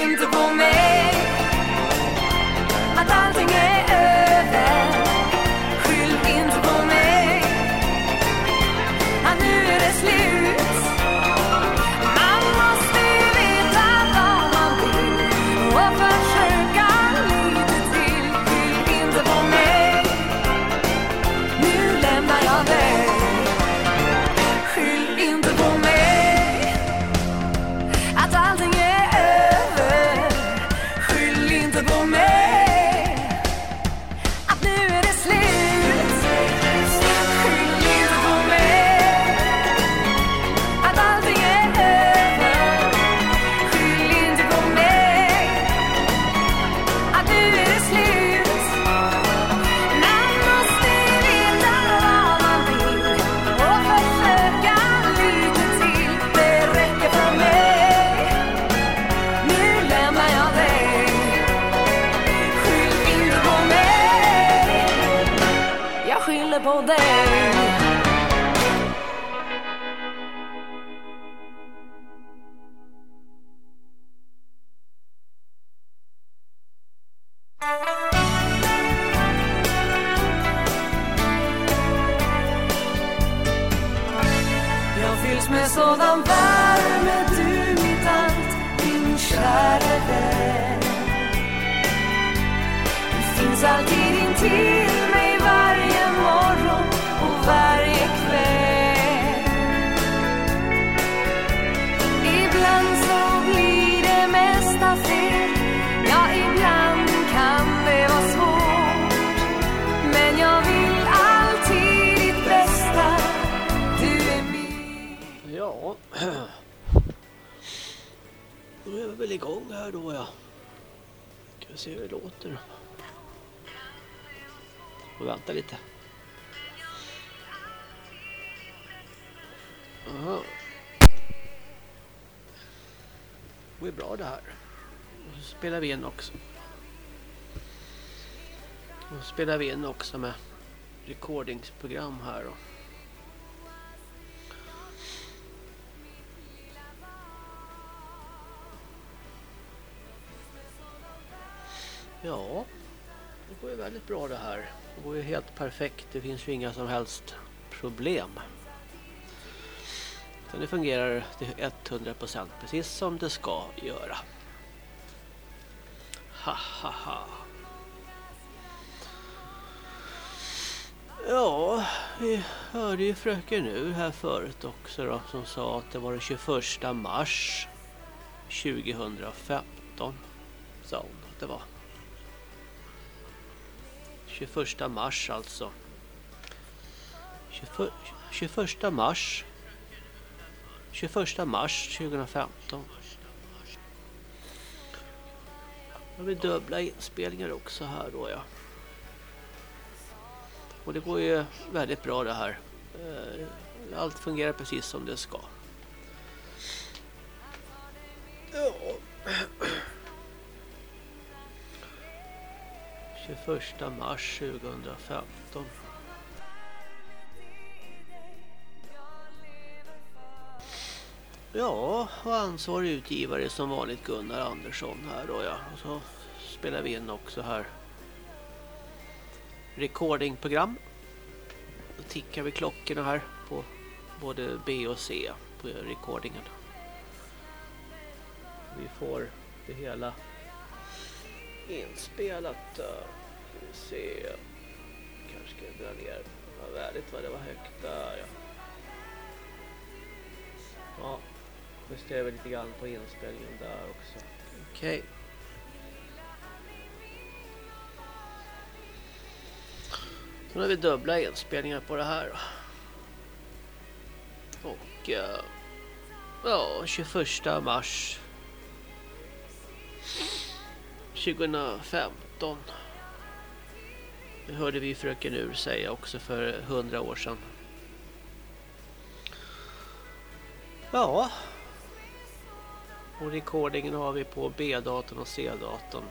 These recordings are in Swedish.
dreamed of. Spelar vi in också. Och spelar vi in också med recordingsprogram här då. Ja, det går ju väldigt bra det här. Det går ju helt perfekt. Det finns ju inga som helst problem. Så det fungerar till 100% precis som det ska göra. Ha ha ha. Ja, vi hörde ju fröken Ur här förut också då som sa att det var den 21 mars 2015 sa hon att det var. 21 mars alltså. 21, 21 mars 21 mars 2015. Har vi dubbla inspelningar också här då ja. Och det går ju väldigt bra det här. Eh, allt fungerar precis som det ska. Ja. 21 mars 2015. Ja, och ansvarig utgivare som vanligt Gunnar Andersson här då ja. Och så spelar vi in också här. Recordingprogram. Då tickar vi klockorna här på både B och C på recordingen. Vi får det hela inspelat. Ska vi se. Kanske ska jag dra ner. Vad värdigt vad det var högt där. Ja. Ja, justerar vi lite grann på inspelningen där också. Okej. Så har vi dubbla inspelningar på det här. Och eh, ja, 21 mars 2015. Det hörde vi fröken Ur säga också för hundra år sedan. Ja. Och recordingen har vi på B-datorn och C-datorn.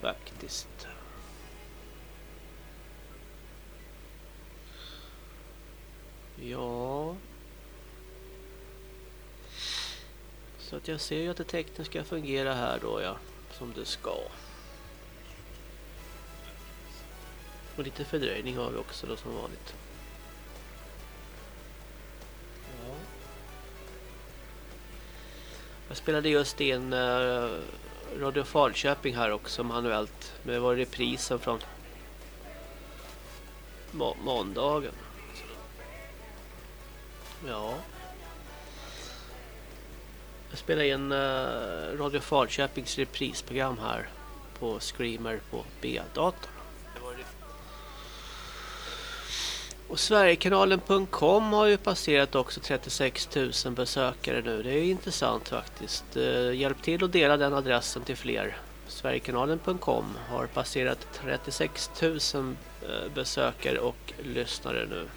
Faktiskt. Ja. Så att jag ser ju att det tekniska fungerar här då ja. Som det ska. Och lite fördröjning har vi också då som vanligt. Jag spelade just in uh, Radio Falköping här också manuellt. Men det var reprisen från må måndagen. Ja. Jag spelar in uh, Radio Falköpings reprisprogram här på Screamer på B-datorn. Och Sverigekanalen.com har ju passerat också 36 000 besökare nu. Det är intressant faktiskt. Uh, hjälp till att dela den adressen till fler. Sverigekanalen.com har passerat 36 000 uh, besökare och lyssnare nu.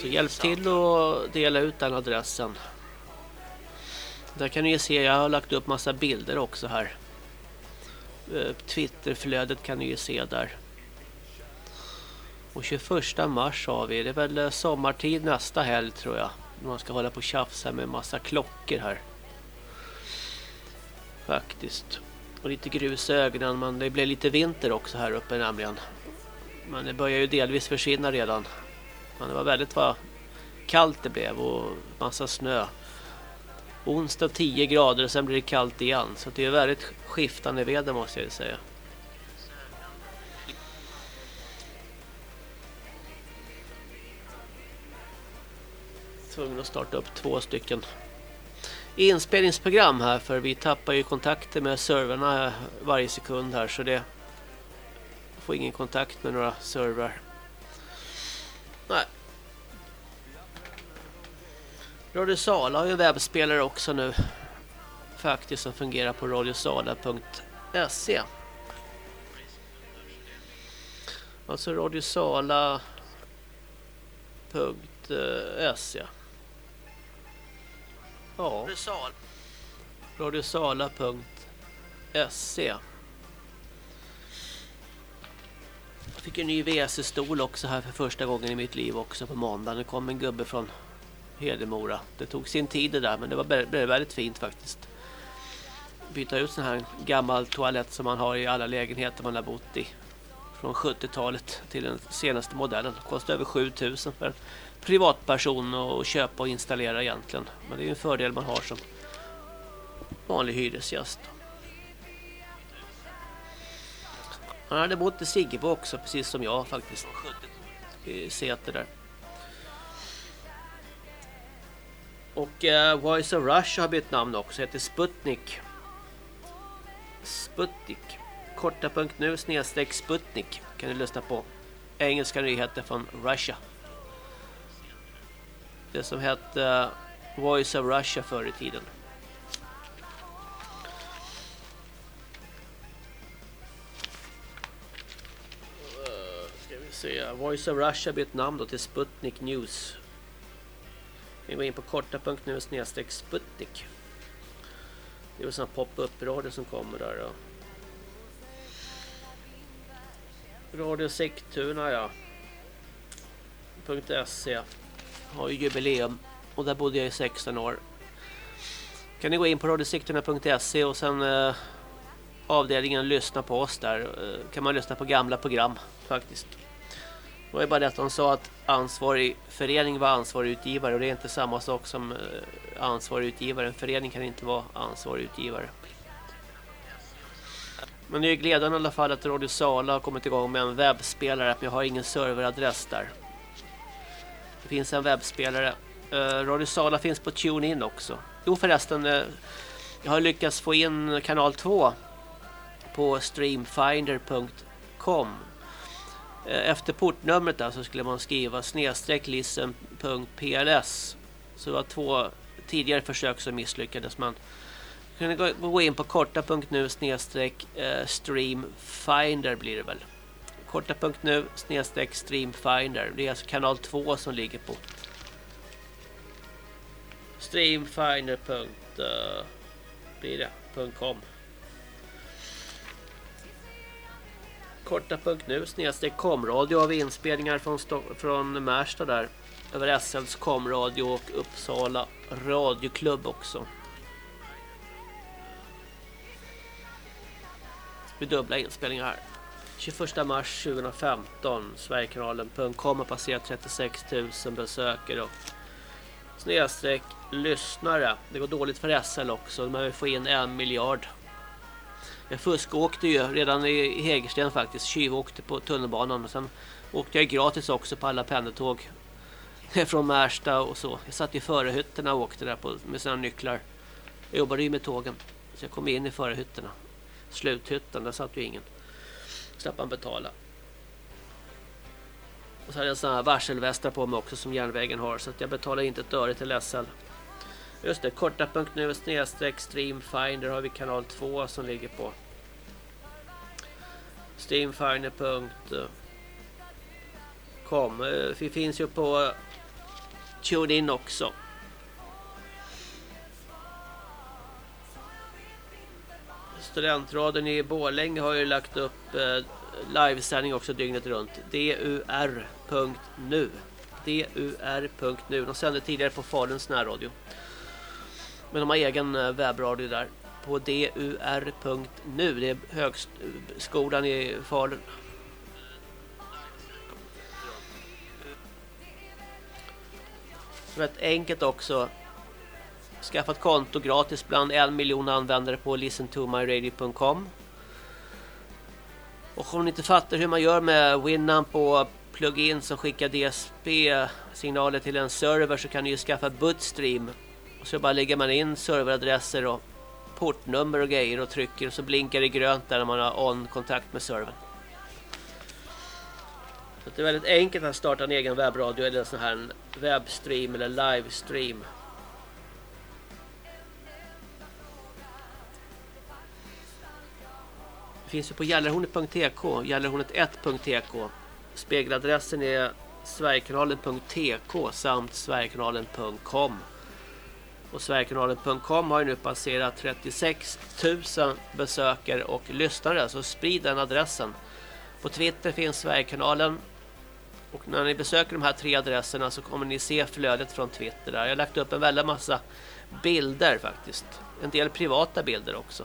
Så hjälp till att dela ut den adressen. Där kan ni se, jag har lagt upp massa bilder också här. Eh, Twitterflödet kan ni ju se där. Och 21 mars har vi, det är väl eh, sommartid nästa helg tror jag. Man ska hålla på och tjafsa med massa klockor här. Faktiskt. Och lite grus i ögonen, men det blir lite vinter också här uppe nämligen. Men det börjar ju delvis försvinna redan. Men det var väldigt vad kallt det blev och massa snö. Onsdag 10 grader och sen blir det kallt igen. Så det är väldigt skiftande väder måste jag säga. Tvungen att starta upp två stycken inspelningsprogram här för vi tappar ju kontakter med servrarna varje sekund här så det får ingen kontakt med några servrar. Nej. Radio Sala har ju en webbspelare också nu. Faktiskt som fungerar på radiosala.se. Alltså radiosala.se. Ja. Radiosala.se. Jag fick en ny WC-stol också här för första gången i mitt liv också på måndag. Det kom en gubbe från Hedemora. Det tog sin tid det där men det var väldigt fint faktiskt. Byta ut sån här gammal toalett som man har i alla lägenheter man har bott i. Från 70-talet till den senaste modellen. Kostar över 7000 för en privatperson att köpa och installera egentligen. Men det är en fördel man har som vanlig hyresgäst. Han hade bott i Siggebo också, precis som jag faktiskt. I Säter där. Och eh, uh, Voice of Russia har bytt namn också, heter Sputnik. Sputnik. Korta.nu snedstreck Sputnik kan du lyssna på engelska nyheter från Russia. Det som hette eh, Voice of Russia förr i tiden. Eh, ska vi se. Voice of Russia bytt namn då till Sputnik News. Vi går in på korta.nu snedstreck Sputnik. Det är väl sån pop-up radio som kommer där då. Radio Sigtuna ja. .se har ju jubileum och där bodde jag i 16 år. Kan ni gå in på radiosigtuna.se och sen eh, avdelningen lyssna på oss där. Eh, kan man lyssna på gamla program faktiskt. Det var ju bara det att de sa att ansvarig förening var ansvarig utgivare och det är inte samma sak som eh, ansvarig utgivare. En förening kan inte vara ansvarig utgivare. Men det är glädjande i alla fall att Radio Sala har kommit igång med en webbspelare. Men jag har ingen serveradress där. Det finns en webbspelare. Eh, Radio Sala finns på TuneIn också. Jo förresten, eh, jag har lyckats få in kanal 2 på streamfinder.com Eh, efter portnumret där så skulle man skriva snedstreck listen.pls. Så det var två tidigare försök som misslyckades. Man kunde gå in på korta.nu snedstreck eh, streamfinder blir det väl. Korta.nu snedstreck streamfinder. Det är alltså kanal 2 som ligger på streamfinder.com korta.nu snedstreck komradio har inspelningar från, från Märsta där. Över SLs komradio och Uppsala radioklubb också. Med dubbla inspelningar här. 21 mars 2015 Sverigekanalen.com har passerat 36 000 besökare och snedstreck lyssnare. Det går dåligt för SL också. De behöver få in en miljard jag fuskåkte ju redan i Hägersten faktiskt. Tjuvåkte på tunnelbanan. Och sen åkte jag gratis också på alla pendeltåg. Från Märsta och så. Jag satt i förarhytterna och åkte där på, med sina nycklar. Jag jobbade ju med tågen. Så jag kom in i förarhytterna. Sluthytten, där satt ju ingen. Slapp man betala. Och så hade jag sådana här varselvästar på mig också som järnvägen har. Så att jag betalade inte ett öre till SL. Just det, korta.nu snedstreck streamfinder har vi kanal 2 som ligger på. Streamfinder.com eh, Vi finns ju på TuneIn också. Studentradion i Borlänge har ju lagt upp eh, livesändning också dygnet runt. dur.nu dur.nu. De sände tidigare på Faluns närradio. Men de har egen eh, webbradio där. På dur.nu. Det är högskolan i Falun. Rätt enkelt också. Skaffa ett konto gratis bland en miljon användare på listentomyradio.com. Och om ni inte fattar hur man gör med Winamp och plugin som skickar DSP-signaler till en server så kan ni ju skaffa Bootstream. Och så bara lägger man in serveradresser och portnummer och grejer och trycker och så blinkar det grönt där när man har on-kontakt med servern. Så det är väldigt enkelt att starta en egen webbradio eller en sån här webbstream eller livestream. Det finns ju på jallarhornet.tk, jallarhornet1.tk. Spegeladressen är sverigekanalen.tk samt sverigekanalen.com. Och Sverigekanalen.com har ju nu passerat 36 000 besökare och lyssnare. Så sprid den adressen. På Twitter finns Sverigekanalen. Och när ni besöker de här tre adresserna så kommer ni se flödet från Twitter där. Jag har lagt upp en väldigt massa bilder faktiskt. En del privata bilder också.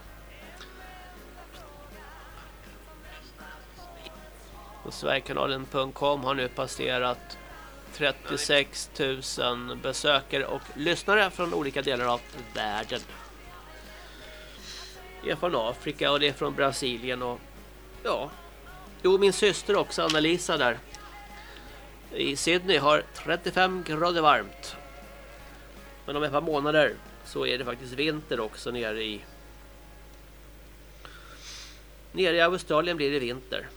Och Sverigekanalen.com har nu passerat 36 000 besökare och lyssnare från olika delar av världen. Det är från Afrika och det är från Brasilien och ja. Jo, min syster också, Annalisa där. I Sydney har 35 grader varmt. Men om ett par månader så är det faktiskt vinter också nere i Nere i Australien blir det vinter.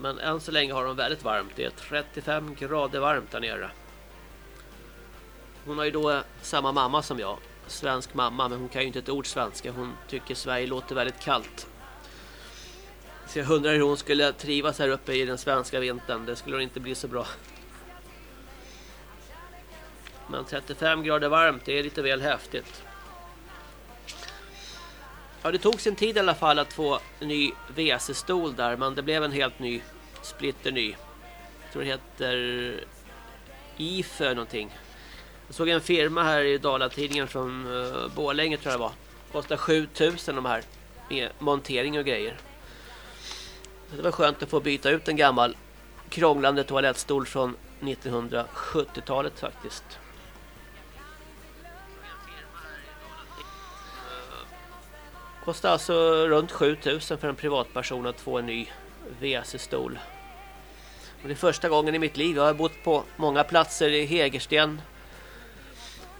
Men än så länge har de väldigt varmt. Det är 35 grader varmt där nere. Hon har ju då samma mamma som jag. Svensk mamma, men hon kan ju inte ett ord svenska. Hon tycker Sverige låter väldigt kallt. Så jag undrar hur hon skulle trivas här uppe i den svenska vintern. Det skulle inte bli så bra. Men 35 grader varmt, det är lite väl häftigt. Ja, det tog sin tid i alla fall att få en ny WC-stol där, men det blev en helt ny, splitter ny. Jag tror det heter IFÖ någonting. Jag såg en firma här i Dalatidningen från uh, Borlänge tror jag det var. Kostar 7000 de här med montering och grejer. Det var skönt att få byta ut en gammal krånglande toalettstol från 1970-talet faktiskt. Kostar alltså runt 7000 för en privatperson att få en ny WC-stol. Det är första gången i mitt liv. Jag har bott på många platser i Hägersten.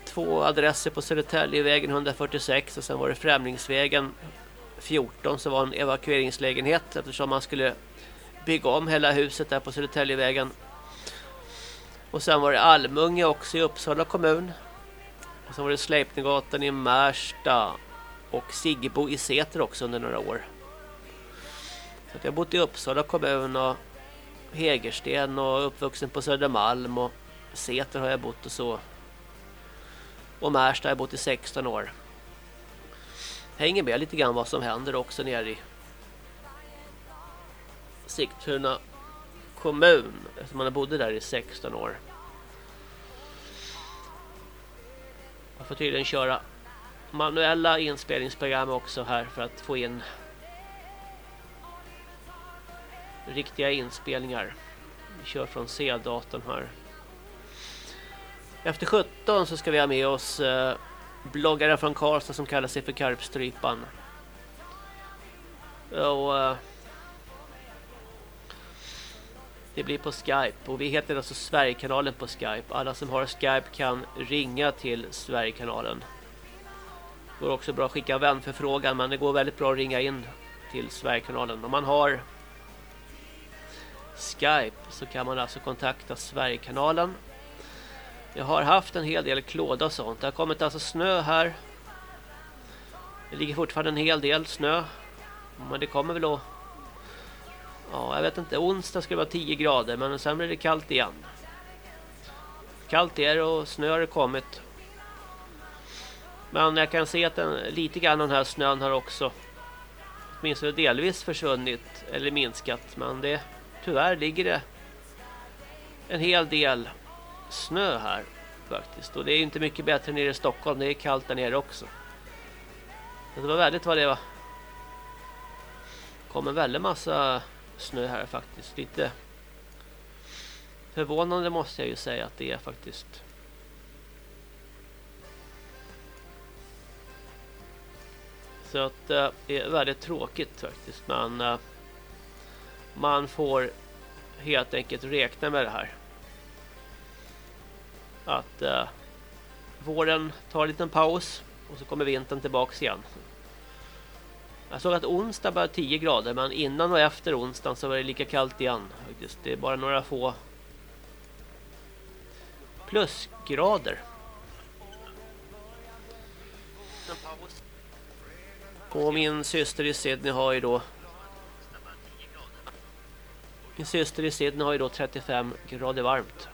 Två adresser på Södertäljevägen 146 och sen var det Främlingsvägen 14 som var en evakueringslägenhet eftersom man skulle bygga om hela huset där på Södertäljevägen. Och sen var det Almunge också i Uppsala kommun. Och sen var det Sleipninggatan i Märsta och Siggebo i Säter också under några år. Så jag har bott i Uppsala kommun och Hägersten och uppvuxen på Södermalm och Säter har jag bott och så. Och Märsta har jag bott i 16 år. Hänger med lite grann vad som händer också nere i Sigtuna kommun eftersom man bodde där i 16 år. Jag får tydligen köra manuella inspelningsprogram också här för att få in riktiga inspelningar. Vi kör från C-datorn här. Efter 17 så ska vi ha med oss eh, bloggare från Karlstad som kallar sig för Karpstrypan. Och eh, det blir på Skype och vi heter alltså Sverigekanalen på Skype. Alla som har Skype kan ringa till Sverigekanalen. Det går också bra att skicka vänförfrågan men det går väldigt bra att ringa in till Sverigekanalen. Om man har Skype så kan man alltså kontakta Sverigekanalen. Jag har haft en hel del klåda och sånt. Det har kommit alltså snö här. Det ligger fortfarande en hel del snö. Men det kommer väl att... Ja, jag vet inte. Onsdag ska det vara 10 grader men sen blir det kallt igen. Kallt är det och snö har det kommit. Men jag kan se att den, lite grann den här snön har också åtminstone delvis försvunnit eller minskat. Men det, tyvärr ligger det en hel del snö här faktiskt. Och det är inte mycket bättre nere i Stockholm. Det är kallt där nere också. Så det var väldigt vad det var. Det kom en väldigt massa snö här faktiskt. Lite förvånande måste jag ju säga att det är faktiskt. Så att det är väldigt tråkigt faktiskt. Men eh, man får helt enkelt räkna med det här. Att eh, våren tar en liten paus och så kommer vintern tillbaks igen. Jag såg att onsdag var 10 grader men innan och efter onsdagen så var det lika kallt igen. Faktiskt. Det är bara några få plusgrader. Och min syster i Sydney har ju då Min syster i Sydney har ju då 35 grader varmt.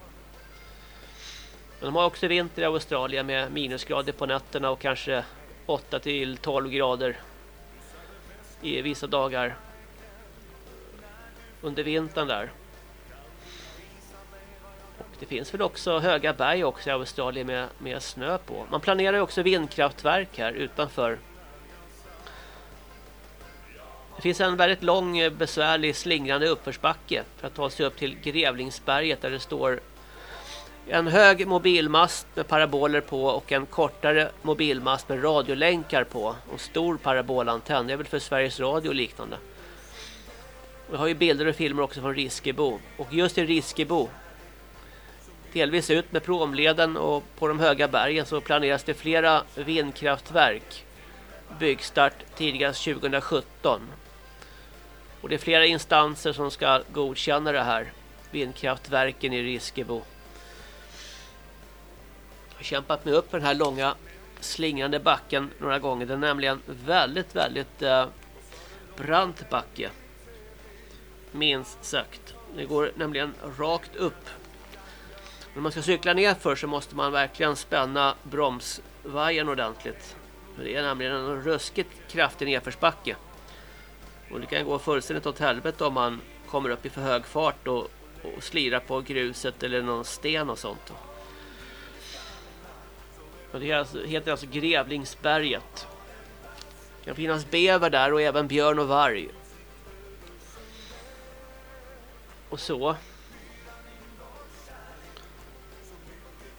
Men de har också vinter i Australien med minusgrader på nätterna och kanske 8 till 12 grader i vissa dagar under vintern där. Och det finns väl också höga berg också i Australien med, med snö på. Man planerar också vindkraftverk här utanför. Det finns en väldigt lång, eh, besvärlig, slingrande uppförsbacke för att ta sig upp till Grevlingsberget där det står en hög mobilmast med paraboler på och en kortare mobilmast med radiolänkar på. Och stor parabolantenn. Det är väl för Sveriges Radio och liknande. Vi har ju bilder och filmer också från Riskebo. Och just i Riskebo. Delvis ut med promleden och på de höga bergen så planeras det flera vindkraftverk. Byggstart tidigast 2017. Och det är flera instanser som ska godkänna det här. Vindkraftverken i Riskebo Jag har kämpat mig upp för den här långa slingrande backen några gånger. Den är nämligen väldigt, väldigt eh, brant backe. Minst sagt. Det går nämligen rakt upp. När man ska cykla ner för så måste man verkligen spänna bromsvajern ordentligt. Det är nämligen en ruskigt kraftig nedförsbacke. Och det kan gå fullständigt åt helvete om man kommer upp i för hög fart och, och slirar på gruset eller någon sten och sånt. Det alltså, heter alltså Grävlingsberget. Det kan finnas bever där och även björn och varg. Och så.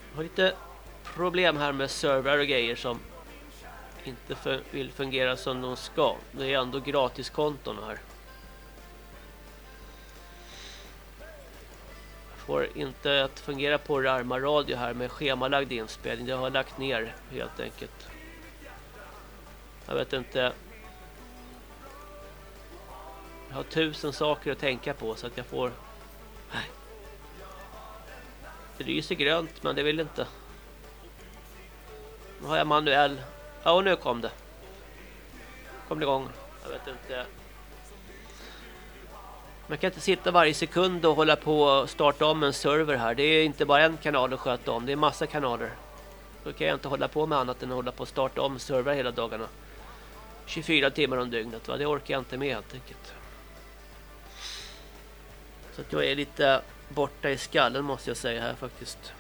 Jag har lite problem här med servrar och grejer som inte vill fungera som de ska. Det är ändå gratiskonton här. får inte att fungera på Rarma radio här med schemalagd inspelning. Det har lagt ner helt enkelt. Jag vet inte. Jag har tusen saker att tänka på så att jag får... Nej. Det lyser grönt men det vill inte. Nu har jag manuell. Ja och nu kom det. Kom det igång. Jag vet inte. Man kan inte sitta varje sekund och hålla på och starta om en server här. Det är inte bara en kanal att sköta om, det är massa kanaler. Då kan jag inte hålla på med annat än att hålla på och starta om server hela dagarna. 24 timmar om dygnet, va? det orkar jag inte med helt enkelt. Så att jag är lite borta i skallen måste jag säga här faktiskt.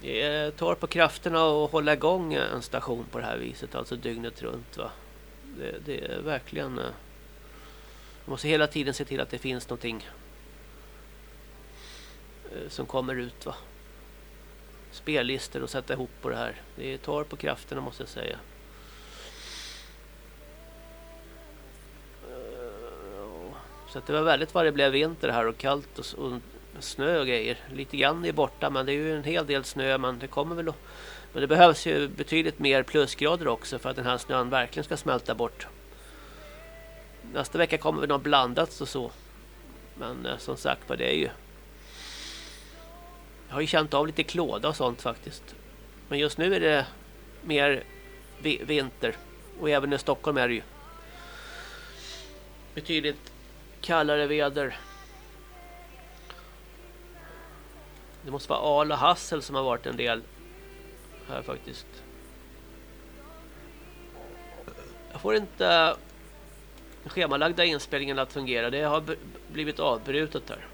Det tar på krafterna att hålla igång en station på det här viset, alltså dygnet runt va. Det, det är verkligen... Eh, man måste hela tiden se till att det finns någonting eh, som kommer ut va. Spellistor och sätta ihop på det här. Det tar på krafterna måste jag säga. Eh, så det var väldigt vad det blev vinter här och kallt och, och snö och grejer. Lite grann är borta men det är ju en hel del snö men det kommer väl att men det behövs ju betydligt mer plusgrader också för att den här snön verkligen ska smälta bort. Nästa vecka kommer väl nog blandat och så. Men eh, som sagt vad det är ju. Jag har ju känt av lite klåda och sånt faktiskt. Men just nu är det mer vi vinter. Och även i Stockholm är det ju. Betydligt kallare väder. Det måste vara Al och Hassel som har varit en del här faktiskt. Jag får inte schemalagda inspelningen att fungera. Det har blivit avbrutet där.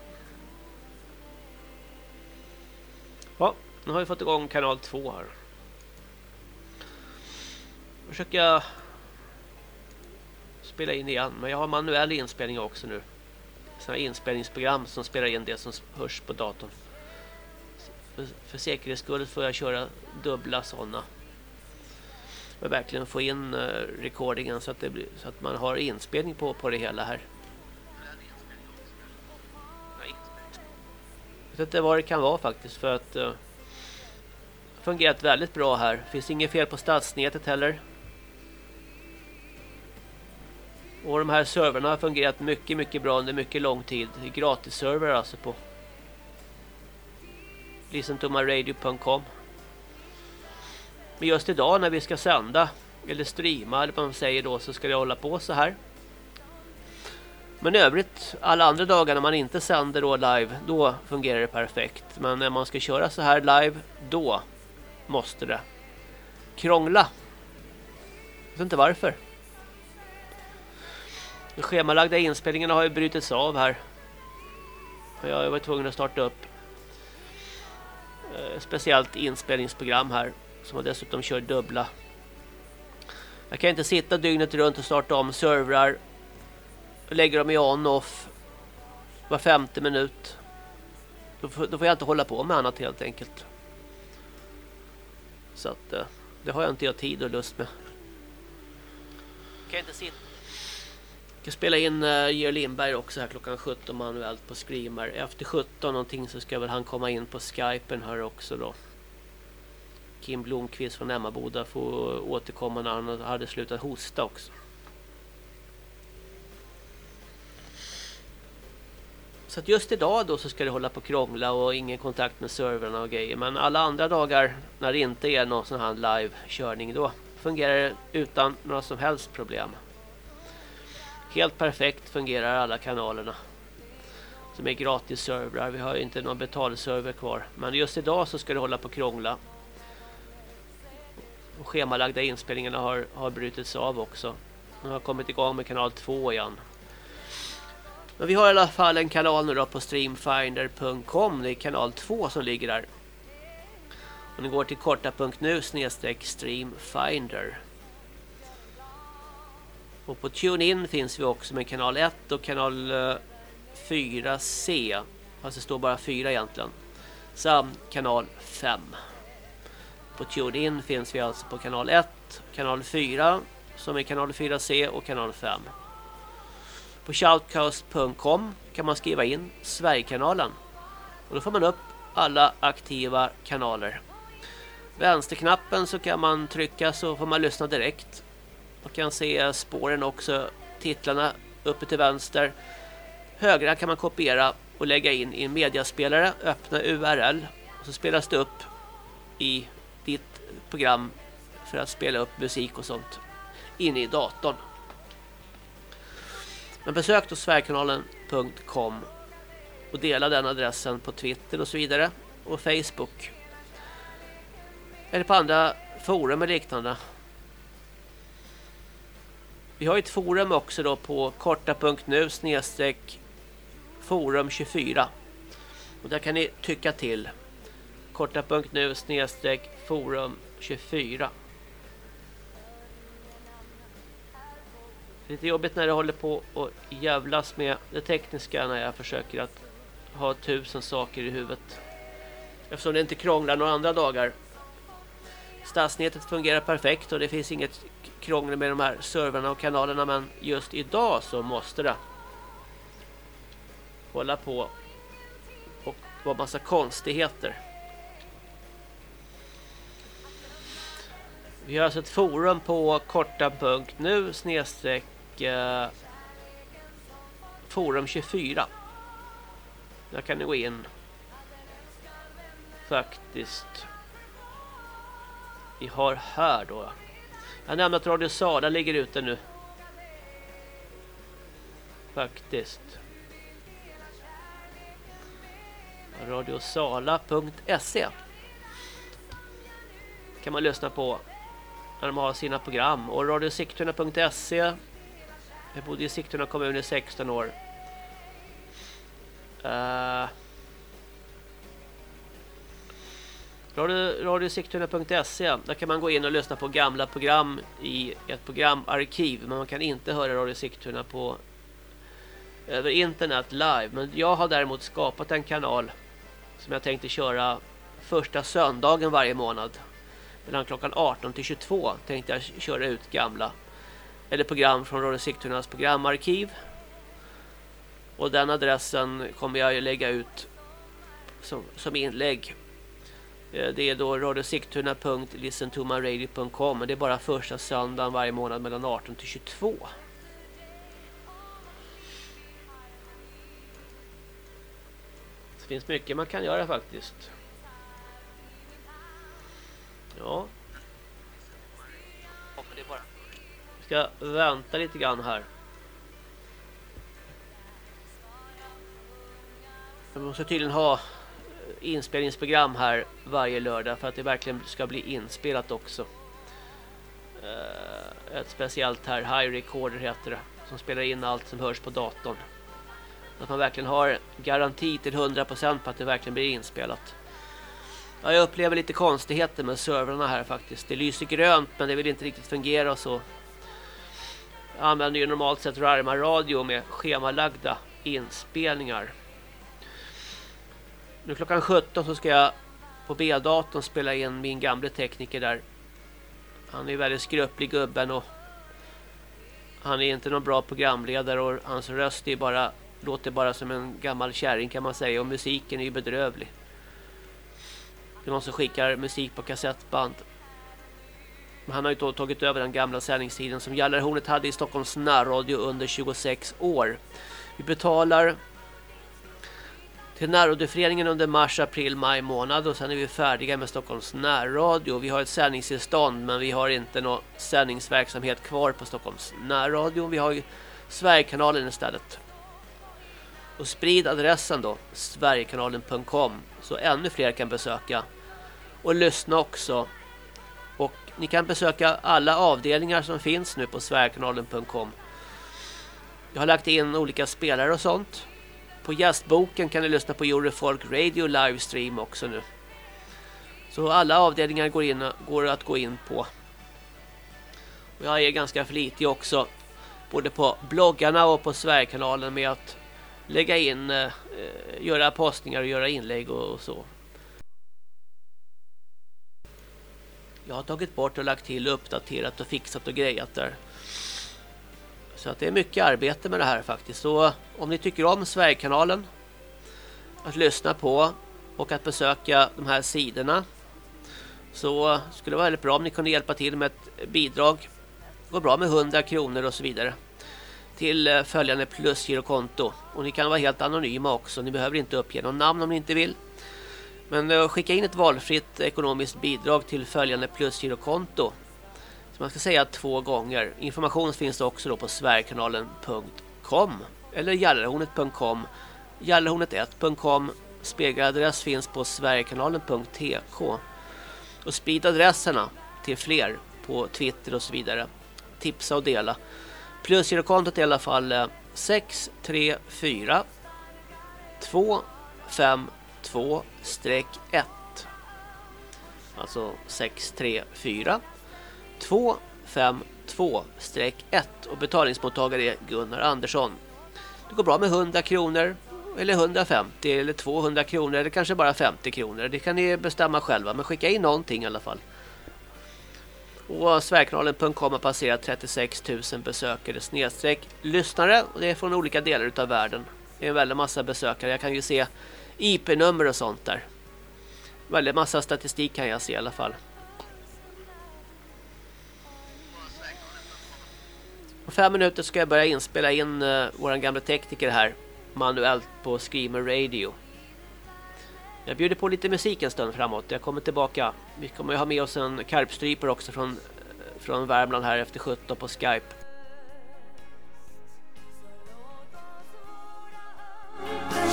Ja, nu har vi fått igång kanal 2 här. Försöker jag spela in igen. Men jag har manuell inspelning också nu. Sådana inspelningsprogram som spelar in det som hörs på datorn. För, för säkerhets skull får jag köra dubbla sådana. Och verkligen få in uh, recordingen så att, det blir, så att man har inspelning på, på det hela här. Jag vet inte vad det kan vara faktiskt för att uh, fungerat väldigt bra här. Finns inget fel på stadsnätet heller. Och de här servrarna har fungerat mycket, mycket bra under mycket lång tid. Det är gratis server alltså på listentomaradio.com Men just idag när vi ska sända eller streama eller vad man säger då så ska det hålla på så här. Men i övrigt, alla andra dagar när man inte sänder då live, då fungerar det perfekt. Men när man ska köra så här live, då måste det krångla. Jag vet inte varför. De schemalagda inspelningarna har ju brutits av här. Jag var tvungen att starta upp Eh, speciellt inspelningsprogram här som har dessutom kör dubbla. Jag kan inte sitta dygnet runt och starta om servrar och lägga dem i on-off var femte minut. Då får, då får jag inte hålla på med annat helt enkelt. Så att eh, det har jag inte jag tid och lust med. Jag kan inte sitta ska spela in uh, Georg Lindberg också här klockan 17 manuellt på Screamer. Efter 17 någonting så ska väl han komma in på Skypen här också då. Kim Blomqvist från Emmaboda får återkomma när han hade slutat hosta också. Så att just idag då så ska det hålla på krångla och ingen kontakt med servrarna och grejer. Men alla andra dagar när det inte är någon sån här live-körning då fungerar det utan några som helst problem. Helt perfekt fungerar alla kanalerna. Som är gratis servrar. Vi har inte någon betalserver kvar. Men just idag så ska det hålla på krångla. Och schemalagda inspelningarna har, har brutits av också. Nu har kommit igång med kanal 2 igen. Men vi har i alla fall en kanal nu då på streamfinder.com. Det är kanal 2 som ligger där. Och ni går till korta.nu snedstreck streamfinder. Och på TuneIn finns vi också med kanal 1 och kanal eh, 4C. Fast det står bara 4 egentligen. Samt kanal 5. På TuneIn finns vi alltså på kanal 1, kanal 4 som är kanal 4C och kanal 5. På shoutcast.com kan man skriva in Sverigekanalen. Och då får man upp alla aktiva kanaler. Vänsterknappen så kan man trycka så får man lyssna direkt. Man kan se spåren också, titlarna uppe till vänster. Högra kan man kopiera och lägga in i en mediaspelare, öppna URL och så spelas det upp i ditt program för att spela upp musik och sånt inne i datorn. Men besök då sverigekanalen.com och dela den adressen på Twitter och så vidare och Facebook. Eller på andra forum och liknande. Vi har ett forum också då på korta.nu snedstreck forum 24. Och där kan ni tycka till. korta.nu snedstreck forum 24. Lite jobbigt när det håller på och jävlas med det tekniska när jag försöker att ha tusen saker i huvudet. Eftersom det inte krånglar några andra dagar. Stadsnätet fungerar perfekt och det finns inget krångel med de här servrarna och kanalerna men just idag så måste det hålla på och vara massa konstigheter. Vi har alltså ett forum på korta.nu snedstreck eh, forum 24. Där kan ni gå in faktiskt. Vi har här då. Jag nämnde att Radio Sala ligger ute nu. Faktiskt. Radiosala.se kan man lyssna på när de har sina program. Och radiosiktuna.se. Jag bodde i Sigtuna kommun i 16 år. Uh, radiosigtuna.se Där kan man gå in och lyssna på gamla program i ett programarkiv. Men man kan inte höra Radio Sigtuna på över internet live. Men jag har däremot skapat en kanal som jag tänkte köra första söndagen varje månad. Mellan klockan 18 till 22 tänkte jag köra ut gamla eller program från Radio Sigtunas programarkiv. Och den adressen kommer jag lägga ut som, som inlägg. Eh, det är då radiosigtuna.listentomaradio.com men det är bara första söndagen varje månad mellan 18 till 22. Det finns mycket man kan göra faktiskt. Ja. Vi ska vänta lite grann här. Jag måste tydligen ha inspelningsprogram här varje lördag för att det verkligen ska bli inspelat också. Eh, ett speciellt här, High Recorder heter det, som spelar in allt som hörs på datorn. Att man verkligen har garanti till 100% på att det verkligen blir inspelat. Ja, jag upplever lite konstigheter med servrarna här faktiskt. Det lyser grönt men det vill inte riktigt fungera så. Jag använder ju normalt sett Rarma radio med schemalagda inspelningar. Nu klockan 17 så ska jag på B-datorn spela in min gamla tekniker där. Han är väldigt skröplig gubben och han är inte någon bra programledare och hans röst är bara låter bara som en gammal kärring kan man säga och musiken är ju bedrövlig. Det är någon som skickar musik på kassettband. Men han har ju då tagit över den gamla sändningstiden som Jallarhornet hade i Stockholms närradio under 26 år. Vi betalar till närradioföreningen under mars, april, maj månad och sen är vi färdiga med Stockholms närradio. Vi har ett sändningstillstånd men vi har inte någon sändningsverksamhet kvar på Stockholms närradio. Vi har ju Sverigekanalen istället. Och sprid adressen då, sverigekanalen.com så ännu fler kan besöka och lyssna också. Och ni kan besöka alla avdelningar som finns nu på sverigekanalen.com. Jag har lagt in olika spelare och sånt. På gästboken kan ni lyssna på Eurofolk Radio livestream också nu. Så alla avdelningar går, in, går att gå in på. Och jag är ganska flitig också både på bloggarna och på Sverigekanalen med att lägga in, eh, göra postningar och göra inlägg och, och, så. Jag har tagit bort och lagt till uppdaterat och fixat och grejat där. Så att det är mycket arbete med det här faktiskt. Så om ni tycker om Sverigekanalen att lyssna på och att besöka de här sidorna så skulle det vara väldigt bra om ni kunde hjälpa till med ett bidrag. Det går bra med 100 kronor och så vidare till eh, följande plusgirokonto. Och ni kan vara helt anonyma också. Ni behöver inte uppge någon namn om ni inte vill. Men eh, skicka in ett valfritt ekonomiskt bidrag till följande plusgirokonto. Så man ska säga två gånger. Information finns också då på sverigekanalen.com eller jallarhornet.com jallarhornet1.com Spegeladress finns på sverigekanalen.tk och sprid adresserna till fler på Twitter och så vidare. Tipsa och dela. Plusgirokontot är i alla fall eh, 634 252-1 Alltså 634 252-1 och betalningsmottagare är Gunnar Andersson. Det går bra med 100 kronor eller 150 eller 200 kronor eller kanske bara 50 kronor. Det kan ni bestämma själva men skicka in någonting i alla fall. Och Sverigekanalen.com har passerat 36 000 besökare snedstreck lyssnare och det är från olika delar av världen. Det är en väldig massa besökare. Jag kan ju se IP-nummer och sånt där. Väldigt massa statistik kan jag se i alla fall. Om fem minuter ska jag börja inspela in uh, våran gamla tekniker här manuellt på Screamer Radio. Jag bjuder på lite musik en stund framåt. Jag kommer tillbaka. Vi kommer ju ha med oss en karpstryper också från, eh, från Värmland här efter 17 på Skype.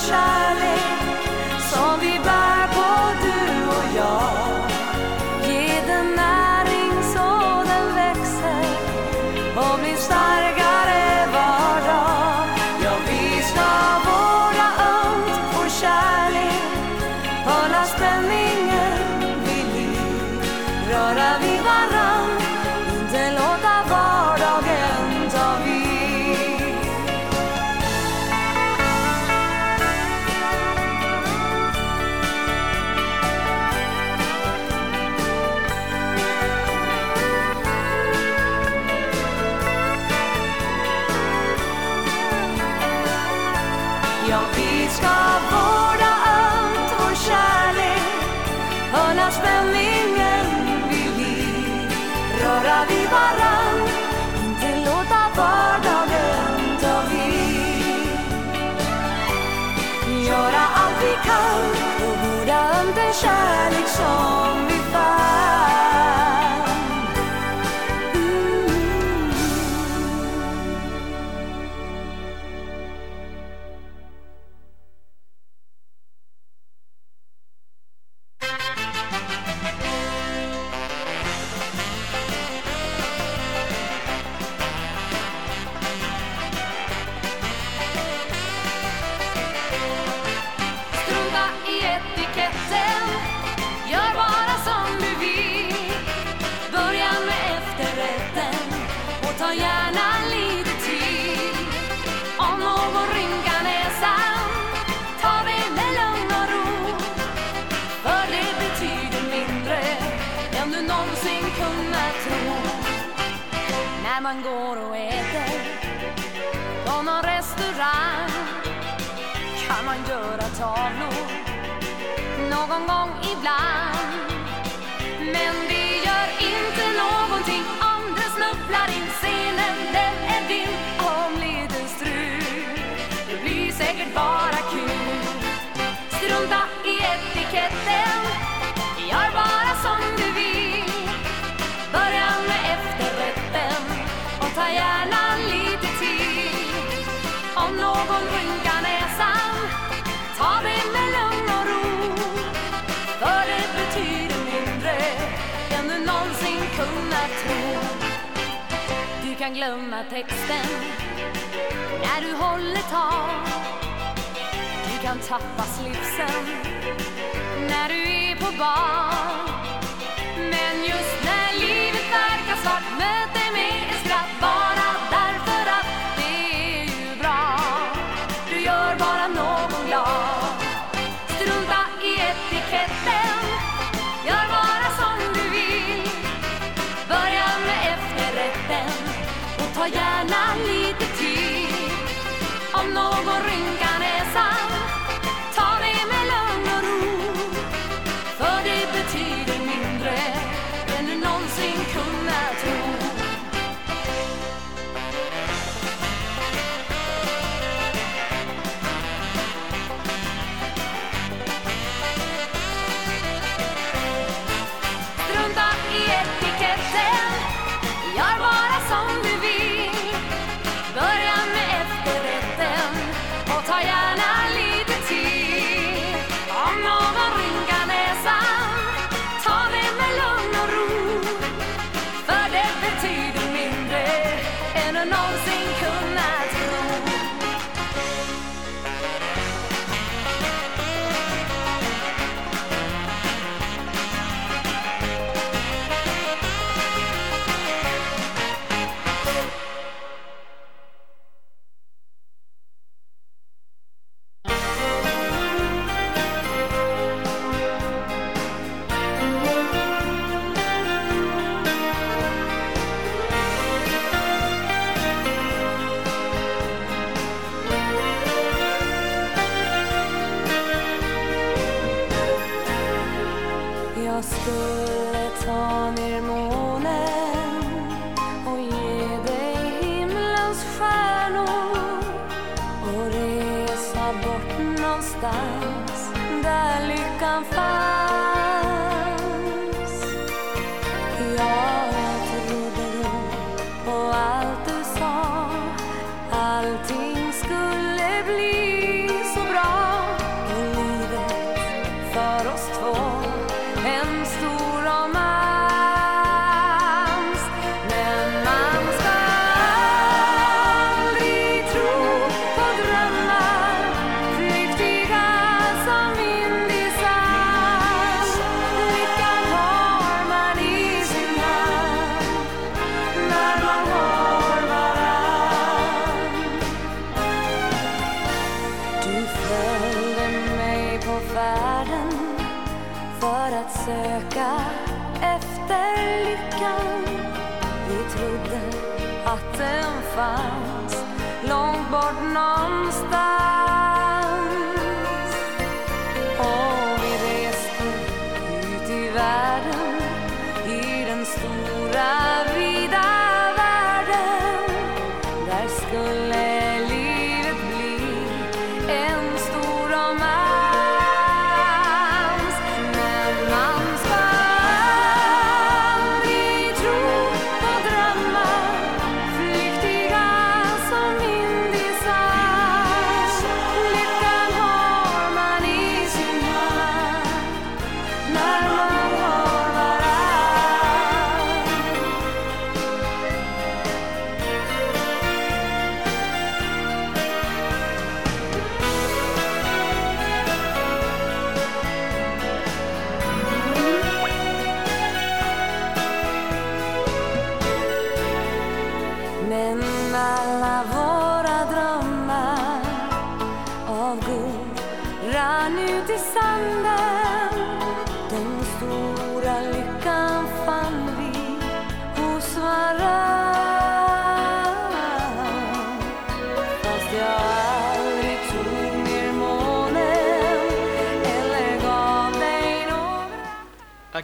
Kärlek som vi bär på du och jag någon gång ibland. Men det gör inte någonting om du snubblar in Scenen. Den är din om lite strul Det blir säkert bara kul. kan glömma texten när du håller tal. Du kan tappa slipsen när du är på bal Men just när livet verkar svart, möt det med ett skratt bara.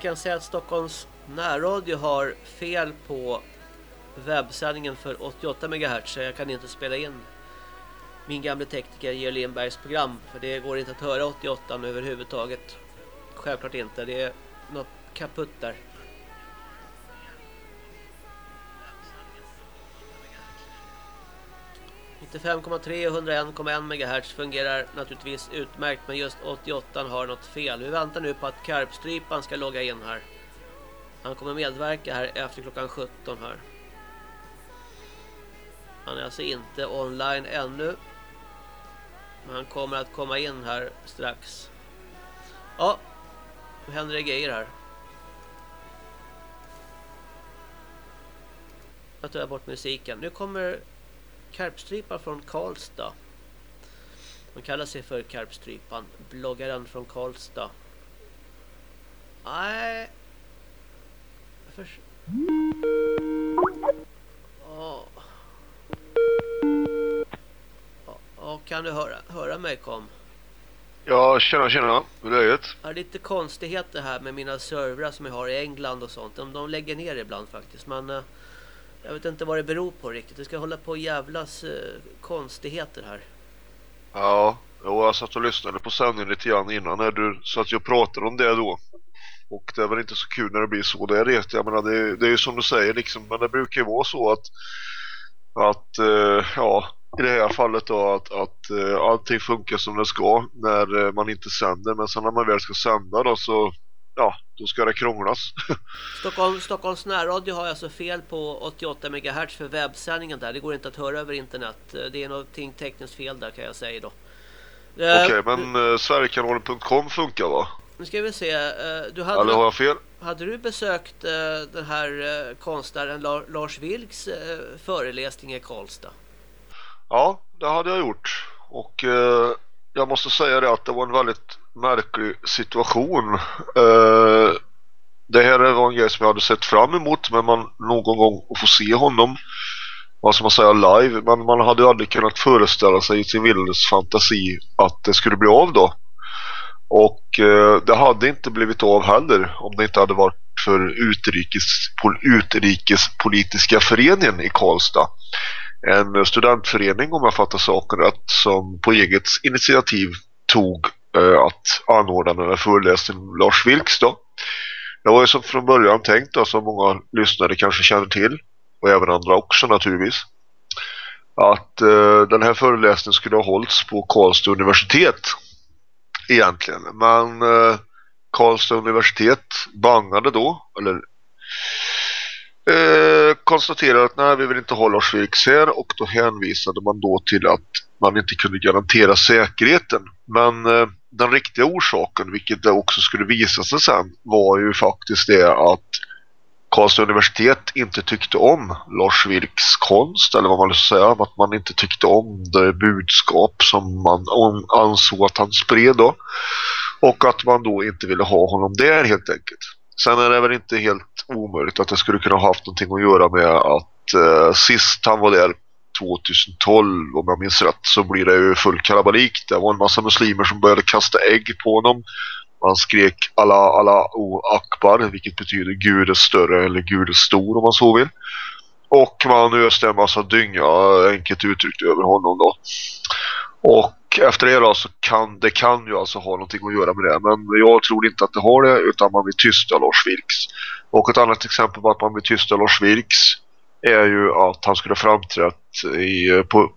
Kan säga att Stockholms närradio har fel på webbsändningen för 88 MHz så jag kan inte spela in min gamla tekniker Georg Lindbergs program för det går inte att höra 88 överhuvudtaget. Självklart inte, det är något kaputt där. 95,3 och 101,1 MHz fungerar naturligtvis utmärkt men just 88 har något fel. Vi väntar nu på att Karpstrypan ska logga in här. Han kommer medverka här efter klockan 17 här. Han är alltså inte online ännu. Men han kommer att komma in här strax. Ja, nu händer det grejer här. Jag tar bort musiken. Nu kommer Karpstrypan från Karlstad. De kallar sig för Karpstrypan. Bloggaren från Karlstad. Nej. För... Oh. Oh, kan du höra, höra mig kom? Ja, tjena tjena. Hur är läget? Jag har lite konstigheter här med mina servrar som jag har i England och sånt. De, de lägger ner ibland faktiskt. Men uh, jag vet inte vad det beror på riktigt. Det ska hålla på jävlas eh, konstigheter här. Ja, jag satt och lyssnade på sändningen lite grann innan när du satt och pratade om det då. Och det är väl inte så kul när det blir så. Det är. Jag menar, det, det är ju som du säger liksom. Men det brukar ju vara så att att eh, ja, i det här fallet då att, att uh, allting funkar som det ska när uh, man inte sänder. Men sen när man väl ska sända då så ja, då ska det krånglas. Stockholm, Stockholms närradio har alltså fel på 88 MHz för webbsändningen där. Det går inte att höra över internet. Det är någonting tekniskt fel där kan jag säga då. Okej, okay, men uh, sverigekanalen.com funkar va? Nu ska vi se. Uh, du hade, Eller har jag fel? Hade du besökt den här konstnären Lars Vilks föreläsning i Karlstad? Ja, det hade jag gjort. Och jag måste säga det att det var en väldigt märklig situation. Eh, det här var en grej som jag hade sett fram emot men man någon gång att få se honom vad ska man säga live men man hade aldrig kunnat föreställa sig i sin vildes fantasi att det skulle bli av då. Och eh, det hade inte blivit av heller om det inte hade varit för utrikes, pol, utrikespolitiska föreningen i Karlstad en studentförening om jag fattar saken rätt som på eget initiativ tog Eh, att anordna den här föreläsningen Lars Vilks då. Det var ju som från början tänkt då, som många lyssnare kanske känner till och även andra också naturligtvis att eh, den här föreläsningen skulle ha hållits på Karlstad universitet egentligen men eh, Karlstad universitet bangade då eller eh, konstaterade att nej, vi vill inte ha Lars Vilks här och då hänvisade man då till att man inte kunde garantera säkerheten. Men eh, den riktiga orsaken, vilket det också skulle visa sig sen, var ju faktiskt det att Karlstad universitet inte tyckte om Lars Vilks konst eller vad man ska säga, att man inte tyckte om det budskap som man ansåg att han spred då. Och att man då inte ville ha honom där helt enkelt. Sen är det väl inte helt omöjligt att det skulle kunna ha haft någonting att göra med att eh, sist han var där 2012 om jag minns rätt så blir det ju full kalabalik. Det var en massa muslimer som började kasta ägg på honom. Man skrek alla Allah, o akbar vilket betyder Gud är större eller Gud är stor om man så vill. Och man öste en massa dynga enkelt uttryckt över honom då. Och efter det då så kan det kan ju alltså ha någonting att göra med det. Men jag tror inte att det har det utan man vill tysta Lars Vilks. Och ett annat exempel på att man vill tysta Lars Vilks är ju att han skulle framträtt i, på,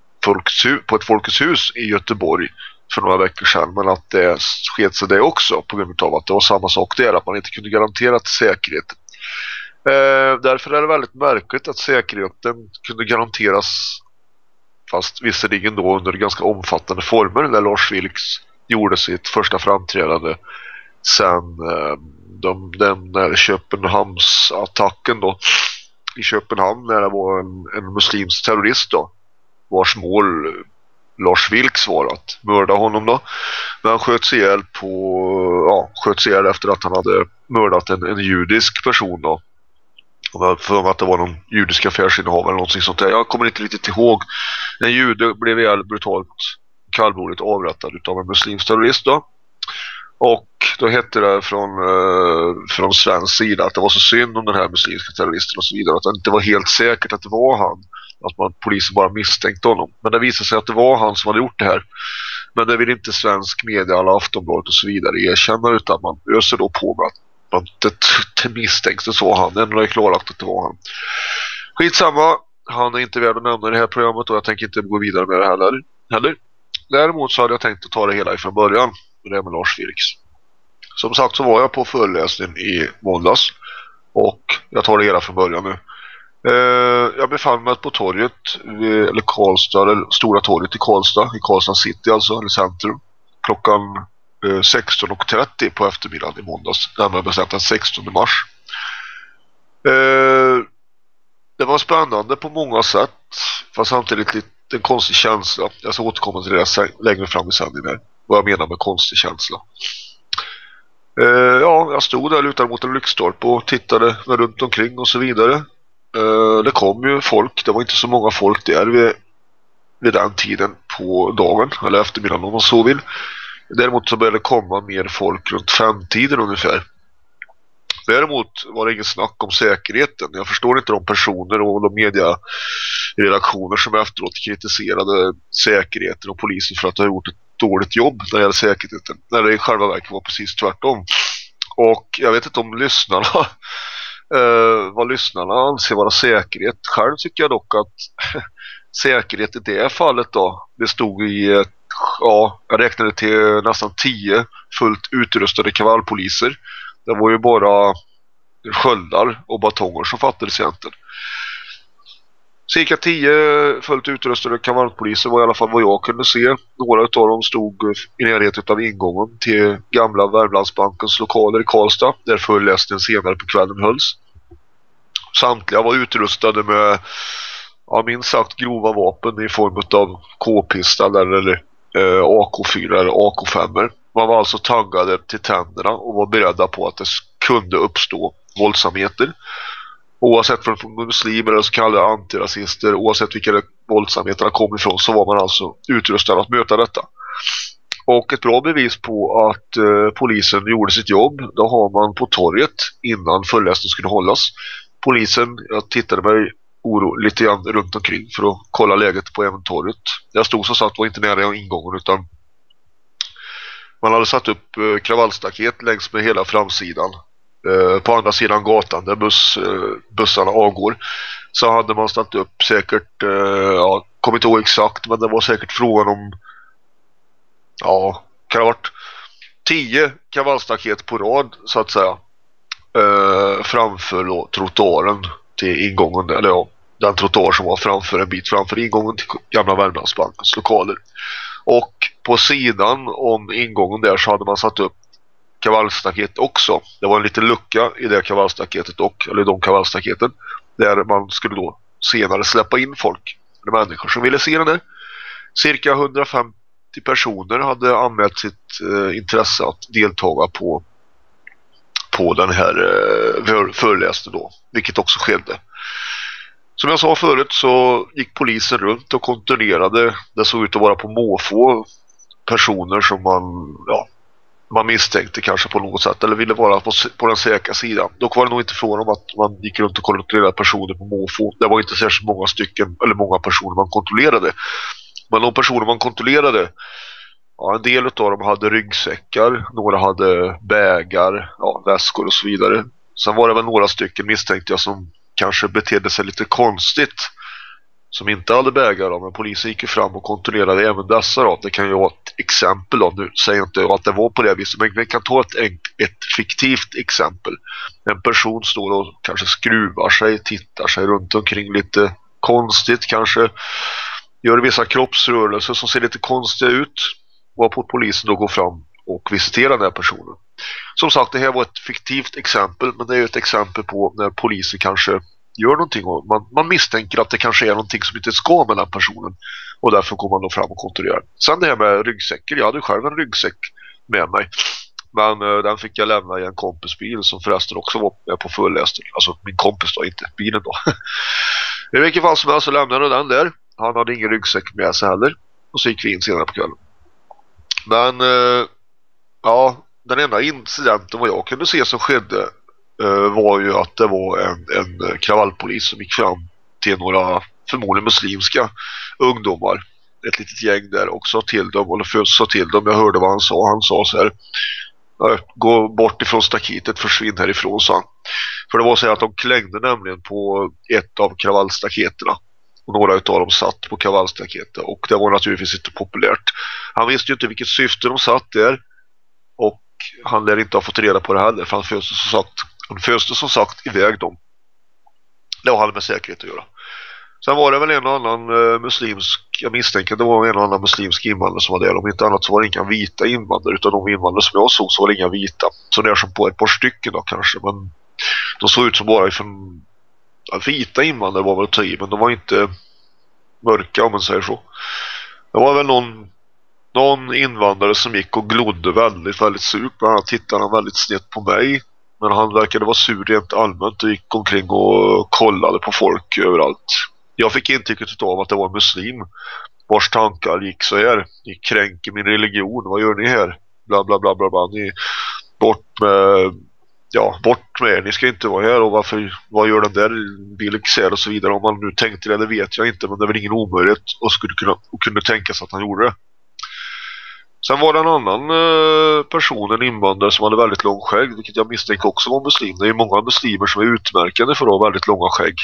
på ett Folkets hus i Göteborg för några veckor sedan. Men att det sket sig det också på grund av att det var samma sak där. Att man inte kunde garantera säkerhet. Eh, därför är det väldigt märkligt att säkerheten kunde garanteras fast visserligen då under ganska omfattande former när Lars Vilks gjorde sitt första framträdande sen eh, de, den där Köpenhamnsattacken då i Köpenhamn när det var en, en muslimsk terrorist då vars mål eh, Lars Vilks var att mörda honom då. Men han sköts ihjäl på ja, sköts ihjäl efter att han hade mördat en, en judisk person då. Om för mig att det var någon judisk affärsinnehavare eller någonting sånt där. Jag kommer inte riktigt ihåg. En jude blev ihjäl brutalt kallblodigt avrättad av en muslimsk terrorist då. Och då hette det från, eh, från svensk sida att det var så synd om den här muslimska terroristen och så vidare. Att det inte var helt säkert att det var han. Att man, polisen bara misstänkte honom. Men det visade sig att det var han som hade gjort det här. Men det vill inte svensk media, alla Aftonbladet och så vidare erkänna utan man öser då på med att man inte misstänks det så han. Ändå är klarlagt att det var han. Skitsamma. Han är inte värd att nämna i det här programmet och jag tänker inte gå vidare med det heller. heller. Däremot så hade jag tänkt att ta det hela ifrån början. Det är med Lars Vilks. Som sagt så var jag på föreläsningen i måndags. Och jag tar det hela från början nu. Eh, jag befann mig på torget, eller Karlstad, eller Stora torget i Karlstad, i Karlstad city alltså, eller centrum. Klockan eh, 16.30 på eftermiddagen i måndags. Närmare bestämt den 16 mars. Eh, det var spännande på många sätt. Fast samtidigt lite en konstig känsla. Jag ska återkomma till det längre fram i sändningen. Vad jag menar med konstig känsla. Eh, ja, jag stod där lutad mot en lyktstolpe och tittade runt omkring och så vidare. Eh, det kom ju folk. Det var inte så många folk där vid, vid den tiden på dagen. Eller eftermiddagen om man så vill. Däremot så började det komma mer folk runt femtiden ungefär. Däremot var det ingen snack om säkerheten. Jag förstår inte de personer och de medieredaktioner som efteråt kritiserade säkerheten och polisen för att ha gjort ett dåligt jobb när det gäller säkerheten. När det i själva verket var precis tvärtom. Och jag vet inte om lyssnarna eh, vad lyssnarna anser vara säkerhet. Själv tycker jag dock att säkerhet i det fallet då bestod i ett ja, jag räknade till nästan tio fullt utrustade kavallpoliser. Det var ju bara sköldar och batonger som fattades egentligen. Cirka tio fullt utrustade kavallpoliser var i alla fall vad jag kunde se. Några av dem stod i närheten av ingången till gamla Värmlandsbankens lokaler i Karlstad där föreläsningen senare på kvällen hölls. Samtliga var utrustade med ja, minst sagt grova vapen i form av k-pistoler eller eh, AK4 eller AK5. Man var alltså taggade till tänderna och var beredda på att det kunde uppstå våldsamheter. Oavsett från muslimer eller så kallade antirasister, oavsett vilka våldsamheterna kom ifrån så var man alltså utrustad att möta detta. Och ett bra bevis på att eh, polisen gjorde sitt jobb, då har man på torget innan föreläsningen skulle hållas. Polisen, jag tittade mig oro lite grann runt omkring för att kolla läget på äventorget. Jag stod som sagt var inte nära ingången utan man hade satt upp eh, kravallstaket längs med hela framsidan. Eh, på andra sidan gatan där buss, eh, bussarna avgår så hade man ställt upp säkert, eh, ja, kommer inte ihåg exakt men det var säkert frågan om ja, kan det ha varit tio kravallstaket på rad så att säga framför då, trottoaren till ingången, eller ja, den trottoar som var framför en bit framför ingången till gamla Värmlandsbankens lokaler. Och på sidan om ingången där så hade man satt upp kavallstaket också. Det var en liten lucka i det kavallstaketet och, eller de kavallstaketen där man skulle då senare släppa in folk eller människor som ville se den där. Cirka 150 personer hade anmält sitt eh, intresse att deltaga på på den här eh, föreläsningen då, vilket också skedde. Som jag sa förut så gick polisen runt och kontrollerade. Det såg ut att vara på måfå personer som man, ja, man misstänkte kanske på något sätt eller ville vara på, på den säkra sidan. Dock var det nog inte frågan om att man gick runt och kontrollerade personer på måfå. Det var inte särskilt många stycken eller många personer man kontrollerade. Men de personer man kontrollerade ja, en del av dem hade ryggsäckar, några hade bägar, ja, väskor och så vidare. Sen var det väl några stycken misstänkte jag som kanske betedde sig lite konstigt som inte hade bägare, men polisen gick ju fram och kontrollerade även dessa då. Det kan ju vara ett exempel då. Nu säger jag inte att det var på det viset, men vi kan ta ett, ett fiktivt exempel. En person står och kanske skruvar sig, tittar sig runt omkring lite konstigt kanske. Gör vissa kroppsrörelser som ser lite konstiga ut. Varpå polisen då går fram och visiterar den här personen. Som sagt, det här var ett fiktivt exempel, men det är ett exempel på när polisen kanske gör någonting och man, man misstänker att det kanske är någonting som inte ska med den personen och därför går man då fram och kontrollerar. Sen det här med ryggsäcken, jag hade själv en ryggsäck med mig men uh, den fick jag lämna i en kompis bil som förresten också var med på föreläsning. Alltså min kompis då, inte bilen då. I vilket fall som helst så lämnade jag den där. Han hade ingen ryggsäck med sig heller. Och så gick vi in senare på kvällen. Men uh, ja, den enda incidenten vad jag kunde se som skedde Eh, var ju att det var en, en kravallpolis som gick fram till några förmodligen muslimska ungdomar. Ett litet gäng där och sa till dem, och sa till dem, jag hörde vad han sa. Han sa så här, gå bort ifrån staketet, försvinn härifrån, sa han. För det var så att de klängde nämligen på ett av kravallstaketerna. Och några av dem satt på kravallstaketet och det var naturligtvis inte populärt. Han visste ju inte vilket syfte de satt där och han lär inte ha fått reda på det heller för han föddes som sagt, han föste som sagt iväg dem. Det hade med säkerhet att göra. Sen var det väl en och annan eh, muslimsk, jag misstänker det var en och annan muslimsk invandrare som var där. Om inte annat så var det inga vita invandrare utan de invandrare som jag såg så var det inga vita. Så det är som på ett par stycken då kanske. Men de såg ut som bara ifrån ja, vita invandrare var väl att ta i men de var inte mörka om man säger så. Det var väl någon någon invandrare som gick och glodde väldigt, väldigt surt. Bland annat tittade han väldigt snett på mig. Men han verkade vara sur rent allmänt och gick omkring och kollade på folk överallt. Jag fick intrycket av att det var en muslim vars tankar gick så här. Ni kränker min religion, vad gör ni här? Bla bla bla bla bla. Ni bort med ja, bort med er. Ni ska inte vara här och varför, vad gör den där Bilix och så vidare. Om man nu tänkte det, det vet jag inte. Men det är väl ingen omöjlighet och skulle kunna, och kunde tänka sig att han gjorde det. Sen var det en annan eh, person, en invandrare som hade väldigt lång skägg, vilket jag misstänker också var muslim. Det är många muslimer som är utmärkande för att ha väldigt långa skägg.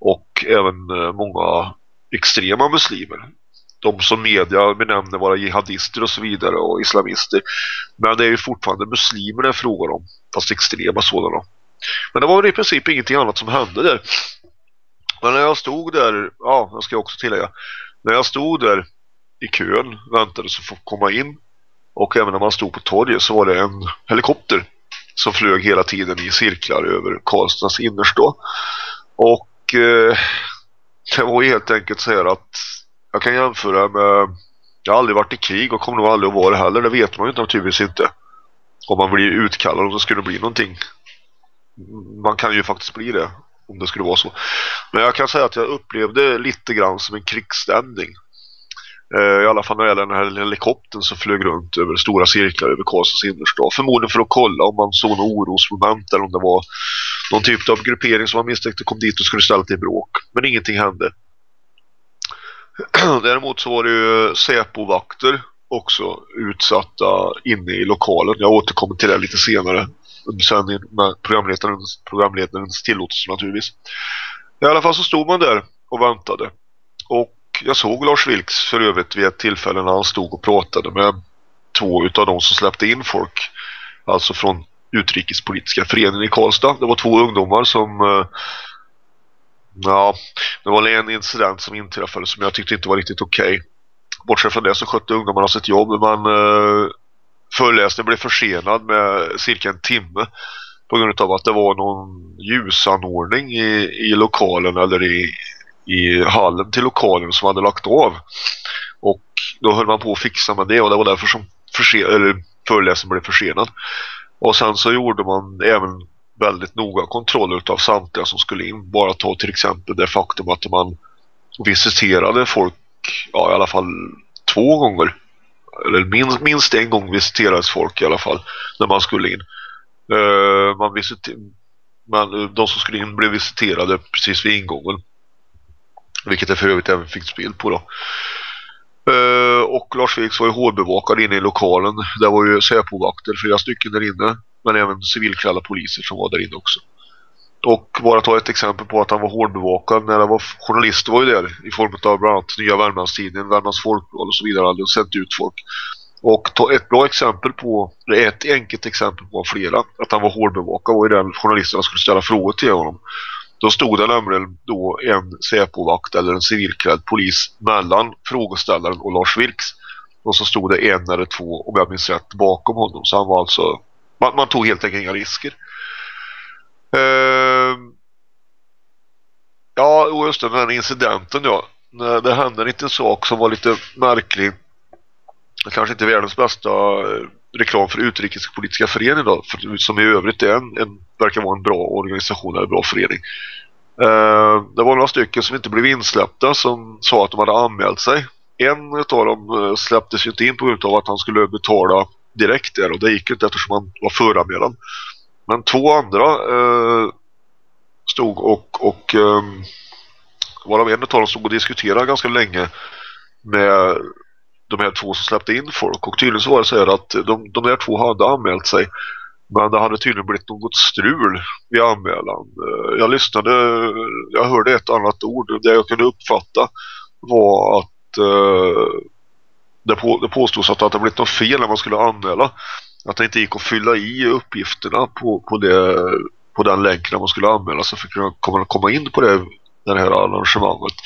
Och även eh, många extrema muslimer. De som media benämner vara jihadister och så vidare och islamister. Men det är ju fortfarande muslimer det är frågan om. Fast extrema sådana. Men det var i princip ingenting annat som hände där. Men när jag stod där, ja, jag ska också tillägga. När jag stod där i kön väntade så få komma in. Och även när man stod på torget så var det en helikopter som flög hela tiden i cirklar över Karlstads innerstad. Och eh, det var helt enkelt så här att jag kan jämföra med jag har aldrig varit i krig och kommer nog aldrig att vara det heller. Det vet man ju naturligtvis inte. Om man blir utkallad om det skulle bli någonting. Man kan ju faktiskt bli det om det skulle vara så. Men jag kan säga att jag upplevde lite grann som en krigsstämning. Eh, I alla fall när det gäller den här helikoptern som flög runt över stora cirklar över Karlstads innerstad. Förmodligen för att kolla om man såg någon orosmoment eller om det var någon typ av gruppering som man misstänkte kom dit och skulle ställa till bråk. Men ingenting hände. Däremot så var det ju Säpo-vakter också utsatta inne i lokalen. Jag återkommer till det lite senare under sändningen med programledarens, programledarens tillåtelse naturligtvis. I alla fall så stod man där och väntade. Och jag såg Lars Vilks för övrigt vid ett tillfälle när han stod och pratade med två utav de som släppte in folk. Alltså från utrikespolitiska föreningen i Karlstad. Det var två ungdomar som eh, ja, det var en incident som inträffade som jag tyckte inte var riktigt okej. Okay. Bortsett från det så skötte ungdomarna sitt jobb men eh, föreläsningen blev försenad med cirka en timme på grund av att det var någon ljusanordning i, i lokalen eller i, i hallen till lokalen som hade lagt av. Och då höll man på att fixa med det och det var därför som föreläsningen blev försenad. Och sen så gjorde man även väldigt noga kontroller av samtliga som skulle in. Bara ta till exempel det faktum att man visiterade folk ja, i alla fall två gånger. Eller minst, minst en gång visiterades folk i alla fall när man skulle in. Uh, man visiter men de som skulle in blev visiterade precis vid ingången. Vilket jag för övrigt även fick bild på då. Uh, och Lars Vilks var ju hårdbevakad inne i lokalen. Där var ju Säpo-vakter, flera stycken där inne. Men även civilklädda poliser som var där inne också. Och bara ta ett exempel på att han var hårdbevakad när han var journalist var ju där i form av bland annat Nya Värmlandstidningen, Värmlands Folkblad och så vidare hade sänt ut folk. Och ta ett bra exempel på, ett enkelt exempel på flera, att han var hårdbevakad var ju den journalisterna skulle ställa frågor till honom. Då stod det nämligen då en Säpovakt eller en civilklädd polis mellan frågeställaren och Lars Vilks. Och så stod det en eller två, om jag minns rätt, bakom honom. Så han var alltså, man, man tog helt enkelt inga risker. Uh, ja, just det, den här incidenten ja. Det hände en liten sak som var lite märklig. Kanske inte världens bästa eh, reklam för utrikespolitiska föreningen då, för, som i övrigt är en, en, verkar vara en bra organisation eller bra förening. Eh, det var några stycken som inte blev insläppta som sa att de hade anmält sig. En av dem eh, släpptes ju inte in på grund av att han skulle betala direkt där och det gick inte eftersom han var föranmälan. Men två andra eh, stod och, och um, varav en av dem stod och diskuterade ganska länge med de här två som släppte in folk och tydligen så var det så här att de, de här två hade anmält sig men det hade tydligen blivit något strul vid anmälan. Eh, jag lyssnade, jag hörde ett annat ord. Det jag kunde uppfatta var att eh, det, på, det påstås att det hade blivit något fel när man skulle anmäla. Att det inte gick att fylla i uppgifterna på, på, det, på den länken när man skulle anmäla så fick man kunna komma in på det, det här arrangemanget.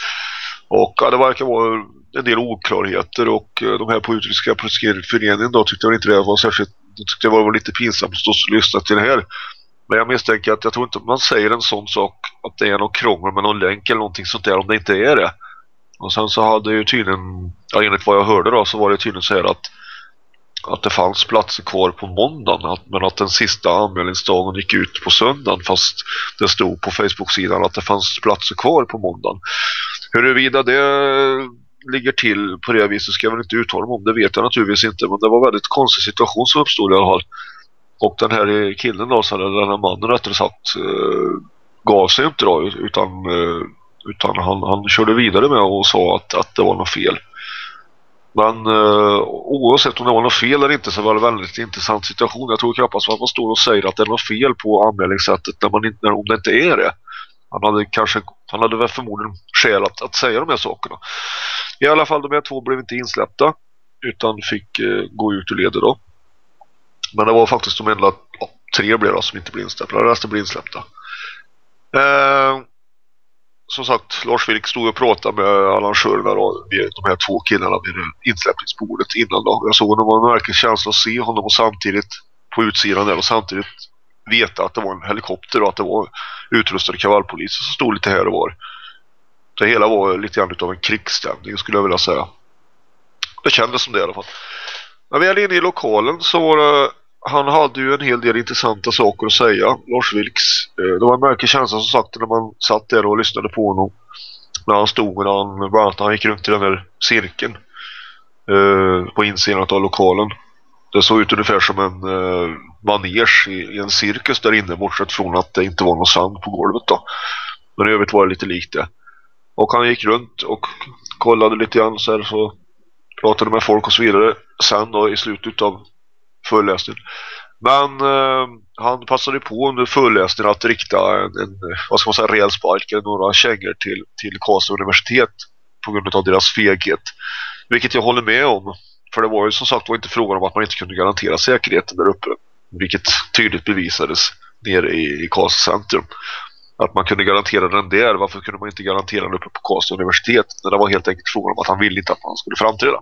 Och ja, det verkar vara en del oklarheter och eh, de här politiska föreningen då tyckte jag inte det var särskilt jag tyckte det var lite pinsamt att stå och lyssna till det här. Men jag misstänker att jag tror inte man säger en sån sak att det är någon krångel med någon länk eller någonting sånt där om det inte är det. Och sen så hade ju tydligen, ja, enligt vad jag hörde då så var det tydligen så här att att det fanns platser kvar på måndagen att, men att den sista anmälningsdagen gick ut på söndagen fast det stod på Facebook-sidan att det fanns platser kvar på måndagen. Huruvida det ligger till på det viset ska jag väl inte uttala mig om, det vet jag naturligtvis inte men det var en väldigt konstig situation som uppstod i alla fall. Och den här killen då, eller den här mannen rättare sagt eh, gav sig inte då utan, eh, utan han, han körde vidare med och sa att, att det var något fel. Men eh, oavsett om det var något fel eller inte så var det en väldigt intressant situation. Jag tror knappast att man står och säger att det är något fel på anmälningssättet när man inte, om det inte är det. Han hade kanske han hade väl förmodligen skäl att, att säga de här sakerna. I alla fall de här två blev inte insläppta utan fick eh, gå ut ur ledet då. Men det var faktiskt de enda ja, tre blev då, som inte blev insläppta. Resten blev insläppta. Eh, som sagt, Lars Vilk stod och pratade med arrangörerna då, de här två killarna vid insläppningsbordet innan då. Jag såg honom var en märklig känsla att se honom och samtidigt på utsidan där och samtidigt veta att det var en helikopter och att det var utrustade kavallpoliser som stod lite här och var. Det hela var lite grann av en krigsstämning skulle jag vilja säga. Det kändes som det i alla fall. När vi är inne i lokalen så var det, han hade ju en hel del intressanta saker att säga, Lars Vilks. Eh, det var en märklig känsla som sagt när man satt där och lyssnade på honom. När han stod, när han, bland annat han gick runt i den där cirkeln eh, på insidan av lokalen. Det såg ut ungefär som en eh, manege i, i, en cirkus där inne bortsett från att det inte var någon sand på golvet då. Men i övrigt var det lite likt det. Och han gick runt och kollade lite grann så här så pratade med folk och så vidare sen då i slutet av föreläsningen. Men eh, han passade på under föreläsningen att rikta en, en vad ska man säga, rejäl spark eller några kängor till, till Karlstad universitet på grund av deras feghet. Vilket jag håller med om. För det var ju som sagt var inte frågan om att man inte kunde garantera säkerheten där uppe. Vilket tydligt bevisades nere i, i Karlstad centrum. Att man kunde garantera den där. Varför kunde man inte garantera den uppe på Karlstad universitet? När det var helt enkelt frågan om att han ville inte att man skulle framträda.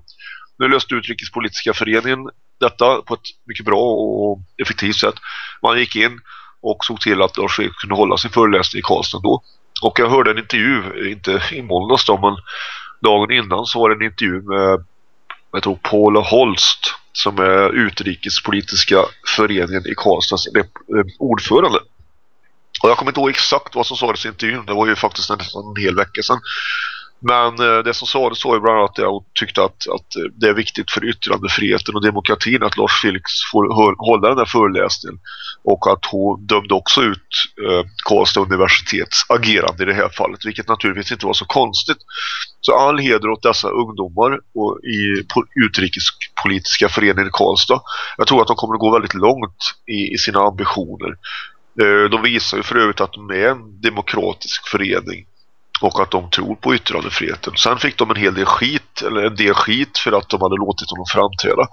Nu löste utrikespolitiska föreningen detta på ett mycket bra och effektivt sätt. Man gick in och såg till att Lars kunde hålla sin föreläsning i Karlstad då. Och jag hörde en intervju, inte i måndags då, men dagen innan så var det en intervju med jag tror Paul Holst som är utrikespolitiska föreningen i Karlstads eh, ordförande. Och jag kommer inte ihåg exakt vad som sades i intervjun. Det var ju faktiskt en, en hel vecka sedan. Men eh, det som sades var ju bland annat att jag tyckte att, att eh, det är viktigt för yttrandefriheten och demokratin att Lars Vilks får hålla den här föreläsningen. Och att hon dömde också ut eh, Karlstad universitets agerande i det här fallet. Vilket naturligtvis inte var så konstigt. Så all heder åt dessa ungdomar och i utrikespolitiska föreningen i Karlstad. Jag tror att de kommer att gå väldigt långt i, i sina ambitioner. Eh, de visar ju för övrigt att de är en demokratisk förening och att de tror på yttrandefriheten. Sen fick de en hel del skit, eller en del skit för att de hade låtit honom framträda.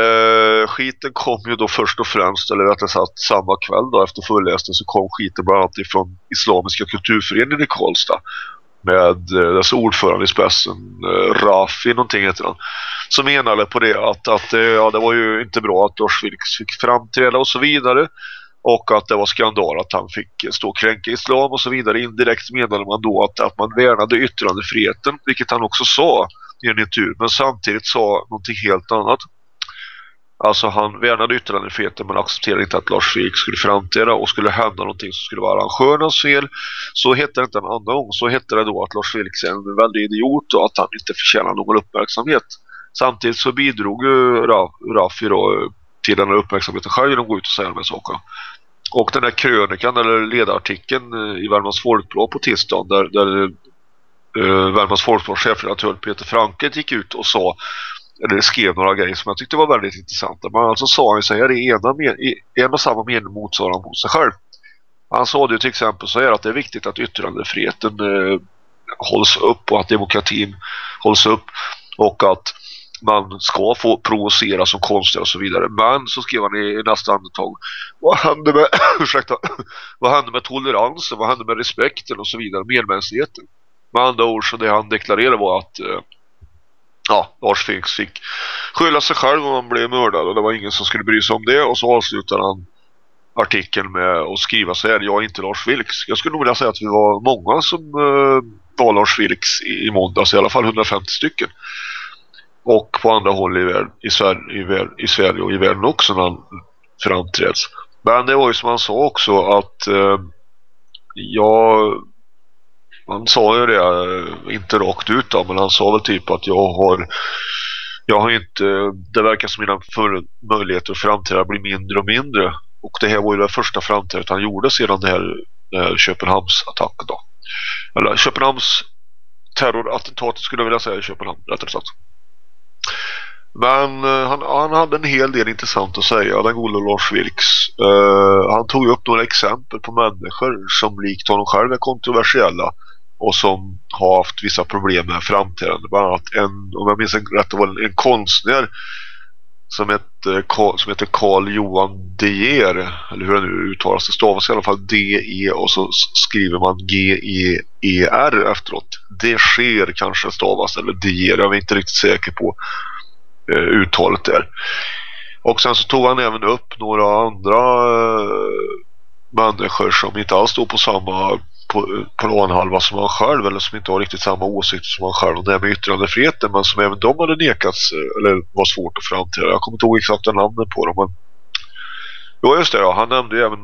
Eh, skiten kom ju då först och främst, eller rättare sagt samma kväll då efter föreläsningen så kom skiten bland annat ifrån Islamiska kulturföreningen i Karlstad med eh, dess ordförande i spetsen, eh, Rafi någonting heter han, som menade på det att, att eh, ja, det var ju inte bra att Lars Vilks fick framträda och så vidare och att det var skandal att han fick stå och kränka islam och så vidare. Indirekt menade man då att, att man värnade yttrandefriheten, vilket han också sa i en intervju, men samtidigt sa någonting helt annat. Alltså han värnade yttrandefriheten men accepterade inte att Lars Vilks skulle framträda och skulle hända någonting som skulle vara arrangörernas fel. Så hette det inte en annan gång. Så hette det då att Lars Vilks är en väldig idiot och att han inte förtjänar någon uppmärksamhet. Samtidigt så bidrog ju Rafi då till den här uppmärksamheten själv genom att gå ut och säga de här sakerna. Och den här krönikan eller ledarartikeln eh, i Värmlands Folkblad på tisdagen där, där uh, Värmlands Folkblads chefredaktör Peter Franke gick ut och sa eller skrev några grejer som jag tyckte var väldigt intressanta. Men alltså sa han sig i ena i en och samma mening motsvarande mot sig själv. Han sa det till exempel så här att det är viktigt att yttrandefriheten uh, hålls upp och att demokratin hålls upp och att man ska få provocera som konstnär och så vidare. Men så skrev han i, i nästa andetag vad hände med ursäkta, vad hände med toleransen, vad hände med respekten och så vidare, medmänskligheten. Med andra ord så det han deklarerade var att eh, ja, Lars Finks fick skylla sig själv om han blev mördad och det var ingen som skulle bry sig om det och så avslutade han artikeln med att skriva så här, jag är inte Lars Vilks. Jag skulle nog vilja säga att vi var många som eh, var Lars Vilks i, i måndags, i alla fall 150 stycken och på andra håll i, världen, i, Sverige, i, i Sverige och i världen också när han framträds. Men det var ju som han sa också att eh, jag han sa ju det eh, inte rakt ut då, men han sa väl typ att jag har jag har inte det verkar som mina för, möjligheter att framträda blir mindre och mindre och det här var ju det första framträdandet han gjorde sedan det här, det här Köpenhamnsattacken då. Eller Köpenhamns terrorattentatet skulle jag vilja säga i Köpenhamn rättare sagt. Men eh, han, han hade en hel del intressant att säga, den gode Lars Vilks. Uh, han tog upp några exempel på människor som likt honom själv är kontroversiella och som har haft vissa problem med framträdande. Bland annat en, om jag minns rätt, det var en, en konstnär Eh, som heter, som heter Carl Johan Deer eller hur det nu uttalas. Det stavas i alla fall D-E och så skriver man G-E-E-R efteråt. Det sker kanske stavas eller Deer, jag är inte riktigt säker på eh, uttalet där. Och sen så tog han även upp några andra eh, människor som inte alls står på samma på, planhalva som han själv eller som inte har riktigt samma åsikter som han själv och det här med yttrandefriheten men som även de hade nekats eh, eller var svårt att framträda. Jag kommer inte ihåg exakta namnen på dem men ja just det ja, han nämnde även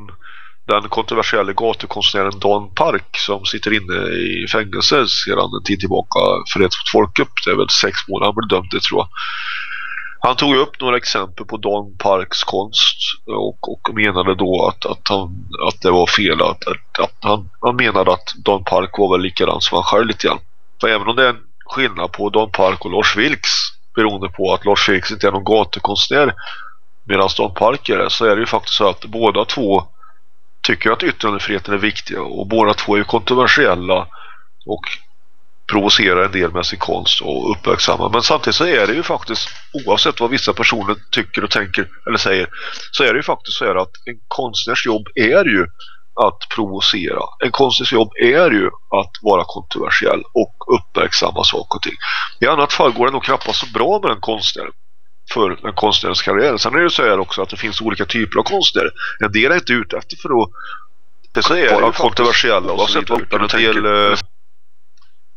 den kontroversiella gatukonstnären Don Park som sitter inne i fängelse sedan en tid tillbaka för ett mot folkupp. Det är väl sex månader han blev dömd det tror jag. Han tog upp några exempel på Don Parks konst och, och menade då att, att, han, att det var fel. Att, att, att han, han menade att Don Park var väl likadan som han själv lite grann. För även om det är en skillnad på Don Park och Lars Vilks beroende på att Lars Vilks inte är någon gatukonstnär medan Don Park är det så är det ju faktiskt så att båda två tycker att yttrandefriheten är viktig och båda två är kontroversiella och provocerar en del med sin konst och uppmärksamma. Men samtidigt så är det ju faktiskt, oavsett vad vissa personer tycker och tänker eller säger, så är det ju faktiskt så här att en konstnärs jobb är ju att provocera. En konstnärs jobb är ju att vara kontroversiell och uppmärksamma saker och ting. I annat fall går det nog knappast så bra med en konstnär för en konstnärens karriär. Sen är det så här också att det finns olika typer av konstnärer. En del är inte ute efter för att det är vara kontroversiella och så vidare. En del,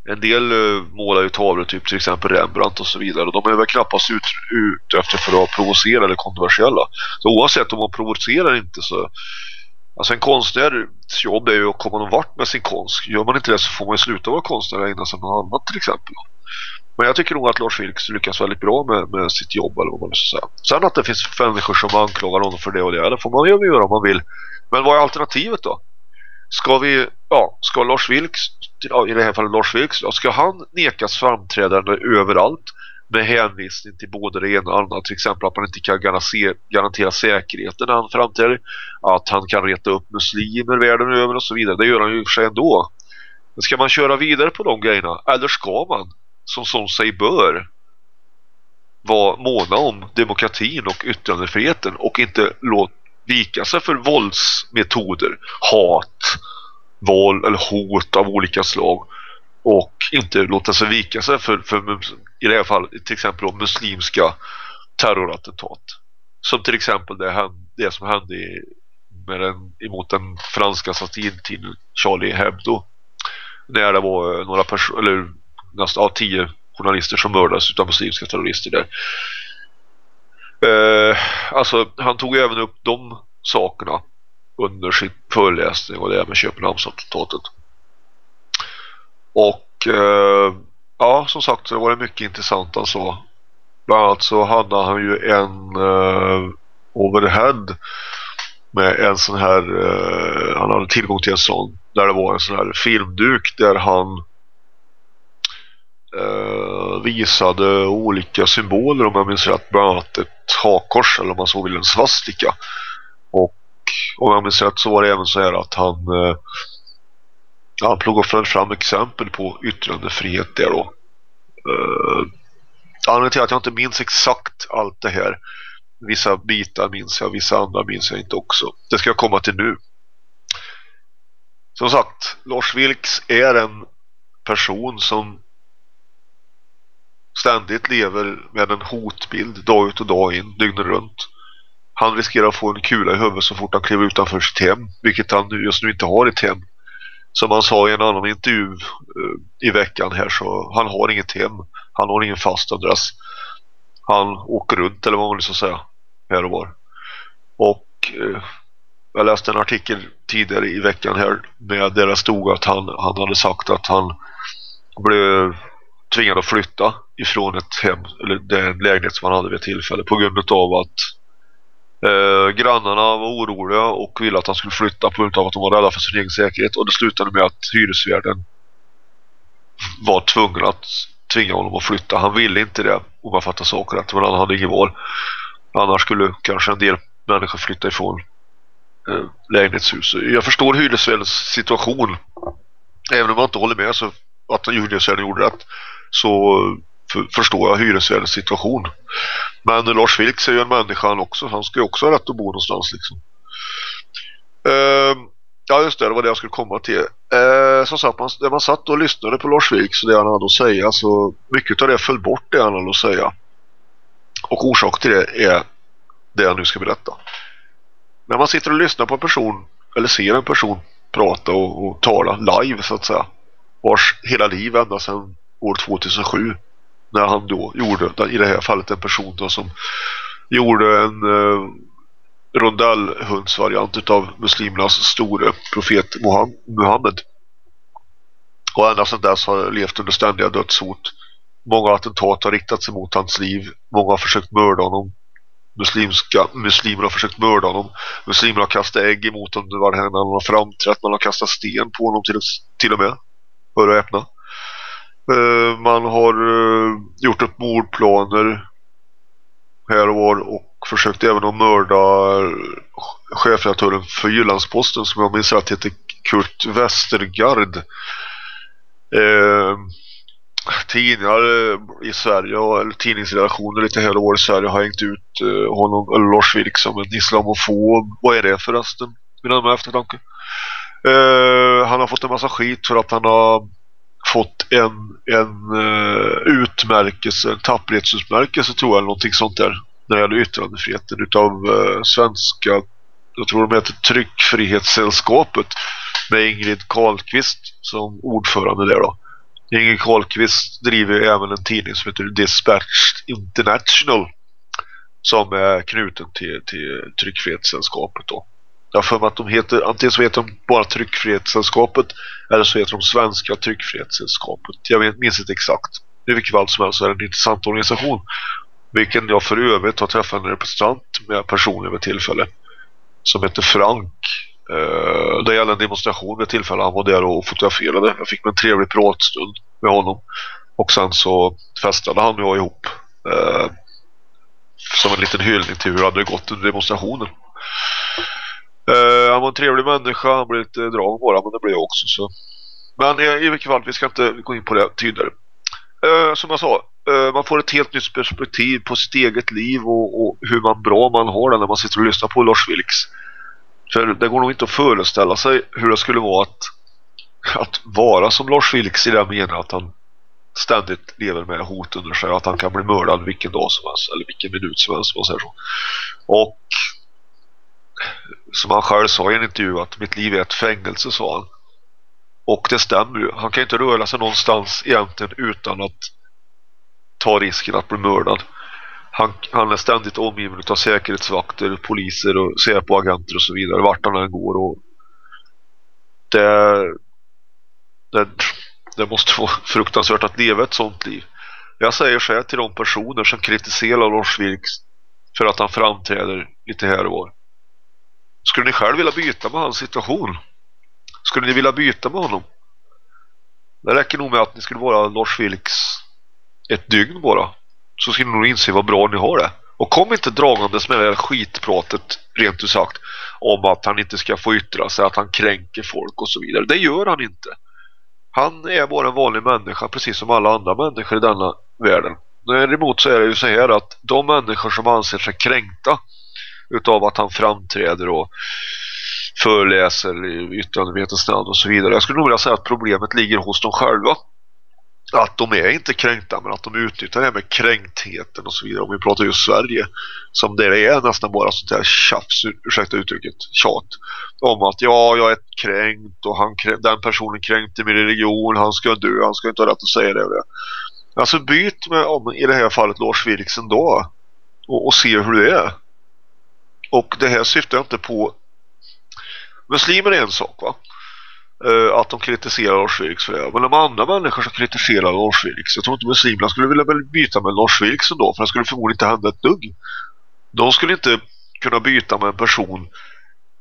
en del eh, målar ju tavlor, typ till exempel Rembrandt och så vidare. Och de är väl knappast ut, ute efter för att provocera eller kontroversiella. Så oavsett om man provocerar inte så... Alltså en konstnärs jobb är ju att komma någon vart med sin konst. Gör man inte det så får man ju sluta vara konstnär och ägna sig åt något annat till exempel. Men jag tycker nog att Lars Vilks lyckas väldigt bra med, med sitt jobb eller vad man ska säga. Sen att det finns människor som anklagar honom för det och det, det får man ju göra om man vill. Men vad är alternativet då? Ska vi, ja, ska Lars Vilks, ja, i det här fallet Lars Vilks, ska han nekas framträdande överallt med hänvisning till både det ena och andra, till exempel att man inte kan garantera säkerheten när han framträder, att han kan reta upp muslimer världen över och så vidare. Det gör han ju för sig ändå. Men ska man köra vidare på de grejerna, eller ska man, som som sig bör, vara måna om demokratin och yttrandefriheten och inte låta vika sig för våldsmetoder, hat, våld eller hot av olika slag och inte låta sig vika sig för, för i det här fallet till exempel muslimska terrorattentat. Som till exempel det, det som hände i, med den, emot den franska satintidningen Charlie Hebdo. När det var eh, några personer, eller nästan ja, tio journalister som mördades av muslimska terrorister där. Eh, alltså han tog även upp de sakerna under sin föreläsning och det med Köpenhamnsavtalet. Och eh, ja, som sagt så var det mycket intressant han sa. Bland annat så hade han ju en eh, overhead med en sån här eh, han hade tillgång till en sån där det var en sån här filmduk där han eh, visade olika symboler om jag minns rätt bland annat ett hakors eller om man så vill en svastika och om jag minns rätt så var det även så här att han eh, han plockade fram exempel på yttrandefrihet där då. Eh, anledningen till att jag inte minns exakt allt det här. Vissa bitar minns jag, vissa andra minns jag inte också. Det ska jag komma till nu. Som sagt, Lars Vilks är en person som ständigt lever med en hotbild dag ut och dag in, dygnet runt. Han riskerar att få en kula i huvudet så fort han kliver utanför sitt hem, vilket han just nu inte har i ett hem som han sa i en annan intervju uh, i veckan här så han har inget hem. Han har ingen fast adress. Han åker runt eller vad man ska säga här och var. Och uh, jag läste en artikel tidigare i veckan här med där det stod att han, han hade sagt att han blev tvingad att flytta ifrån ett hem eller den lägenhet som han hade vid tillfälle på grund av att Eh, grannarna var oroliga och ville att han skulle flytta på grund av att de var rädda för sin egen säkerhet. Och det slutade med att hyresvärden var tvungen att tvinga honom att flytta. Han ville inte det om man fattar saker rätt, men han hade ingen val. Annars skulle kanske en del människor flytta ifrån eh, lägenhetshus. Jag förstår hyresvärdens situation. Även om jag inte håller med så att hyresvärden gjorde rätt så förstår jag hyresvärdens situation. Men Lars Vilks är ju en människa han också. Han ska ju också ha rätt att bo någonstans liksom. Uh, ja just det, det var det jag skulle komma till. Uh, som sagt, man, när man satt och lyssnade på Lars Vilks och det han hade att säga så mycket av det föll bort det han hade att säga. Och orsak till det är det jag nu ska berätta. När man sitter och lyssnar på en person eller ser en person prata och, och tala live så att säga vars hela liv ända sedan år 2007 när han då gjorde, i det här fallet en person då som gjorde en eh, rondellhundsvariant utav muslimernas store profet Muhammed. Och ända sedan dess har levt under ständiga dödshot. Många attentat har riktat sig mot hans liv. Många har försökt mörda honom. Muslimska, muslimer har försökt mörda honom. Muslimer har kastat ägg emot honom var han har framträtt. Man har kastat sten på honom till, till och med. Hör och öppna. Eh, man har eh, gjort upp mordplaner här och var och försökt även att mörda eh, chefredaktören för Jyllandsposten som jag minns att heter Kurt Westergard. Eh, tidningar i Sverige eller tidningsredaktioner lite här och var i Sverige har hängt ut eh, honom eller Lars Vilk som en islamofob. Vad är det förresten? Mina närmare eftertanke. Eh, han har fått en massa skit för att han har fått en, en uh, utmärkelse, en tapperhetsutmärkelse tror jag, eller någonting sånt där när det gäller yttrandefriheten utav uh, svenska, jag tror de heter Tryckfrihetssällskapet med Ingrid Karlqvist som ordförande där då. Ingrid Karlqvist driver även en tidning som heter Dispatch International som är knuten till, till tryckfrihetssällskapet då. Jag för mig att de heter, antingen så heter de bara tryckfrihetssällskapet eller så heter de svenska tryckfrihetssällskapet. Jag minns inte exakt. I vilket fall som helst är det en intressant organisation. Vilken jag för övrigt har träffat en representant med personligen vid tillfälle. Som heter Frank. Eh, det gällde en demonstration vid tillfälle. Han var där och fotograferade. Jag fick en trevlig pratstund med honom. Och sen så festade han och jag ihop. Eh, som en liten hyllning till hur det hade gått under demonstrationen. Uh, han var en trevlig människa, han blev lite drag bara, men det blev jag också. Så. Men i, i vilket fall, vi ska inte gå in på det tydligare. Uh, som jag sa, uh, man får ett helt nytt perspektiv på sitt eget liv och, och, hur man bra man har det när man sitter och lyssnar på Lars Vilks. För det går nog inte att föreställa sig hur det skulle vara att, att vara som Lars Vilks i den meningen att han ständigt lever med hot under sig att han kan bli mördad vilken dag som helst eller vilken minut som helst. så. Och som han själv sa i en intervju att mitt liv är ett fängelse sa han. Och det stämmer ju. Han kan inte röra sig någonstans egentligen utan att ta risken att bli mördad. Han, han är ständigt omgiven av säkerhetsvakter, poliser och Säpo-agenter och så vidare vart han än går och det, det, det måste vara fruktansvärt att leva ett sånt liv. Jag säger så här till de personer som kritiserar Lars Vilks för att han framträder lite här och var. Skulle ni själv vilja byta med hans situation? Skulle ni vilja byta med honom? Det räcker nog med att ni skulle vara Lars Vilks ett dygn bara. Så skulle ni nog inse vad bra ni har det. Och kom inte dragandes med det här skitpratet rent ut sagt om att han inte ska få yttra sig, att han kränker folk och så vidare. Det gör han inte. Han är bara en vanlig människa precis som alla andra människor i denna världen. Däremot så är det ju så här att de människor som anser sig kränkta utav att han framträder och föreläser i yttrandefrihetens namn och så vidare. Jag skulle nog vilja säga att problemet ligger hos dem själva. Att de är inte kränkta men att de utnyttjar det här med kränktheten och så vidare. Om vi pratar just Sverige som det är nästan bara sånt här tjafs, ursäkta uttrycket, tjat. Om att ja, jag är kränkt och han, den personen kränkte min religion, han ska dö, han ska inte ha rätt att säga det. Alltså byt med, om, i det här fallet, Lars Vilks då och, och se hur det är. Och det här syftar inte på muslimer är en sak va? Eh, att de kritiserar Lars Vilks för det. Men de andra människor som kritiserar Lars Vilks, jag tror inte muslimerna skulle vilja byta med Lars Vilks ändå, för det skulle förmodligen inte hända ett dugg. De skulle inte kunna byta med en person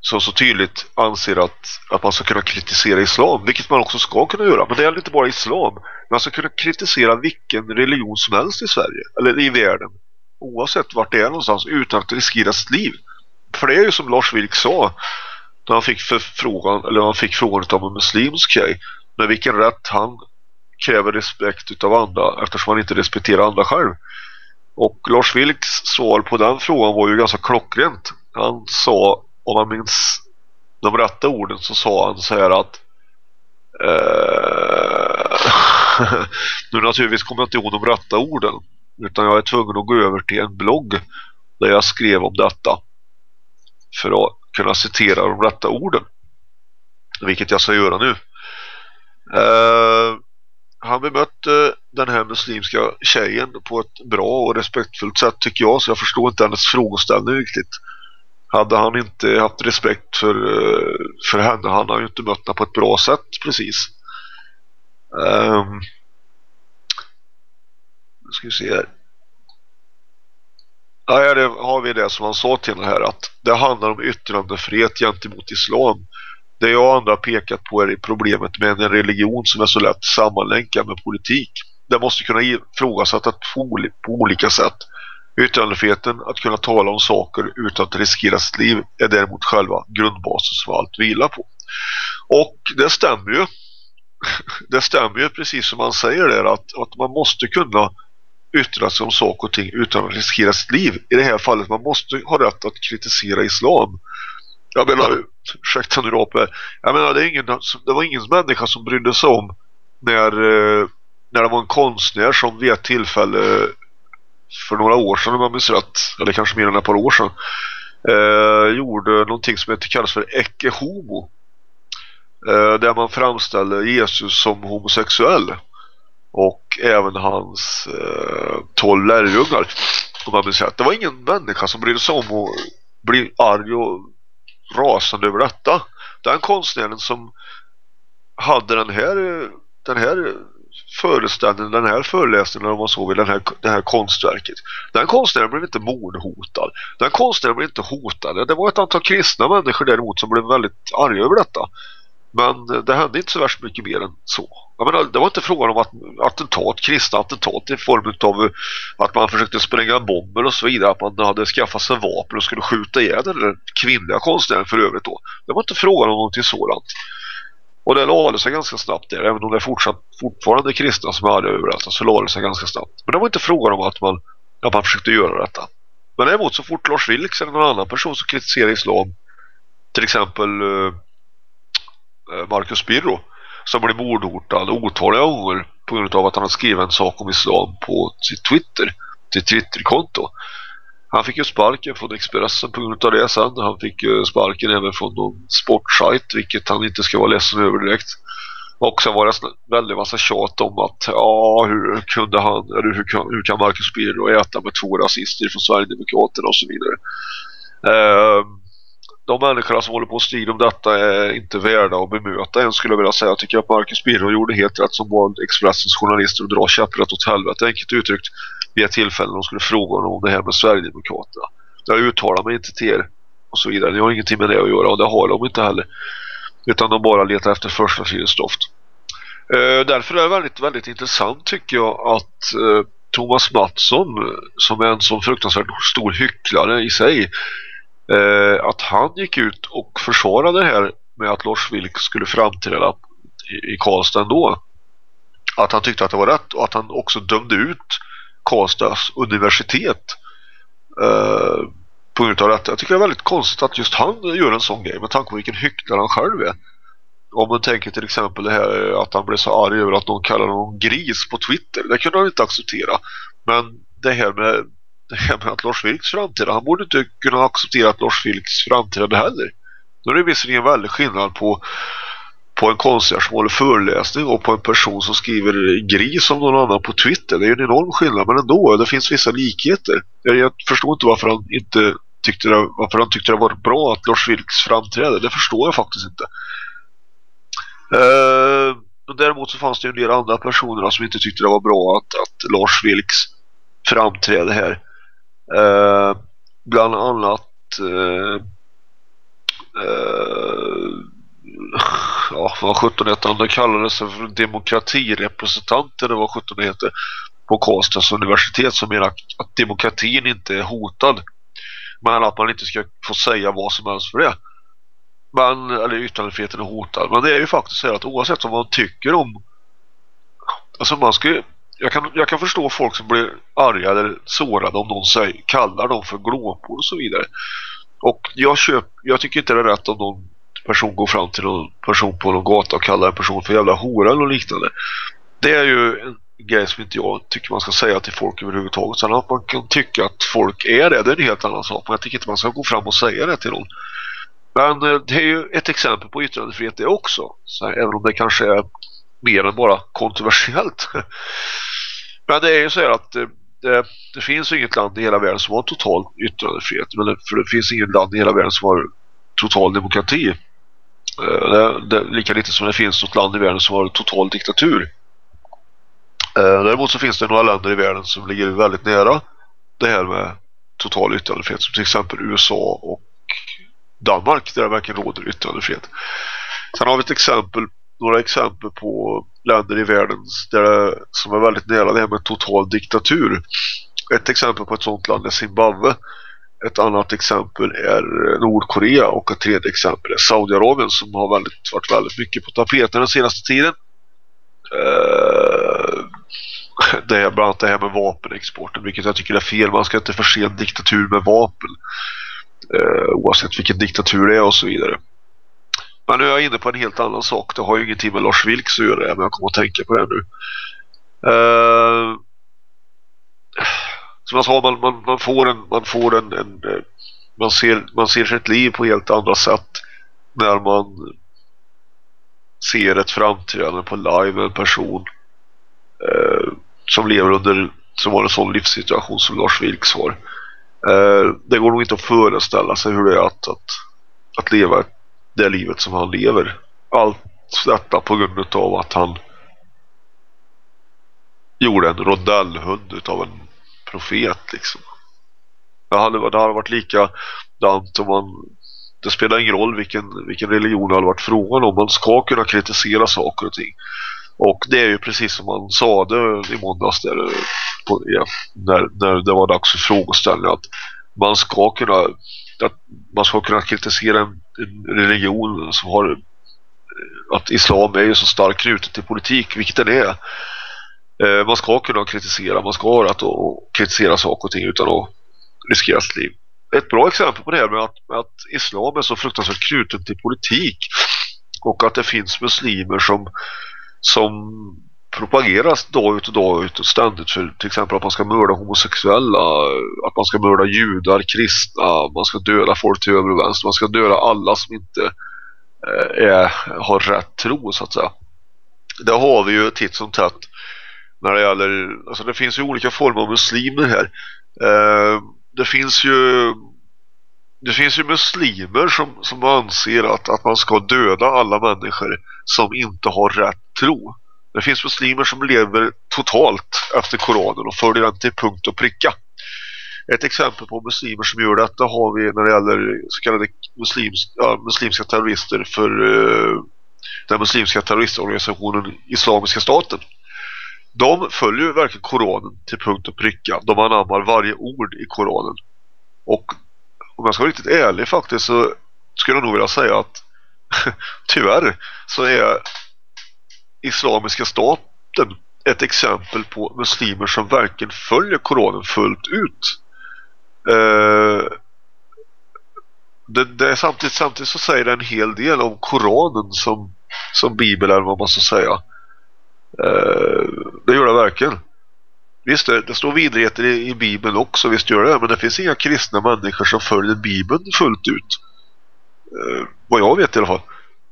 som så tydligt anser att, att man ska kunna kritisera islam, vilket man också ska kunna göra. Men det är inte bara islam. Man ska kunna kritisera vilken religion som helst i Sverige, eller i världen. Oavsett vart det är någonstans, utan att riskera sitt liv. För det är ju som Lars Vilk sa när han fick frågan eller han fick frågan av en muslimsk tjej med vilken rätt han kräver respekt utav andra eftersom han inte respekterar andra själv. Och Lars Vilks svar på den frågan var ju ganska klockrent. Han sa, om man minns de rätta orden så sa han så här att eh, nu naturligtvis kommer jag inte ihåg de rätta orden utan jag är tvungen att gå över till en blogg där jag skrev om detta för att kunna citera de rätta orden. Vilket jag ska göra nu. Uh, han bemötte eh, den här muslimska tjejen på ett bra och respektfullt sätt tycker jag. Så jag förstår inte hennes frågeställning riktigt. Hade han inte haft respekt för, eh, för henne han har ju inte mött henne på ett bra sätt precis. Um, ska vi se här. Ja, det har vi det som han sa till henne här att det handlar om yttrandefrihet gentemot islam. Det jag och andra pekat på är problemet med en religion som är så lätt sammanlänkad med politik. Det måste kunna ifrågasättas på, på olika sätt. Yttrandefriheten, att kunna tala om saker utan att riskera sitt liv är däremot själva grundbasen som allt vilar på. Och det stämmer ju. Det stämmer ju precis som man säger där att, att man måste kunna yttra sig om saker och ting utan att riskera sitt liv. I det här fallet man måste ha rätt att kritisera islam. Jag menar, ursäkta nu Rape, jag menar det, är ingen, det var ingen människa som brydde sig om när, eh, när det var en konstnär som vid ett tillfälle för några år sedan om jag minns rätt, eller kanske mer än ett par år sedan eh, gjorde någonting som heter, kallas för Ecce Homo eh, där man framställer Jesus som homosexuell och även hans eh, 12 lärjungar. Om man vill säga. Det var ingen människa som brydde sig om att bli arg och rasande över detta. Den konstnären som hade den här den här föreställningen, den här föreläsningen om man så vill, den här, det här konstverket. Den konstnären blev inte mordhotad. Den konstnären blev inte hotad. Det var ett antal kristna människor däremot som blev väldigt arga över detta. Men det hände inte så värst mycket mer än så. Jag menar, det var inte frågan om att attentat, kristna attentat i form av eh, att man försökte spränga bomber och så vidare. Att man hade skaffat sig vapen och skulle skjuta ihjäl den kvinnliga konstnären för övrigt då. Det var inte frågan om någonting sådant. Och det lade sig ganska snabbt där. Även om det är fortsatt, fortfarande kristna som hade överallt så lade det sig ganska snabbt. Men det var inte frågan om att man, att man försökte göra detta. Men däremot så fort Lars Vilks eller någon annan person som kritiserar islam till exempel eh, Eh, Marcus Birro som blev mordhotad otaliga gånger på grund av att han har skrivit en sak om islam på sitt Twitter, sitt Twitterkonto. Han fick ju sparken från Expressen på grund av det sen. Han fick ju sparken även från någon sportsajt, vilket han inte ska vara ledsen över direkt. Och sen var det väldigt massa tjat om att ja, hur kunde han, eller hur kan, hur kan Marcus Birro äta med två rasister från Sverigedemokraterna och så vidare. Uh, de människorna som håller på att strida om detta är inte värda att bemöta än skulle jag vilja säga. Jag tycker att Marcus Birro gjorde helt rätt som var Expressens journalister och dra käpprätt åt helvete. Enkelt uttryckt vid ett tillfälle de skulle fråga honom om det här med Sverigedemokraterna. Jag uttalar mig inte till er och så vidare. Ni har ingenting med det att göra och det har de inte heller. Utan de bara letar efter första sidens doft. Eh, därför är det väldigt, väldigt intressant tycker jag att eh, Thomas Mattsson som är en sån fruktansvärt stor hycklare i sig eh, att han gick ut och försvarade det här med att Lars Vilk skulle framträda i, i Karlstad ändå. Att han tyckte att det var rätt och att han också dömde ut Karlstads universitet eh, på grund av detta. Jag tycker det är väldigt konstigt att just han gör en sån grej med tanke på vilken hycklare han själv är. Om man tänker till exempel det här att han blev så arg över att någon kallade honom gris på Twitter. Det kunde han inte acceptera. Men det här med, det här med att Lars Vilks framtida, han borde inte kunna acceptera att Lars Vilks framtida heller. Då är det visserligen en väldig skillnad på på en konstnär som håller föreläsning och på en person som skriver gris om någon annan på Twitter. Det är ju en enorm skillnad men ändå, det finns vissa likheter. Jag, förstår inte varför han inte tyckte det, varför han tyckte det var bra att Lars Vilks framträdde. Det förstår jag faktiskt inte. Uh, däremot så fanns det ju en del andra personer som inte tyckte det var bra att, att Lars Vilks framträdde här. Eh, bland annat uh, ja, vad 17 heter han? Det kallades för demokratirepresentanter, det var 17 heter på Karlstads universitet som menar att demokratin inte är hotad. Men att man inte ska få säga vad som helst för det. Men, eller yttrandefriheten är hotad. Men det är ju faktiskt så att oavsett vad man tycker om alltså man ska jag kan, jag kan förstå folk som blir arga eller sårade om någon säger, kallar dem för glåpor och så vidare. Och jag, köp, jag tycker inte det är rätt om någon person går fram till någon person på någon gata och kallar en person för jävla hora eller liknande. Det är ju en grej som inte jag tycker man ska säga till folk överhuvudtaget. Sen att man kan tycka att folk är det, det är en helt annan sak. Men jag tycker inte man ska gå fram och säga det till någon. Men eh, det är ju ett exempel på yttrandefrihet det också. Så även om det kanske är mer än bara kontroversiellt. Men det är ju så här att eh, det, det, finns inget land i hela världen som har total yttrandefrihet. Men det, för det finns inget land i hela världen som har total demokrati. Eh, det, det, lika lite som det finns något land i världen som har total diktatur. Eh, däremot så finns det några länder i världen som ligger väldigt nära det här med total yttrandefrihet som till exempel USA och Danmark där det verkligen råder yttrandefrihet. Sen har vi ett exempel, några exempel på länder i världen där det, som är väldigt nära det här med total diktatur. Ett exempel på ett sådant land är Zimbabwe ett annat exempel är Nordkorea och ett tredje exempel är Saudiarabien som har väldigt, varit väldigt mycket på tapeten den senaste tiden. Uh, det är bland annat det här med vapenexporten vilket jag tycker är fel. Man ska inte förse en diktatur med vapen uh, oavsett vilken diktatur det är och så vidare. Men nu är jag inne på en helt annan sak. Det har ju ingenting med Lars Vilks att göra men jag kommer att tänka på det nu. Uh, som jag sa, man, man, man får en, man får en, en eh, man ser, man ser sitt liv på helt andra sätt när man ser ett framträdande på live med en person uh, som lever under som har en sån livssituation som Lars Vilks har. Uh, det går nog inte att föreställa sig hur det är att, att, att leva det livet som han lever. Allt detta på grund av att han gjorde en rondellhund utav en profet liksom. Det hade, det hade varit lika dant om man det spelar ingen roll vilken, vilken religion det hade varit frågan om. Man ska kunna kritisera saker och ting. Och det är ju precis som man sa det i måndags där, på, ja, när, när det var dags för frågeställning att man ska kunna att man ska kunna kritisera en religion som har att islam är ju så starkt knutet till politik, vilket den är. Eh, man ska kunna kritisera, man ska ha rätt att kritisera saker och ting utan att riskera sitt liv. Ett bra exempel på det här med att, med att islam är så fruktansvärt knuten till politik och att det finns muslimer som som propageras dag ut och dag ut och ständigt för till exempel att man ska mörda homosexuella, att man ska mörda judar, kristna, man ska döda folk till över och vänster, man ska döda alla som inte eh, är, har rätt tro så att säga. Det har vi ju titt som tätt när det gäller, alltså det finns ju olika former av muslimer här. Eh, det finns ju det finns ju muslimer som, som anser att, att man ska döda alla människor som inte har rätt tro. Det finns muslimer som lever totalt efter Koranen och följer den till punkt och pricka. Ett exempel på muslimer som gör detta har vi när det gäller så kallade muslims, ja, muslimska terrorister för eh, den muslimska terroristorganisationen Islamiska staten. De följer verkligen Koranen till punkt och pricka. De anammar varje ord i Koranen. Och om jag ska vara riktigt ärlig faktiskt så skulle jag nog vilja säga att tyvärr så är Islamiska staten ett exempel på muslimer som verkligen följer Koranen fullt ut. Eh, det, det, är samtidigt, samtidigt så säger det en hel del om Koranen som, som Bibel är vad man ska säga. Eh, det gör det verkligen. Visst, det, det står vidrigheter i, i Bibeln också, visst gör det men det finns inga kristna människor som följer Bibeln fullt ut. Eh, vad jag vet i alla fall.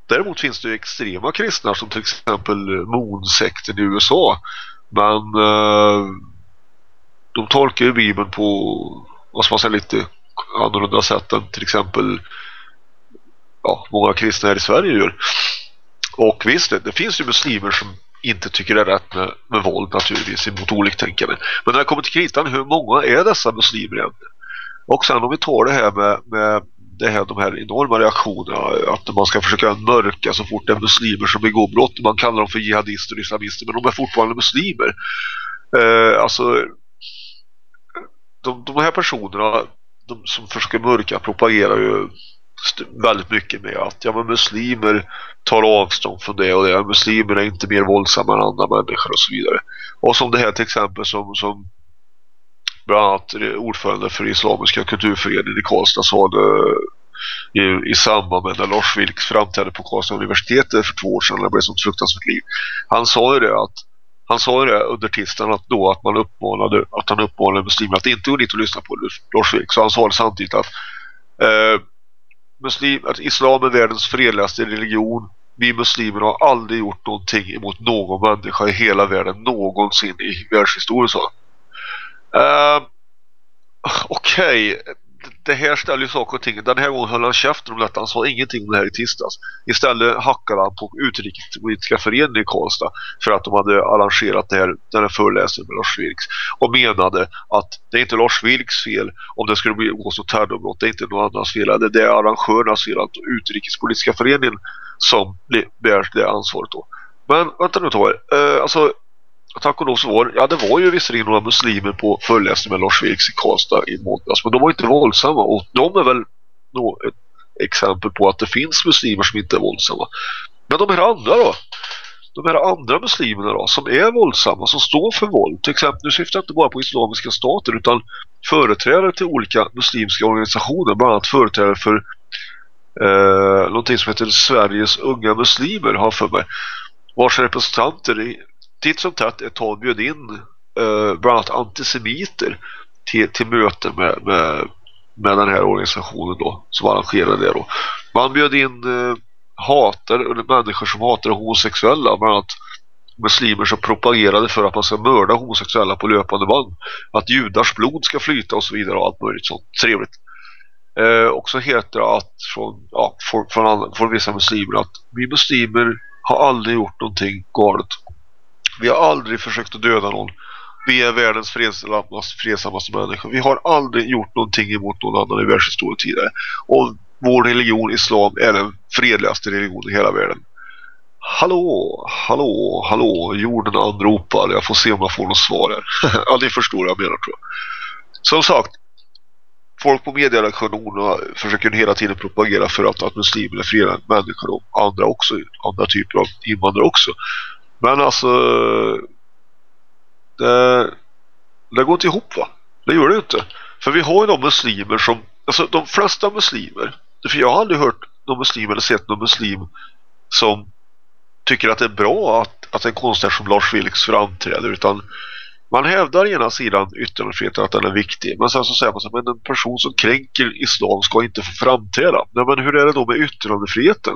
Däremot finns det extrema kristna som till exempel Moonsekten i USA. Men eh, de tolkar ju Bibeln på vad ska man säga, lite annorlunda sätt än till exempel ja, många kristna här i Sverige gör. Och visst, det, det finns ju muslimer som inte tycker det är rätt med, med våld naturligtvis mot oliktänkande. Men när det kommer till kritan, hur många är dessa muslimer egentligen? Och sen om vi tar det här med, med det här, de här enorma reaktionerna att man ska försöka mörka så fort det är muslimer som begår brott. Man kallar dem för jihadister och islamister men de är fortfarande muslimer. Eh, alltså de, de här personerna de som försöker mörka propagerar ju väldigt mycket med att ja, men muslimer tar avstånd från det och det. Muslimer är inte mer våldsamma än andra människor och så vidare. Och som det här till exempel som, som bland annat ordförande för Islamiska kulturföreningen i Karlstad sa det eh, i, i samband med när Lars Vilks framträdde på Karlstad universitet för två år sedan när det blev sånt fruktansvärt liv. Han sa ju det att han sa ju det under tisdagen att då att man uppmanade att han uppmanade muslimer att inte gå dit och lyssna på Lars Vilks. Så han sa det samtidigt att eh, muslim, att islam är världens fredligaste religion. Vi muslimer har aldrig gjort någonting emot någon människa i hela världen någonsin i världshistorien så. Uh, Okej, okay. det här ställer ju saker och ting. Den här gången höll han käften om detta. Han sa ingenting om det här i tisdags. Istället hackade han på utrikespolitiska föreningen i Karlstad för att de hade arrangerat det här, den här föreläsningen med Lars Vilks och menade att det är inte Lars Vilks fel om det skulle bli något terrorbrott. Det är inte någon annans fel. Det är arrangörernas fel. Att utrikespolitiska föreningen som bär det ansvaret då. Men vänta nu Tove. Uh, alltså tack och lov så var ja det var ju visserligen några muslimer på föreläsning med Lars Vilks i Karlstad i måndags men de var inte våldsamma och de är väl nog ett exempel på att det finns muslimer som inte är våldsamma. Men de här andra då? De här andra muslimerna då som är våldsamma, som står för våld. Till exempel, nu syftar jag inte bara på islamiska stater utan företrädare till olika muslimska organisationer, bland annat företrädare för eh, någonting som heter Sveriges unga muslimer har för mig. Vars representanter titt som tätt ett tag bjöd in eh, bland annat antisemiter till, till möte med, med, med den här organisationen då, som arrangerade det då. Man bjöd in eh, hatar, eller människor som hatar homosexuella, bland annat muslimer som propagerade för att man ska mörda homosexuella på löpande band. Att judars blod ska flyta och så vidare och allt möjligt sånt. Trevligt. Eh, och så heter det att från, ja, från, från, från vissa muslimer att vi muslimer har aldrig gjort någonting galet. Vi har aldrig försökt att döda någon. Vi är världens fredsammaste, fredsammaste människor. Vi har aldrig gjort någonting emot någon annan i världshistorien tidigare. Och vår religion, islam, är den fredligaste religionen i hela världen. Hallå, hallå, hallå, jorden anropar. Jag får se om jag får något svar här. ja, ni förstår vad jag menar tror jag. Som sagt, folk på medieredaktionerna försöker hela tiden propagera för att, att muslimer är fredliga människor och andra också, andra typer av invandrare också. Men alltså det, det går inte ihop va? Det gör det inte. För vi har ju de muslimer som, alltså de flesta muslimer, för jag har aldrig hört någon muslim eller sett någon muslim som tycker att det är bra att, att en konstnär som Lars Vilks framträder utan man hävdar ena sidan yttrandefriheten att den är viktig men sen så säger man så men en person som kränker islam ska inte få framträda. Nej, men hur är det då med yttrandefriheten?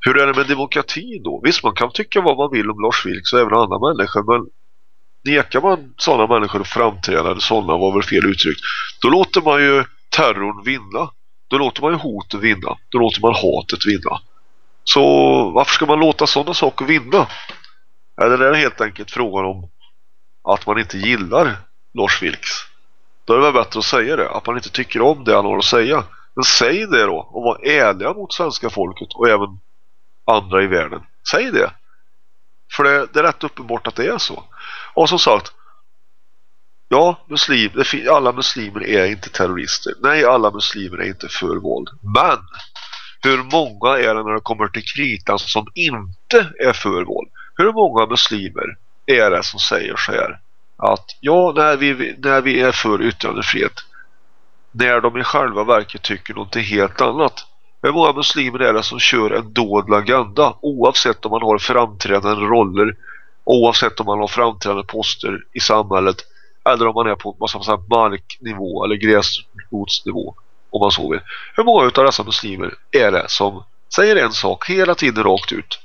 Hur är det med demokratin då? Visst man kan tycka vad man vill om Lars Vilks och även andra människor men nekar man sådana människor att framträda eller sådana var väl fel uttryckt då låter man ju terrorn vinna. Då låter man ju hotet vinna. Då låter man hatet vinna. Så varför ska man låta sådana saker vinna? Eller är det helt enkelt frågan om att man inte gillar Lars Vilks? Då är det väl bättre att säga det. Att man inte tycker om det han har att säga. Men säg det då och var ärliga mot svenska folket och även andra i världen. Säg det. För det, det är rätt uppenbart att det är så. Och som sagt, ja, muslim, alla muslimer är inte terrorister. Nej, alla muslimer är inte för våld. Men hur många är det när det kommer till kritan som inte är för våld? Hur många muslimer är det som säger så här att ja, när vi, när vi är för yttrandefrihet när de i själva verket tycker någonting helt annat. Hur många muslimer är det som kör en dold agenda oavsett om man har framträdande roller oavsett om man har framträdande poster i samhället eller om man är på vad ska marknivå eller gräsrotsnivå om man så vill. Hur många av dessa muslimer är det som säger en sak hela tiden rakt ut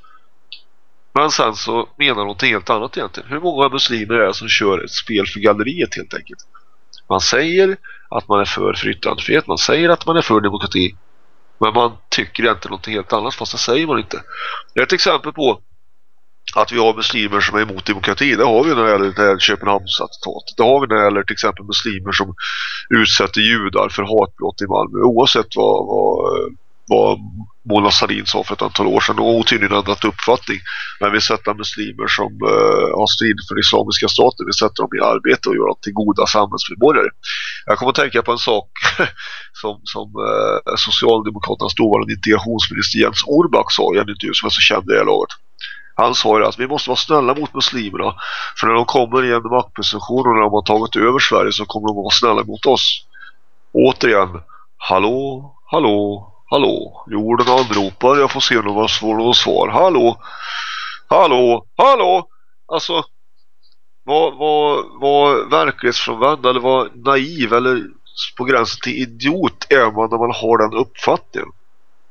men sen så menar något helt annat egentligen. Hur många muslimer är det som kör ett spel för galleriet helt enkelt? Man säger att man är för yttrandefrihet, man säger att man är för demokrati men man tycker egentligen någonting helt annat fast det säger man inte. Det är ett exempel på att vi har muslimer som är emot demokrati. Det har vi när det gäller det här Köpenhamnsattentatet. Det har vi när det gäller till exempel muslimer som utsätter judar för hatbrott i Malmö. Oavsett vad, vad, vad Mona Sahlin sa för ett antal år sedan. Och tydligen ändrat uppfattning. Men vi sätter muslimer som eh, har strid för islamiska staten. Vi sätter dem i arbete och gör dem till goda samhällsmedborgare. Jag kommer att tänka på en sak som, som eh, Socialdemokraternas dåvarande integrationsminister Jens Orbach sa i en intervju som är så känd i det laget. Han sa ju att vi måste vara snälla mot muslimerna. För när de kommer i en maktposition och när de har tagit över Sverige så kommer de att vara snälla mot oss. Återigen, hallå, hallå, hallå. Jorden anropar, jag får se om det får något svar. Hallå, hallå, hallå. Alltså, var, var, var verklighetsfrånvänd eller var naiv eller på gränsen till idiot är man när man har den uppfattningen.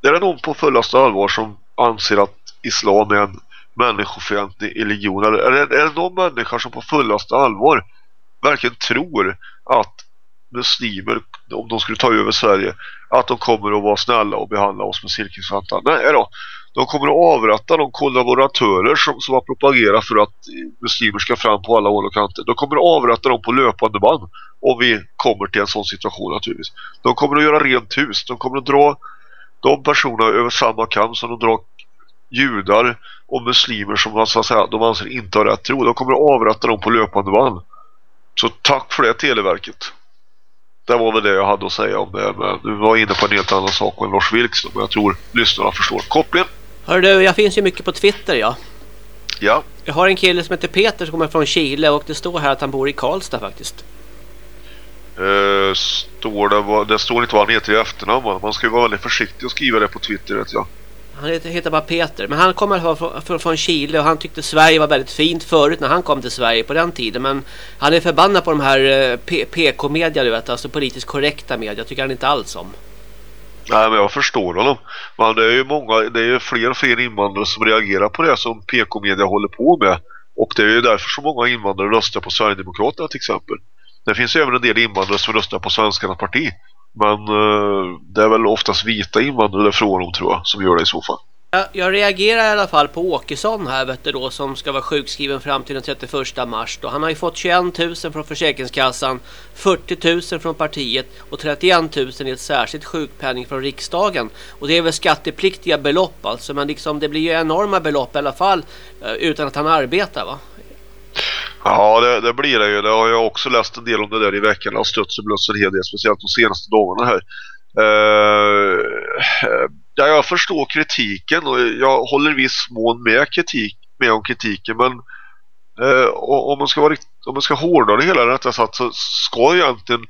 Är det någon på fullaste allvar som anser att islam är en människofientlig religion eller är det, är det någon människa som på fullaste allvar verkligen tror att muslimer om de skulle ta över Sverige att de kommer att vara snälla och behandla oss med silkesvantar. Nej då. De kommer att avrätta de kollaboratörer som, som har propagerat för att eh, muslimer ska fram på alla håll och kanter. De kommer att avrätta dem på löpande band om vi kommer till en sån situation naturligtvis. De kommer att göra rent hus. De kommer att dra de personerna över samma kam som de drar judar och muslimer som så att säga, de anser inte har rätt tro. De kommer att avrätta dem på löpande band. Så tack för det Televerket. Det var väl det jag hade att säga om det. Men du var inne på en helt annan sak än Lars Vilks. Men jag tror lyssnarna förstår kopplingen. Hör du, jag finns ju mycket på Twitter, ja. Ja. Jag har en kille som heter Peter som kommer från Chile och det står här att han bor i Karlstad faktiskt. Uh, står det, det står inte vad han heter i efternamn. Man ska ju vara väldigt försiktig och skriva det på Twitter, vet jag. Han heter, bara Peter. Men han kommer från, Chile och han tyckte Sverige var väldigt fint förut när han kom till Sverige på den tiden. Men han är förbannad på de här eh, PK-media, du vet. Alltså politiskt korrekta media. tycker han inte alls om. Nej men jag förstår honom. Men det är ju många, det är ju fler och fler invandrare som reagerar på det som PK-media håller på med. Och det är ju därför så många invandrare röstar på Sverigedemokraterna till exempel. Det finns ju även en del invandrare som röstar på Svenskarnas parti. Men uh, det är väl oftast vita invandrare från dem tror jag som gör det i så fall. Jag reagerar i alla fall på Åkesson här vet du då som ska vara sjukskriven fram till den 31 mars då. Han har ju fått 21 000 från Försäkringskassan, 40 000 från partiet och 31 000 i ett särskilt sjukpenning från riksdagen. Och det är väl skattepliktiga belopp alltså men liksom det blir ju enorma belopp i alla fall eh, utan att han arbetar va? Ja, det, det, blir det ju. Det har jag också läst en del om det där i veckan. och har stött sig blött en hel del, speciellt de senaste dagarna här. Uh, ja, jag förstår kritiken och jag håller viss mån med, kritik, med om kritiken. Men uh, om man ska vara om man ska hårdra det hela rätta sagt så ska egentligen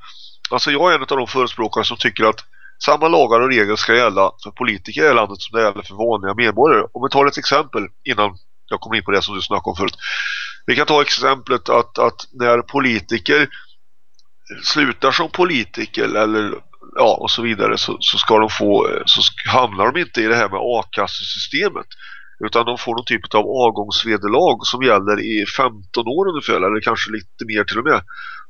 alltså jag är en av de förespråkare som tycker att samma lagar och regler ska gälla för politiker i landet som det gäller för vanliga medborgare. Om vi tar ett exempel innan jag kommer in på det som du snackade om förut. Vi kan ta exemplet att, att när politiker slutar som politiker eller ja och så vidare så, så ska de få så hamnar de inte i det här med a-kassesystemet utan de får någon typ av avgångsvederlag som gäller i 15 år ungefär eller kanske lite mer till och med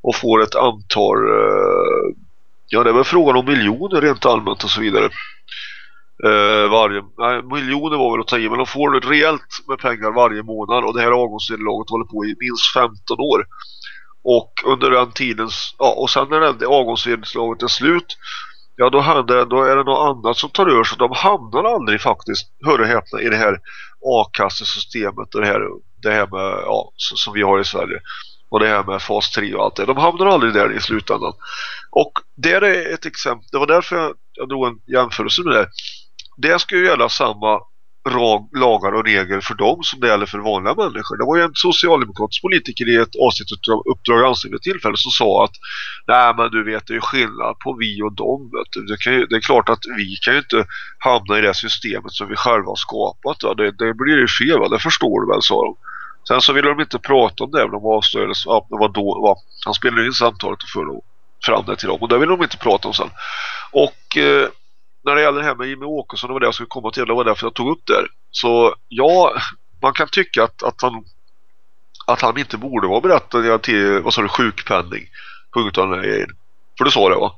och får ett antal eh, ja det är väl frågan om miljoner rent allmänt och så vidare eh, varje, nej, miljoner var väl att ta i men de får rejält med pengar varje månad och det här avgångsvederlaget håller på i minst 15 år och under den tiden ja, och sen när det avgångsvederlaget är slut ja då, händer, då är det något annat som tar över så de hamnar aldrig faktiskt hör och häpna i det här a-kassesystemet och det här, det här med ja, som vi har i Sverige och det här med fas 3 och allt det. De hamnar aldrig där i slutändan. Och det är ett exempel. Det var därför jag, jag drog en jämförelse med det det ska ju gälla samma lagar och regler för dem som det gäller för vanliga människor. Det var ju en socialdemokratisk politiker i ett avsnitt av Uppdrag ansvar tillfälle som sa att nej men du vet det är skillnad på vi och dem. Det, ju, det, är klart att vi kan ju inte hamna i det systemet som vi själva har skapat. Va? Det, det blir ju fel, va? det förstår du väl, sa de. Sen så ville de inte prata om det, de avslöjades, ja, det var då, va? han spelade in samtalet och förde fram det till dem och det ville de inte prata om sen. Och eh, när det gäller det här med Jimmy Åkesson det var det jag skulle komma till, det var därför jag tog upp det. Så ja, man kan tycka att, att, han, att han inte borde vara berättad till, vad sa du, sjukpenning. Punkt av den här grejen. För du sa det va?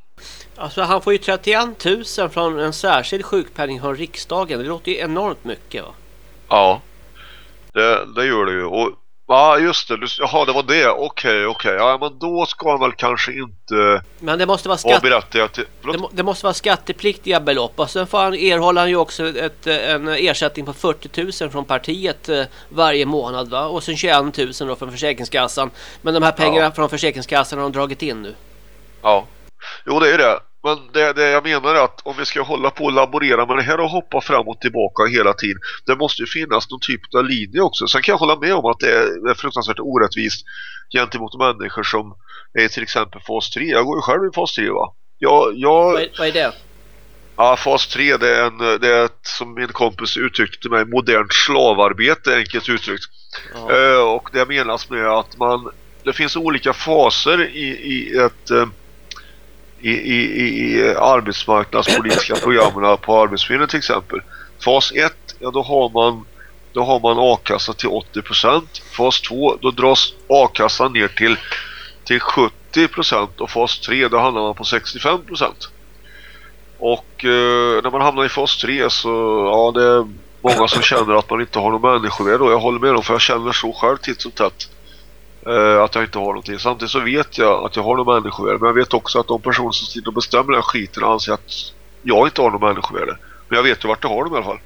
Alltså han får ju 31 000 från en särskild sjukpenning från riksdagen. Det låter ju enormt mycket va? Ja, det, det gör det ju. Och Ja, just det. jaha, det var det. Okej, okay, okej. Okay. Ja, men då ska han väl kanske inte... Men det måste vara skatt... till... det, det, måste vara skattepliktiga belopp. Och sen får han, erhåller han ju också ett, en ersättning på 40 000 från partiet eh, varje månad. Va? Och sen 21 000 då från Försäkringskassan. Men de här pengarna ja. från Försäkringskassan har de dragit in nu. Ja, jo det är det. Men det, det jag menar är att om vi ska hålla på och laborera med det här och hoppa fram och tillbaka hela tiden. Det måste ju finnas någon typ av linje också. Sen kan jag hålla med om att det är fruktansvärt orättvist gentemot människor som är till exempel fas 3. Jag går ju själv i fas 3 va? Jag, jag... Vad, är, vad är det? Ja, fas 3 det är, en, det är ett, som min kompis uttryckte till mig, modernt slavarbete enkelt uttryckt. Uh, och det menas med att man, det finns olika faser i, i ett... I, i, i arbetsmarknadspolitiska programmen på Arbetsförmedlingen till exempel. Fas 1, ja då har man då har man a-kassa till 80%. Fas 2, då dras a-kassan ner till, till 70% och fas 3, då hamnar man på 65%. Och eh, när man hamnar i fas 3 så, ja det är många som känner att man inte har någon människovärde och jag håller med dem för jag känner så själv titt som tätt Eh, att jag inte har någonting. Samtidigt så vet jag att jag har någon människovärde. Men jag vet också att de personer som sitter och bestämmer den här skiten anser att jag inte har någon människovärde. Men jag vet ju vart jag har dem i alla fall.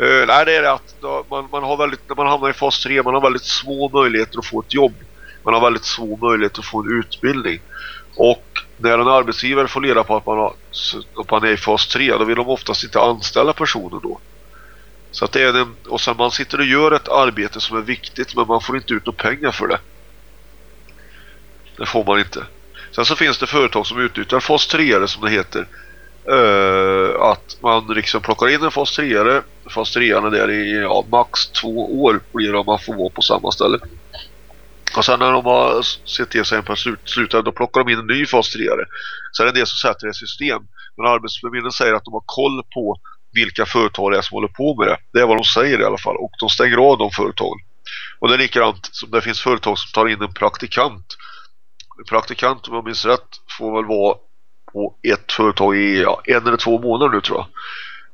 Uh, nej, det är det att man, man har väldigt, när man hamnar i fas 3 man har väldigt små möjligheter att få ett jobb. Man har väldigt små möjligheter att få en utbildning. Och när en arbetsgivare får reda på att man, har, att man är i fas 3 då vill de oftast inte anställa personer då. Så att det är den, och sen man sitter och gör ett arbete som är viktigt men man får inte ut några pengar för det. Det får man inte. Sen så finns det företag som utnyttjar fas 3 som det heter. Uh, att man liksom plockar in en fas 3 fas 3 är där i ja, max två år blir det om man får vara på samma ställe. Och sen när de har sett till sig en per slut, slutar då plockar de in en ny fas 3 Så är det det som sätter ett system. Men Arbetsförmedlingen säger att de har koll på vilka företag det är som håller på med det. Det är vad de säger i alla fall. Och de stänger av de företagen. Och det är likadant som det finns företag som tar in en praktikant. En praktikant om jag minns rätt får väl vara på ett företag i ja, en eller två månader nu tror jag.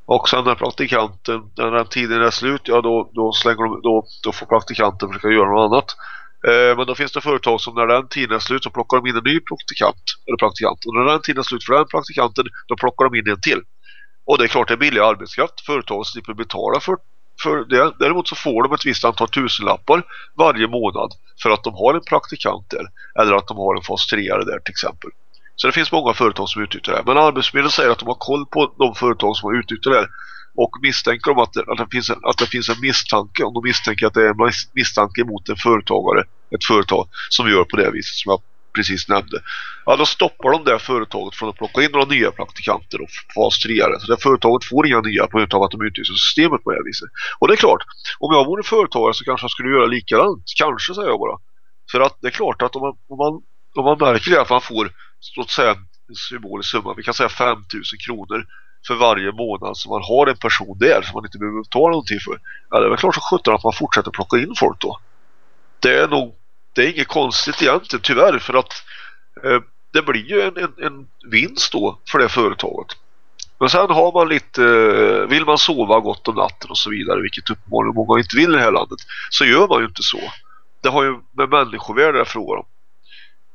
Och sen när praktikanten, när den tiden är slut, ja då, då slänger de, då, då får praktikanten försöka göra något annat. Eh, men då finns det företag som när den tiden är slut så plockar de in en ny praktikant, eller praktikant. Och när den tiden är slut för den praktikanten, då plockar de in en till. Och det är klart det är billig arbetskraft. Företaget slipper betala för, för det. Däremot så får de ett visst antal tusenlappar varje månad för att de har en praktikant där. Eller att de har en fas 3 där till exempel. Så det finns många företag som utnyttjar det här. Men Arbetsförmedlingen säger att de har koll på de företag som har utnyttjat det här. Och misstänker de att det, att, det finns en, att det finns en misstanke. Om de misstänker att det är en misstanke mot en företagare. Ett företag som gör på det viset som jag precis nämnde. Ja, då stoppar de det företaget från att plocka in några nya praktikanter och fas 3 Så det företaget får inga nya på grund av att de utnyttjar systemet på det här viset. Och det är klart, om jag vore företagare så kanske jag skulle göra likadant. Kanske säger jag bara. För att det är klart att om man, om man, om man märker det att man får låt säga en symbolisk summa. Vi kan säga 5000 kronor för varje månad som man har en person där som man inte behöver betala någonting för. Ja, det är väl klart så sjutton att man fortsätter plocka in folk då. Det är nog det är inget konstigt egentligen tyvärr för att eh, det blir ju en, en, en, vinst då för det företaget. Men sen har man lite, eh, vill man sova gott om natten och så vidare, vilket uppenbarligen många inte vill i det här landet, så gör man ju inte så. Det har ju med människovärde att fråga om.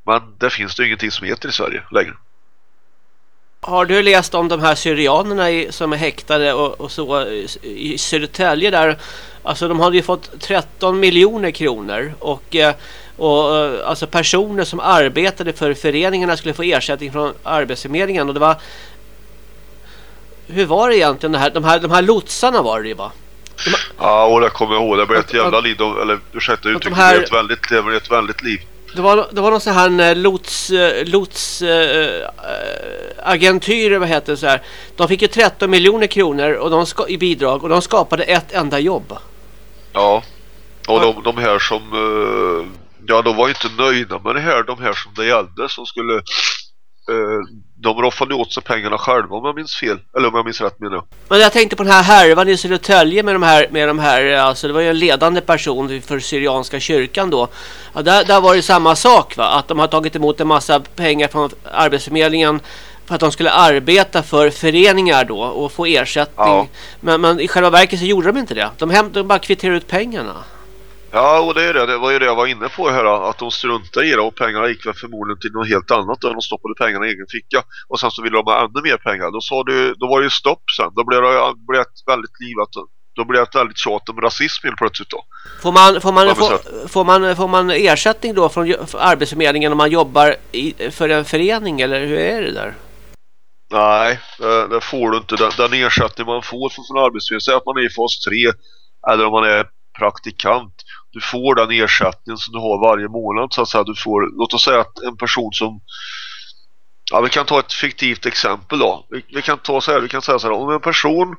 Men det finns det ingenting som heter i Sverige längre. Har du läst om de här syrianerna i, som är häktade och, och, så i Södertälje där? Alltså de hade ju fått 13 miljoner kronor och, eh, och alltså personer som arbetade för föreningarna skulle få ersättning från Arbetsförmedlingen och det var hur var det egentligen det här? De här, de här lotsarna var det ju va? De, ja, och det kommer jag ihåg. Det blev ett jävla liv. Eller ursäkta uttrycket, de här, det blev ett väldigt, det blev ett väldigt liv. Det var, det var någon sån här eh, lots, eh, lots äh, agentyr, vad heter det så här. De fick ju 13 miljoner kronor och de ska, i bidrag och de skapade ett enda jobb. Ja, och de, de här som ja, de var inte nöjda med det här, de här som det gällde som skulle de roffade åt sig pengarna själva om jag minns fel. Eller om jag minns rätt menar jag. Men jag tänkte på den här härvan i Södertälje med de här, med de här alltså det var ju en ledande person för Syrianska kyrkan då. Ja, där, där var det samma sak va? Att de har tagit emot en massa pengar från Arbetsförmedlingen för att de skulle arbeta för föreningar då och få ersättning. Ja. Men, men i själva verket så gjorde de inte det. De, hem, de bara kvitterade ut pengarna. Ja, och det, är det. det var ju det jag var inne på här. Att de struntade i det och pengarna gick väl förmodligen till något helt annat. Och de stoppade pengarna i egen ficka. Och sen så ville de ha ännu mer pengar. Då, sa du, då var det ju stopp sen. Då blev det, blev ett väldigt livat. Då blev det ett väldigt tjat om rasism helt plötsligt då. Får man, får, man, får, får, man, får man ersättning då från Arbetsförmedlingen om man jobbar i, för en förening? Eller hur är det där? Nej, det, det får du inte. Den, den ersättning man får från Arbetsförmedlingen, säg att man är i fas 3 eller om man är praktikant du får den ersättningen som du har varje månad så att säga. Du får, låt oss säga att en person som ja, vi kan ta ett fiktivt exempel då. Vi, vi kan ta så här, vi kan säga så här, om en person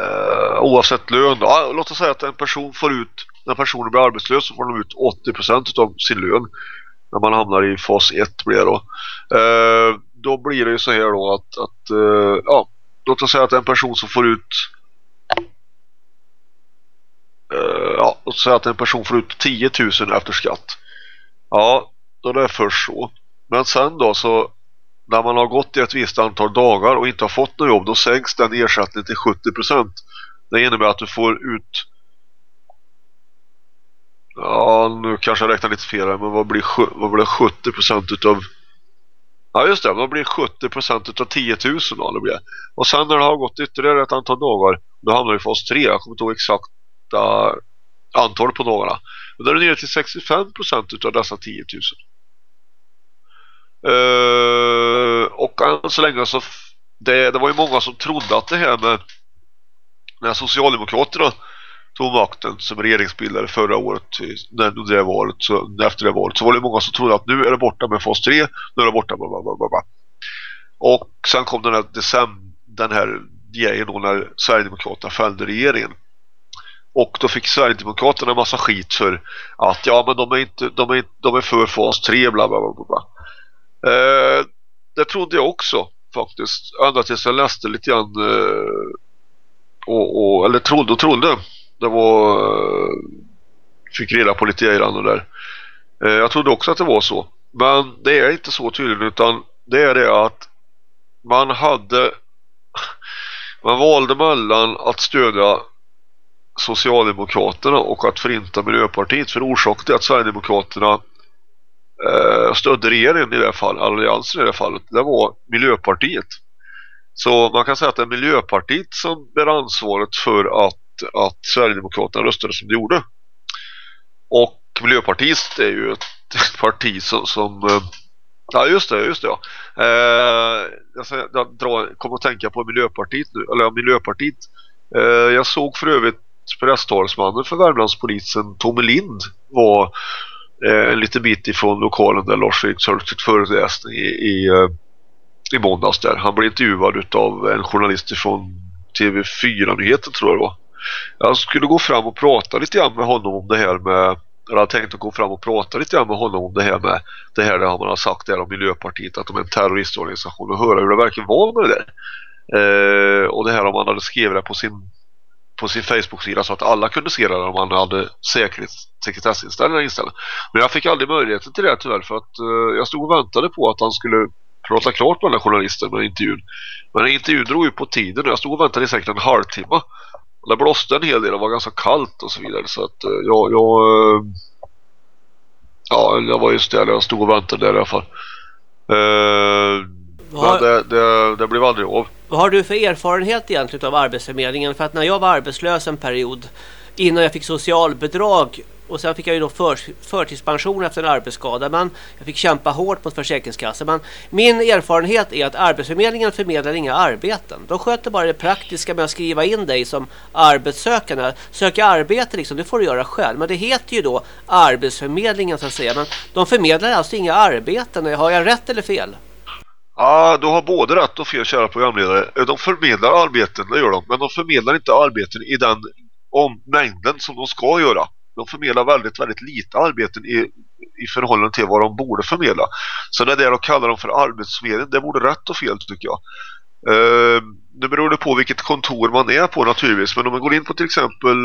eh, oavsett lön då, ja, låt oss säga att en person får ut när personen blir arbetslös så får de ut 80% av sin lön när man hamnar i fas 1 blir det då. Eh, då blir det ju så här då att, att eh, ja, låt oss säga att en person som får ut uh, ja, låt säga att en person får ut 10 000 efter skatt. Ja, då är det först så. Men sen då så när man har gått i ett visst antal dagar och inte har fått något jobb då sänks den ersättningen till 70%. Det innebär att du får ut Ja, nu kanske jag räknar lite fel här, men vad blir, vad blir 70% utav Ja just det, vad blir 70% utav 10 000 då? Det blir. Och sen när det har gått ytterligare ett antal dagar då hamnar vi i fas 3. Jag kommer inte ihåg exakt antal på dagarna. Och då är det nere till 65% utav dessa 10 000. Uh, och än så länge så det, det var ju många som trodde att det här med när Socialdemokraterna tog makten som regeringsbildare förra året när det valet, så, efter det valet så var det många som trodde att nu är det borta med fas 3 nu är det borta med blablabla. och sen kom den här december den här grejen då när Sverigedemokraterna fällde regeringen och då fick Sverigedemokraterna en massa skit för att ja men de är inte de är, de är för fas 3 bla bla bla bla. Eh, det trodde jag också. faktiskt. Ända tills jag läste lite grann eh, och, och, eller trodde och trodde. Det var eh, fick reda på lite grann och där. Eh, jag trodde också att det var så. Men det är inte så tydligen utan det är det att man hade man valde mellan att stödja Socialdemokraterna och att förinta Miljöpartiet för orsaken till att Sverigedemokraterna eh, stödde regeringen i det här fallet, alliansen i det här fallet, det var Miljöpartiet. Så man kan säga att det är Miljöpartiet som bär ansvaret för att, att Sverigedemokraterna röstade som de gjorde. Och Miljöpartiet är ju ett parti som, som eh, Ja just det, just det ja. Eh, jag, jag kommer att tänka på Miljöpartiet nu, eller Miljöpartiet. Eh, jag såg för övrigt presstalsmannen för Värmlandspolisen Tommy Lind var eh, en liten bit ifrån lokalen där Lars Vilks höll sitt föreläsning i, i, eh, i måndags där. Han blev intervjuad av en journalist från TV4-nyheten tror jag det var. Jag skulle gå fram och prata lite grann med honom om det här med jag hade tänkt att gå fram och prata lite grann med honom om det här med det här där man har sagt där om Miljöpartiet att de är en terroristorganisation och höra hur det verkligen var med det där. Eh, och det här om han hade skrivit det på sin på sin Facebook-sida så att alla kunde se det om man hade sekretessinställningar inställda. Men jag fick aldrig möjligheten till det tyvärr för att uh, jag stod och väntade på att han skulle prata klart med den här journalisten med intervjun. Men intervjun drog ju på tiden och jag stod och väntade i säkert en halvtimme. Det blåste en hel del och var ganska kallt och så vidare så att uh, jag, jag uh, ja, det var just det jag stod och väntade där i alla fall. men det, det, det blev aldrig av. Vad har du för erfarenhet egentligen av Arbetsförmedlingen? För att när jag var arbetslös en period innan jag fick socialbidrag och sen fick jag ju då för, förtidspension efter en arbetsskada. Men jag fick kämpa hårt mot Försäkringskassan. Men min erfarenhet är att Arbetsförmedlingen förmedlar inga arbeten. De sköter bara det praktiska med att skriva in dig som arbetssökande. Söka arbete liksom, det får du göra själv. Men det heter ju då Arbetsförmedlingen så att säga. Men de förmedlar alltså inga arbeten. Har jag rätt eller fel? Ja, du har både rätt och fel kära programledare. Eh, de förmedlar arbeten, det gör de. Men de förmedlar inte arbeten i den om mängden som de ska göra. De förmedlar väldigt, väldigt lite arbeten i, i förhållande till vad de borde förmedla. Så det där de kallar dem för arbetsförmedling, det borde rätt och fel tycker jag. Uh, nu beror det på vilket kontor man är på naturligtvis. Men om man går in på till exempel,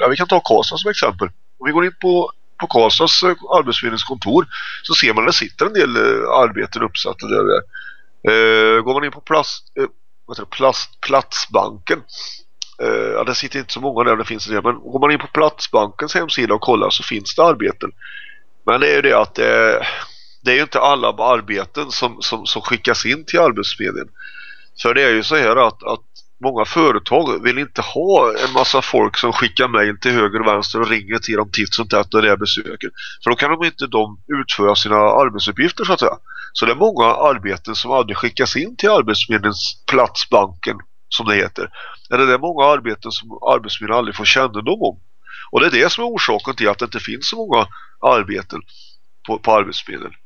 ja vi kan ta Karlstad som exempel. Om vi går in på på Karlstads eh, arbetsförmedlingskontor så ser man att det sitter en del eh, arbeten uppsatta där. Eh, går man in på plast, eh, vad heter plast, Platsbanken eh, ja, det sitter inte så många där det finns det, men går man in på Platsbankens hemsida och kollar så finns det arbeten. Men det är ju det att det, det är ju inte alla arbeten som, som, som skickas in till Arbetsförmedlingen. För det är ju så här att, att många företag vill inte ha en massa folk som skickar mejl till höger och vänster och ringer till dem titt som tätt när det är besöker. För då kan de inte de utföra sina arbetsuppgifter så att säga. Så det är många arbeten som aldrig skickas in till Arbetsförmedlingens platsbanken som det heter. Eller det är många arbeten som Arbetsförmedlingen aldrig får kännedom om. Och det är det som är orsaken till att det inte finns så många arbeten på, på Arbetsförmedlingen.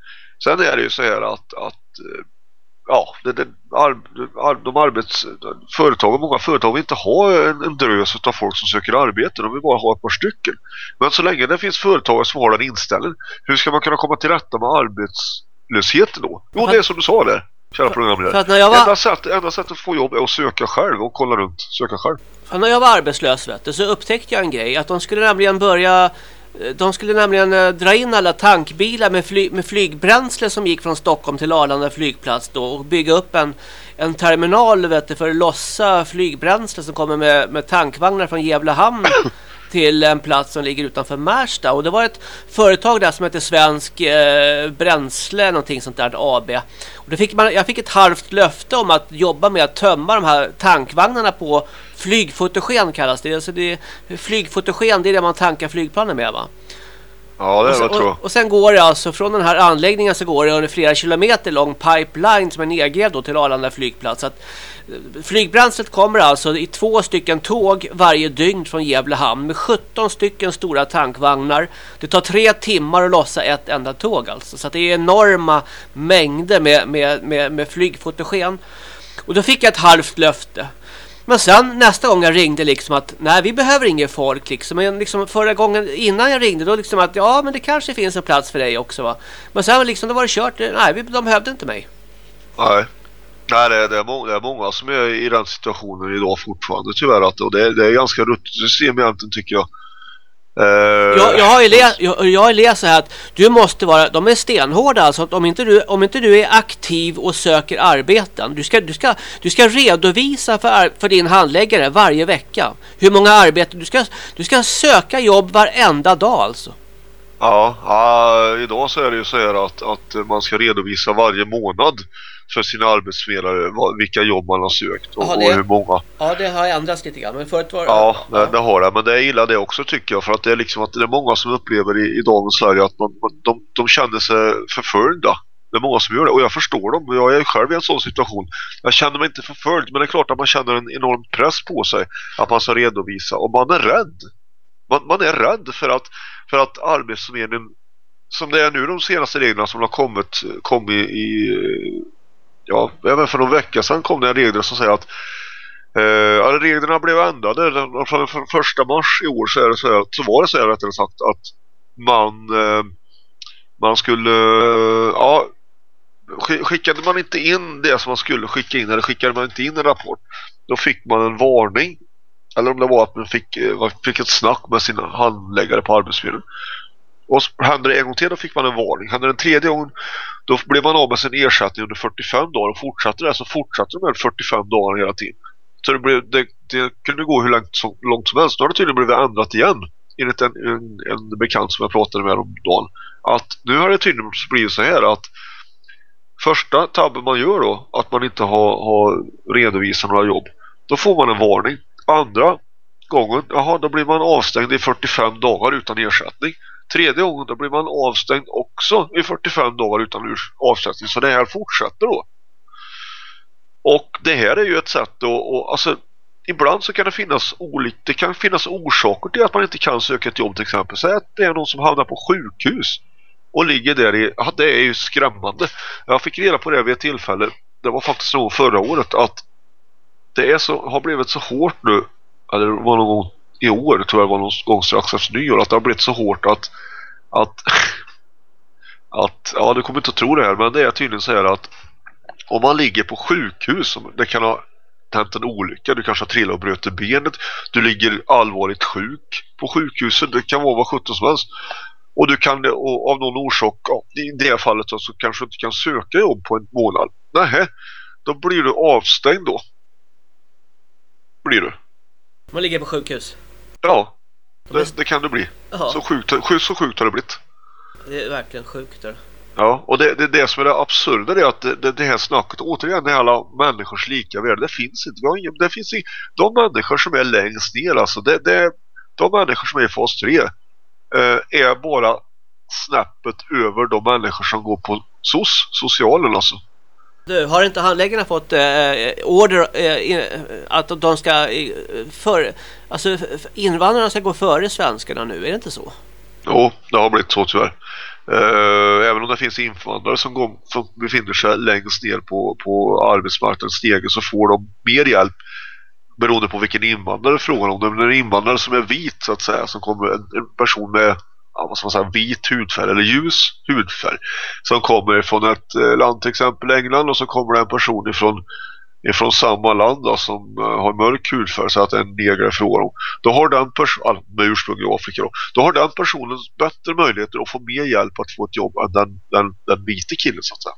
Sen är det ju så här att, att eh, ja, det, det, ar, de arbets, företag, många företag vill inte ha en, en drös av folk som söker arbete. De vill bara ha ett par stycken. Men så länge det finns företag som har den inställningen, hur ska man kunna komma till rätta med arbetslösheten då? Jo, det är som du sa där. Kära programledare. Var... enda, sätt, enda sättet att få jobb är att söka själv och kolla runt. Söka själv. För när jag var arbetslös vet du, så upptäckte jag en grej. Att de skulle nämligen börja de skulle nämligen eh, dra in alla tankbilar med, fly, med flygbränsle som gick från Stockholm till Arlanda flygplats då och bygga upp en, en terminal vet du, för att lossa flygbränsle som kommer med, med tankvagnar från Gävle hamn till en plats som ligger utanför Märsta. Och det var ett företag där som heter Svensk eh, Bränsle, någonting sånt där, AB. Och då fick man, jag fick ett halvt löfte om att jobba med att tömma de här tankvagnarna på flygfotogen kallas det. Alltså det flygfotogen det är det man tankar flygplanen med va? Ja, det det tror jag. Och sen går det alltså från den här anläggningen så går det under flera kilometer lång pipeline som är nedgrävd till Arlanda flygplats. Så att eh, flygbränslet kommer alltså i två stycken tåg varje dygn från Gävle hamn med 17 stycken stora tankvagnar. Det tar tre timmar att lossa ett enda tåg alltså. Så det är enorma mängder med, med, med, med flygfotogen. Och då fick jag ett halvt löfte. Men sen nästa gång jag ringde liksom att nej vi behöver ingen folk liksom. Men liksom förra gången innan jag ringde då liksom att ja men det kanske finns en plats för dig också va. Men sen liksom då var det kört. Nej de behövde inte mig. Nej. Nej, det är, det, är många, det är många som är i den situationen idag fortfarande tyvärr. Att, och det, det är ganska ruttet system egentligen tycker jag. Uh, jag, jag, har ju läst, jag, jag har läst så här att du måste vara, de är stenhårda alltså att om inte du, om inte du är aktiv och söker arbeten, du ska, du ska, du ska redovisa för, för din handläggare varje vecka hur många arbeten, du ska, du ska söka jobb varenda dag alltså. Ja, ja, idag så är det ju så här att, att man ska redovisa varje månad för sina arbetsförmedlare vilka jobb man har sökt och, Aha, det, och hur många. Ja, det har ändrats lite grann. Men förut var Ja, det, ja. det har det. Men det är illa det också tycker jag. För att det är liksom att det är många som upplever i, i dagens Sverige att man, de, de känner sig förföljda. Det är många som gör det och jag förstår dem. Jag är själv i en sån situation. Jag känner mig inte förföljd men det är klart att man känner en enorm press på sig att man ska redovisa och man är rädd. Man, man är rädd för att, för att arbetsförmedlingen som det är nu de senaste reglerna som har kommit, kommit i ja, även för någon vecka sedan kom det en regler som säger att eh, reglerna blev ändrade. Från första mars i år så, är det så, här, så var det så här rättare sagt att man eh, man skulle ja skickade man inte in det som man skulle skicka in eller skickade man inte in en rapport då fick man en varning. Eller om det var att man fick, eh, fick ett snack med sina handläggare på arbetsförmedlingen och hände det en gång till då fick man en varning. Hände det en tredje gång då blev man av med sin ersättning under 45 dagar och fortsatte det så fortsatte de med 45 dagar hela tiden. Så det, blev, det, det kunde gå hur långt som, långt som helst. Nu har det tydligen blivit ändrat igen enligt en, en, en bekant som jag pratade med om dagen. Att nu har det tydligen blivit så här att första tabben man gör då att man inte har, har redovisat några jobb då får man en varning. Andra gången, jaha, då blir man avstängd i 45 dagar utan ersättning. Tredje gången då blir man avstängd också i 45 dagar utan avsättning. Så det här fortsätter då. Och det här är ju ett sätt att, alltså ibland så kan det finnas olika, det kan finnas orsaker till att man inte kan söka ett jobb till exempel. Säg att det är någon som hamnar på sjukhus och ligger där i, ja, det är ju skrämmande. Jag fick reda på det vid ett tillfälle, det var faktiskt nog förra året, att det är så, har blivit så hårt nu, eller det var någon gång i år tror jag var någon gång strax efter nyår att det har blivit så hårt att att att, ja du kommer inte att tro det här men det är tydligen så här att om man ligger på sjukhus det kan ha hänt en olycka, du kanske har trillat och brutit benet du ligger allvarligt sjuk på sjukhuset, det kan vara vad sjutton som helst och du kan och av någon orsak ja, i det fallet så kanske du inte kan söka jobb på en månad. Nej då blir du avstängd då. Blir du. Man ligger på sjukhus. Ja, det, det kan det bli. Så sjukt, så sjukt har det blivit. Det är verkligen sjukt. Där. Ja, och det, det, det som är det absurda är att det, det här snacket, återigen, är alla människors lika värde. Det finns inte. Det finns inte. De människor som är längst ner, alltså, det, det, de människor som är i fas 3 eh, är bara snäppet över de människor som går på SOS, socialen alltså. Du, har inte handläggarna fått eh, eh order eh, eh, att de ska eh, för, alltså invandrarna ska gå före svenskarna nu, är det inte så? Jo, det har blivit så tyvärr. Eh, även om det finns invandrare som, går, som befinner sig längst ner på, på arbetsmarknadens steg så får de mer hjälp beroende på vilken invandrare frågan om. Det är en invandrare som är vit så att säga, som kommer en, en person med ja, vad ska man säga, vit hudfärg eller ljus hudfärg som kommer från ett eh, land till exempel England och så kommer det en person ifrån ifrån samma land då, som eh, har mörk hudfärg så att en neger frågar om. Då har den personen, med ursprung i Afrika då, då har den personen bättre möjligheter att få mer hjälp att få ett jobb än den, den, den vita killen så att säga.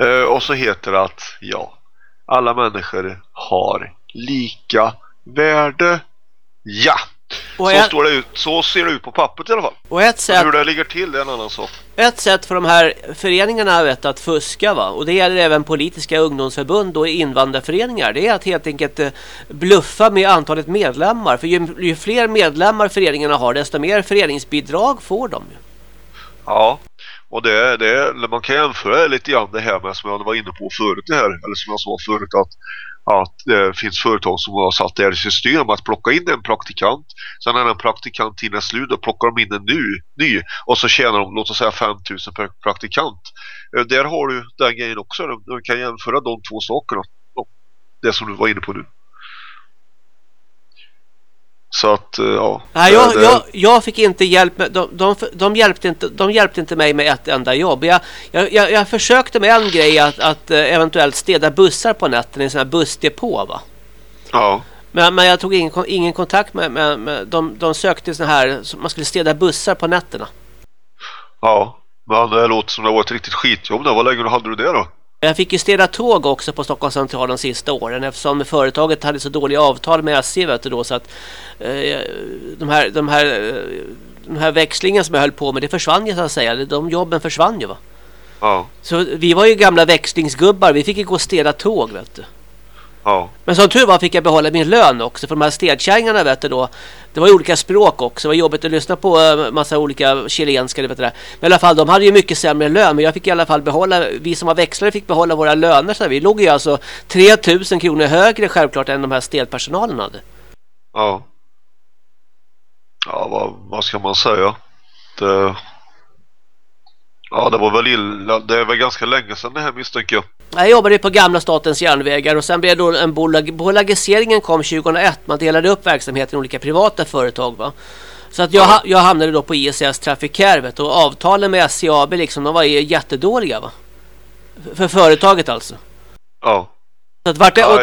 Eh, och så heter det att ja, alla människor har lika värde. Ja! Så, ett, står det ut, så ser det ut på pappret i alla fall. Och ett sätt, hur det ligger till är en annan sak. Ett sätt för de här föreningarna vet, att fuska va? och det gäller även politiska ungdomsförbund och invandrarföreningar. Det är att helt enkelt eh, bluffa med antalet medlemmar. För ju, ju fler medlemmar föreningarna har desto mer föreningsbidrag får de. Ja, och det, det, man kan jämföra lite grann det här med som jag var inne på förut det här, eller som jag sa förut att att det finns företag som har satt det i system att plocka in en praktikant. Sen när den praktikant är slut och plockar de in en ny, ny. Och så tjänar de låt oss säga 5000 per praktikant. Eh, där har du den grejen också. Du kan jämföra de två sakerna. Det som du var inne på nu. Så att, eh, ja. Nej, jag, jag, jag fick inte hjälp med, de, de, de, hjälpte inte, de hjälpte inte mig med ett enda jobb. Jag, jag, jag, jag försökte med en grej att, att eh, eventuellt städa bussar på nätterna i en sån här bussdepå va. Ja. Men, men jag tog ingen, ingen kontakt med, med, med de, de sökte sån här, man skulle städa bussar på nätterna. Ja, men det låter som det var ett riktigt skitjobb där. Vad länge hade du det då? Jag fick ju städa tåg också på Stockholms central de sista åren eftersom företaget hade så dåliga avtal med SJ vet du då så att eh, de här de här eh, de här växlingen som jag höll på med det försvann ju så att säga. De jobben försvann ju va. Ja. Så vi var ju gamla växlingsgubbar. Vi fick ju gå och städa tåg vet du. Ja. Men som tur var fick jag behålla min lön också. För de här städkärringarna vet du då. Det var ju olika språk också. Det var jobbigt att lyssna på uh, massa olika chilenska. Vet du där. Men i alla fall de hade ju mycket sämre lön. Men jag fick i alla fall behålla. Vi som var växlare fick behålla våra löner. Så vi låg ju alltså 3000 kronor högre självklart än de här städpersonalen hade. Ja. Ja vad, vad ska man säga? Det... Ja det var väl illa. Det väl ganska länge sedan det här misstänker jag. Jag jobbade på gamla statens järnvägar och sen blev då en bolag, bolagiseringen kom 2001. Man delade upp verksamheten i olika privata företag va. Så att jag, ja. jag hamnade då på ISS Trafficare och avtalen med SCAB liksom de var ju jättedåliga va. För företaget alltså. Ja. Så att vart det, och,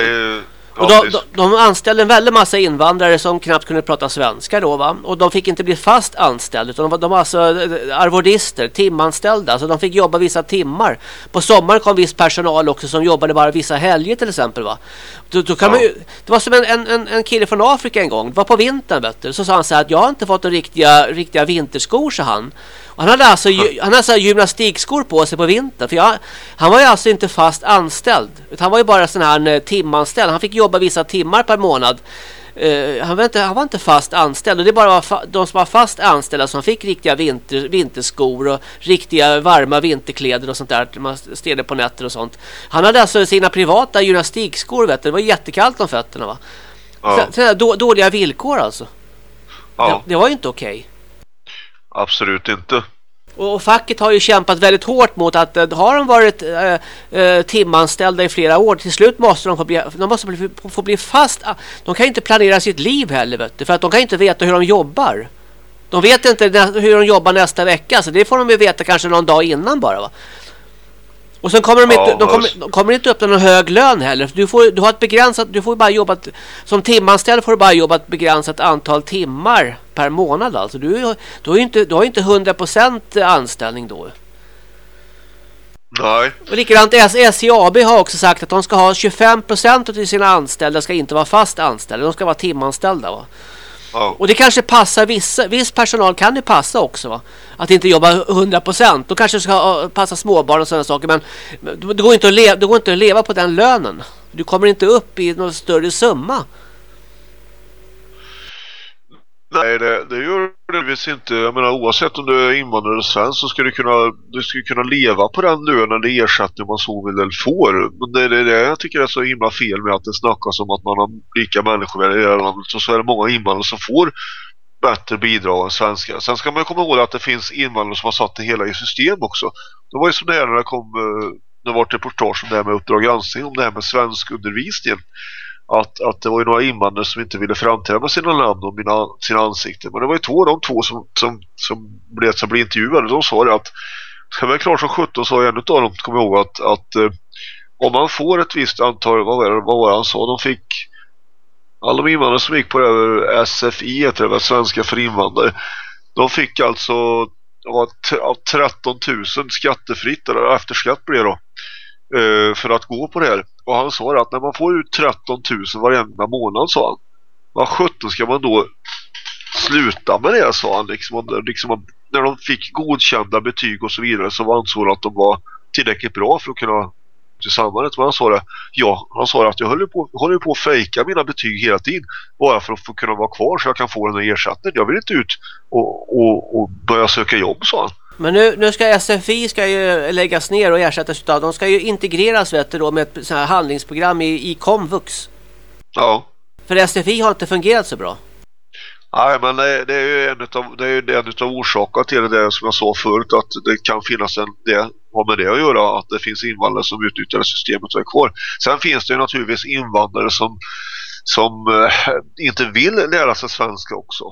och de, de, de, anställde en väldig massa invandrare som knappt kunde prata svenska då va. Och de fick inte bli fast anställda utan de var, de var alltså eh, arvodister, timanställda. Så de fick jobba vissa timmar. På sommaren kom viss personal också som jobbade bara vissa helger till exempel va. Då, då kan ja. ju, det var som en, en, en kille från Afrika en gång. Det var på vintern vet du. Så sa han så här att jag har inte fått riktiga, riktiga vinterskor så han. Han hade alltså, han hade så gymnastikskor på sig på vintern. För jag, han var ju alltså inte fast anställd. Han var ju bara sån här eh, timanställd. Han fick jobba vissa timmar per månad. Uh, han, var inte, han var inte fast anställd. Och det bara var de som var fast anställda som fick riktiga vinter, vinterskor och riktiga varma vinterkläder och sånt där. Man städade på nätter och sånt. Han hade alltså sina privata gymnastikskor. Vet du. Det var jättekallt om fötterna va. Ja. Så, så då, dåliga villkor alltså. Ja. Det, det var ju inte okej. Okay. Absolut inte. Och facket har ju kämpat väldigt hårt mot att eh, har de varit äh, timanställda i flera år till slut måste de få bli, de måste bli, få bli fast. Ah, de kan ju inte planera sitt liv heller vet du, för att de kan inte veta hur de jobbar. De vet inte hur de jobbar nästa vecka så det får de ju veta kanske någon dag innan bara va. Och sen kommer de, ja, inte, de, kommer, de kommer inte upp någon hög lön heller. Du får, du har ett begränsat, du får bara jobba som timanställd får du bara jobba ett begränsat antal timmar per månad alltså. Du, du har ju inte, du har inte 100% anställning då. Nej. Och likadant SCAB har också sagt att de ska ha 25% av sina anställda ska inte vara fast anställda. De ska vara timanställda va. Och det kanske passar vissa, viss personal kan det passa också va? Att inte jobba 100%. Då kanske det ska passa småbarn och sådana saker. Men det går, inte att leva, det går inte att leva på den lönen. Du kommer inte upp i någon större summa. Nej, det, det gör det visst inte. Jag menar, oavsett om du är invandrare eller svensk så ska du kunna, du ska kunna leva på den lönen eller ersättning man så vill eller får. Men det är det, det jag tycker är så himla fel med att det snackas om att man har lika människor i det landet. Och så är det många invandrare som får bättre bidrag än svenskar. Sen ska man komma ihåg att det finns invandrare som har satt det hela i system också. Det var ju som det här när det kom, eh, det var ett reportage om det här med Uppdrag granskning, om det här med svensk undervisning att, att det var ju några invandrare som inte ville framträda med sina namn och mina, sina ansikten. Men det var ju två de två som, som, som blev, som blev intervjuade. De sa det att ska vara klar som 17 sa en av dem, kommer ihåg att, att eh, om man får ett visst antal, vad var det, vad var det han sa? De fick alla de invandrare som gick på det här SFI heter det, Svenska för invandrare. De fick alltså av 13 000 skattefritt eller efterskatt blir det då eh, för att gå på det här. Och han sa att när man får ut 13 000 varenda månad sa han. Vad 17 ska man då sluta med det sa han. Liksom, liksom, när de fick godkända betyg och så vidare så ansåg han att de var tillräckligt bra för att kunna tillsammans. Men han sa det, ja, han sa att jag håller på, håller på att fejka mina betyg hela tiden bara för att få kunna vara kvar så jag kan få den här ersättningen. Jag vill inte ut och, och, och börja söka jobb, sa han. Men nu, nu ska SFI ska ju läggas ner och ersättas av. De ska ju integreras vet du, då, med ett här handlingsprogram i, i komvux. Ja. För SFI har inte fungerat så bra. Nej, men det, det är ju en av det är en av orsakerna till det som jag sa förut att det kan finnas en det har med det att göra att det finns invandrare som utnyttjar systemet och är kvar. Sen finns det ju naturligtvis invandrare som som eh, inte vill lära sig svenska också.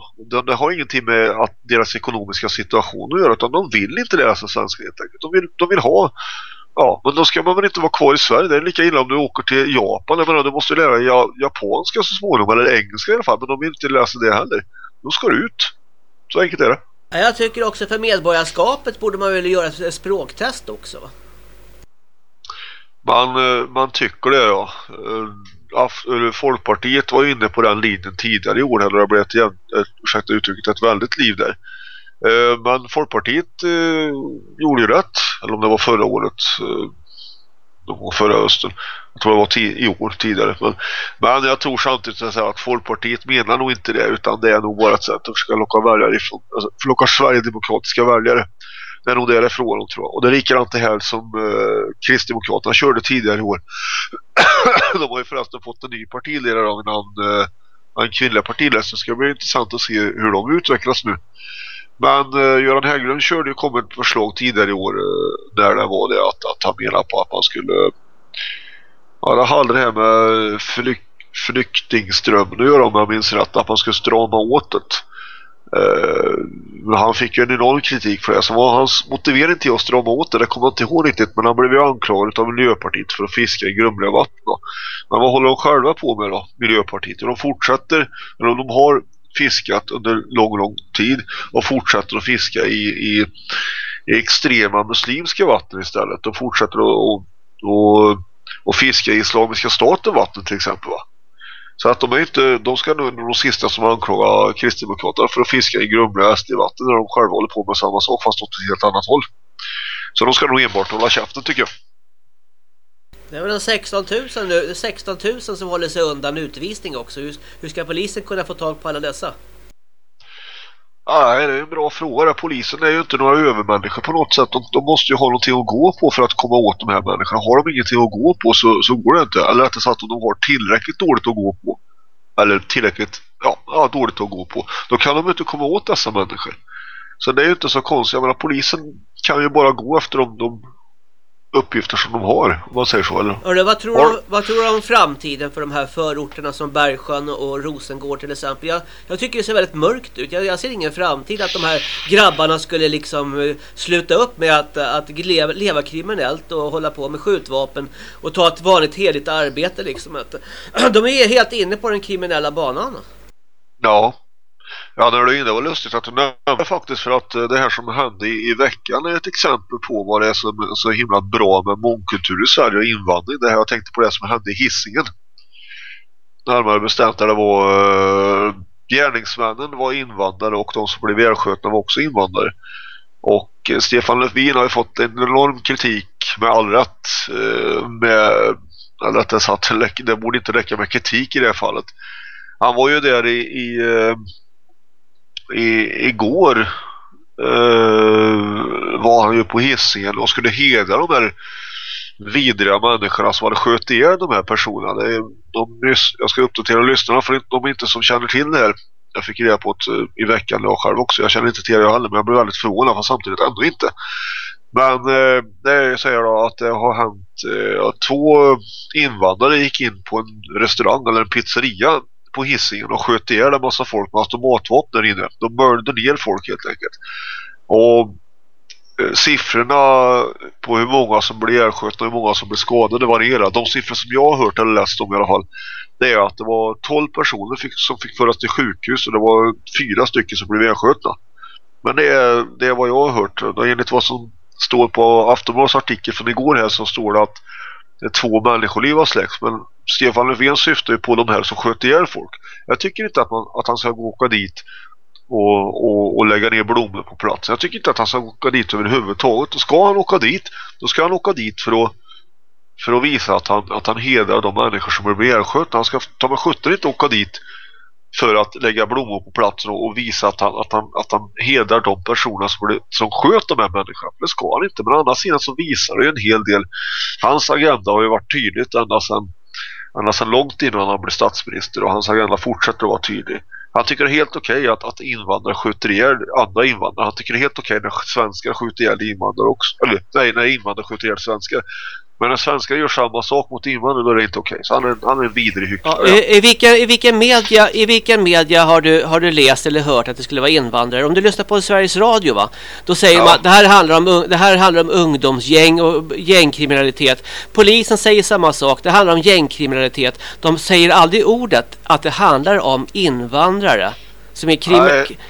Det, har ingenting med att deras ekonomiska situation att göra utan de vill inte lära sig svenska helt enkelt. De vill, de vill ha Ja, men då ska man väl inte vara kvar i Sverige. Det är lika illa om du åker till Japan. Jag menar, du måste lära dig japanska så småningom, eller engelska i alla fall. Men de vill inte lära sig det heller. Då ska du ut. Så enkelt är det. Jag tycker också för medborgarskapet borde man väl göra ett språktest också? Man, eh, man tycker det ja. Folkpartiet var inne på den linjen tidigare i år. Eller det blev ett, ett, ursäkta uttrycket, ett väldigt liv där. Eh, men Folkpartiet eh, gjorde ju rätt. Eller om det var förra året. Eh, förra hösten. Jag tror det var i år tidigare. Men, men jag tror samtidigt att, att Folkpartiet menar nog inte det. Utan det är nog bara ett sätt att försöka locka väljare ifrån. Alltså, locka Sverigedemokratiska väljare. Det är nog därifrån tror jag. Och det är likadant det här som eh, Kristdemokraterna körde tidigare i år. de har ju förresten fått en ny partiledare av en, eh, en kvinnlig partiledare. Så det ska bli intressant att se hur de utvecklas nu. Men eh, Göran Hägglund körde ju kom ett förslag tidigare i år eh, där det var det att, att han menade på att man skulle eh, ja, det hade det här med flyk, flyktingströmmen att göra om jag minns rätt att man skulle strama åt det. Uh, han fick ju en enorm kritik för det. Alltså, Så var hans motivering till att strama åt det, det kommer jag inte ihåg riktigt. Men han blev ju anklagad av Miljöpartiet för att fiska i grumliga vatten. Då. Men vad håller de själva på med då, Miljöpartiet? De fortsätter, eller de har fiskat under lång, lång tid och fortsätter att fiska i, i, i extrema muslimska vatten istället. De fortsätter att och, och fiska i islamiska staten vatten till exempel va? Så att de är inte, de ska nog de sista som anklagar Kristdemokraterna för att fiska i grumliga SD-vatten när de själva håller på med samma sak fast åt ett helt annat håll. Så de ska nog enbart hålla käften tycker jag. Det är väl 16 000 nu, 16 000 som håller sig undan utvisning också. Hur, hur ska polisen kunna få tag på alla dessa? Nej, det är en bra fråga. Polisen är ju inte några övermänniskor på något sätt. De, de, måste ju ha någonting att gå på för att komma åt de här människorna. Har de ingenting att gå på så, så går det inte. Eller rättare sagt om de har tillräckligt dåligt att gå på. Eller tillräckligt ja, ja, dåligt att gå på. Då kan de inte komma åt dessa människor. Så det är ju inte så konstigt. Jag menar, polisen kan ju bara gå efter dem de uppgifter som de har, om man säger så. Eller? Hörru, vad, tror du, vad tror du om framtiden för de här förorterna som Bergsjön och Rosengård till exempel? Jag, jag tycker det ser väldigt mörkt ut. Jag, jag, ser ingen framtid att de här grabbarna skulle liksom uh, sluta upp med att, att leva, leva, kriminellt och hålla på med skjutvapen och ta ett vanligt heligt arbete liksom. Att, de är helt inne på den kriminella banan. Ja, Ja, när du är inne var lustigt att du nämnde faktiskt för att eh, det här som hände i, i veckan är ett exempel på vad det är som är så himla bra med mångkultur i Sverige och invandring. Det här jag tänkte på det som hände i Hissingen. Närmare bestämt där det var uh, gärningsmännen var invandrare och de som blev välskötna var också invandrare. Och uh, Stefan Löfven har ju fått en enorm kritik med all rätt. Uh, med, eller rättare sagt, det borde inte räcka med kritik i det här fallet. Han var ju där i, i i, igår eh, var han ju på Hisingen och skulle hedra de här vidriga människorna som hade skjutit ihjäl de här personerna. De, de, jag ska uppdatera lyssnarna för de inte som känner till det här. Jag fick reda på det eh, i veckan jag själv också. Jag känner inte till det heller men jag blev väldigt förvånad för samtidigt ändå inte. Men eh, det säger då att det har hänt eh, att två invandrare gick in på en restaurang eller en pizzeria på hissingen och sköt ihjäl en massa folk med automatvapen inne. De mördade ner folk helt enkelt. Och eh, siffrorna på hur många som blev ihjälskjutna och hur många som blev skadade varierar. De siffror som jag har hört eller läst om i alla fall det är att det var 12 personer fick, som fick föras till sjukhus och det var fyra stycken som blev ihjälskjutna. Men det är, det är vad jag har hört. Enligt vad som står på Aftonbladets artikel från igår här så står det att två människoliv har släckts. Men Stefan Löfven syftar ju på de här som sköt ihjäl folk. Jag tycker inte att, man, att han ska åka dit och, och, och, lägga ner blommor på platsen. Jag tycker inte att han ska åka dit överhuvudtaget. Och ska han åka dit, då ska han åka dit för att, för att visa att han, att han hedrar de människor som blir ihjälskötta. Han ska ta med sjutton inte åka dit för att lägga blommor på platsen och, visa att han, att, han, att han hedrar de personer som, som sköt de här människorna. Det ska han inte. Men å andra sidan så visar det ju en hel del. Hans agenda har ju varit tydligt ända sedan ända sedan långt innan han blev statsminister och hans agenda fortsätter att vara tydlig. Han tycker det är helt okej okay att, att invandrare skjuter ihjäl andra invandrare. Han tycker det är helt okej okay när svenskar skjuter ihjäl invandrare också. Eller nej, när invandrare skjuter ihjäl svenskar. Men när svenskar gör samma sak mot invandrare då är det inte okej. Så han är, han är en vidrig hycklare. Ja, i, i, vilken, I vilken media, i vilken media har, du, har du läst eller hört att det skulle vara invandrare? Om du lyssnar på Sveriges Radio va? Då säger Ja. man att det här, handlar om, det här handlar om ungdomsgäng och gängkriminalitet. Polisen säger samma sak. Det handlar om gängkriminalitet. De säger aldrig ordet att det handlar om invandrare. Som är krim,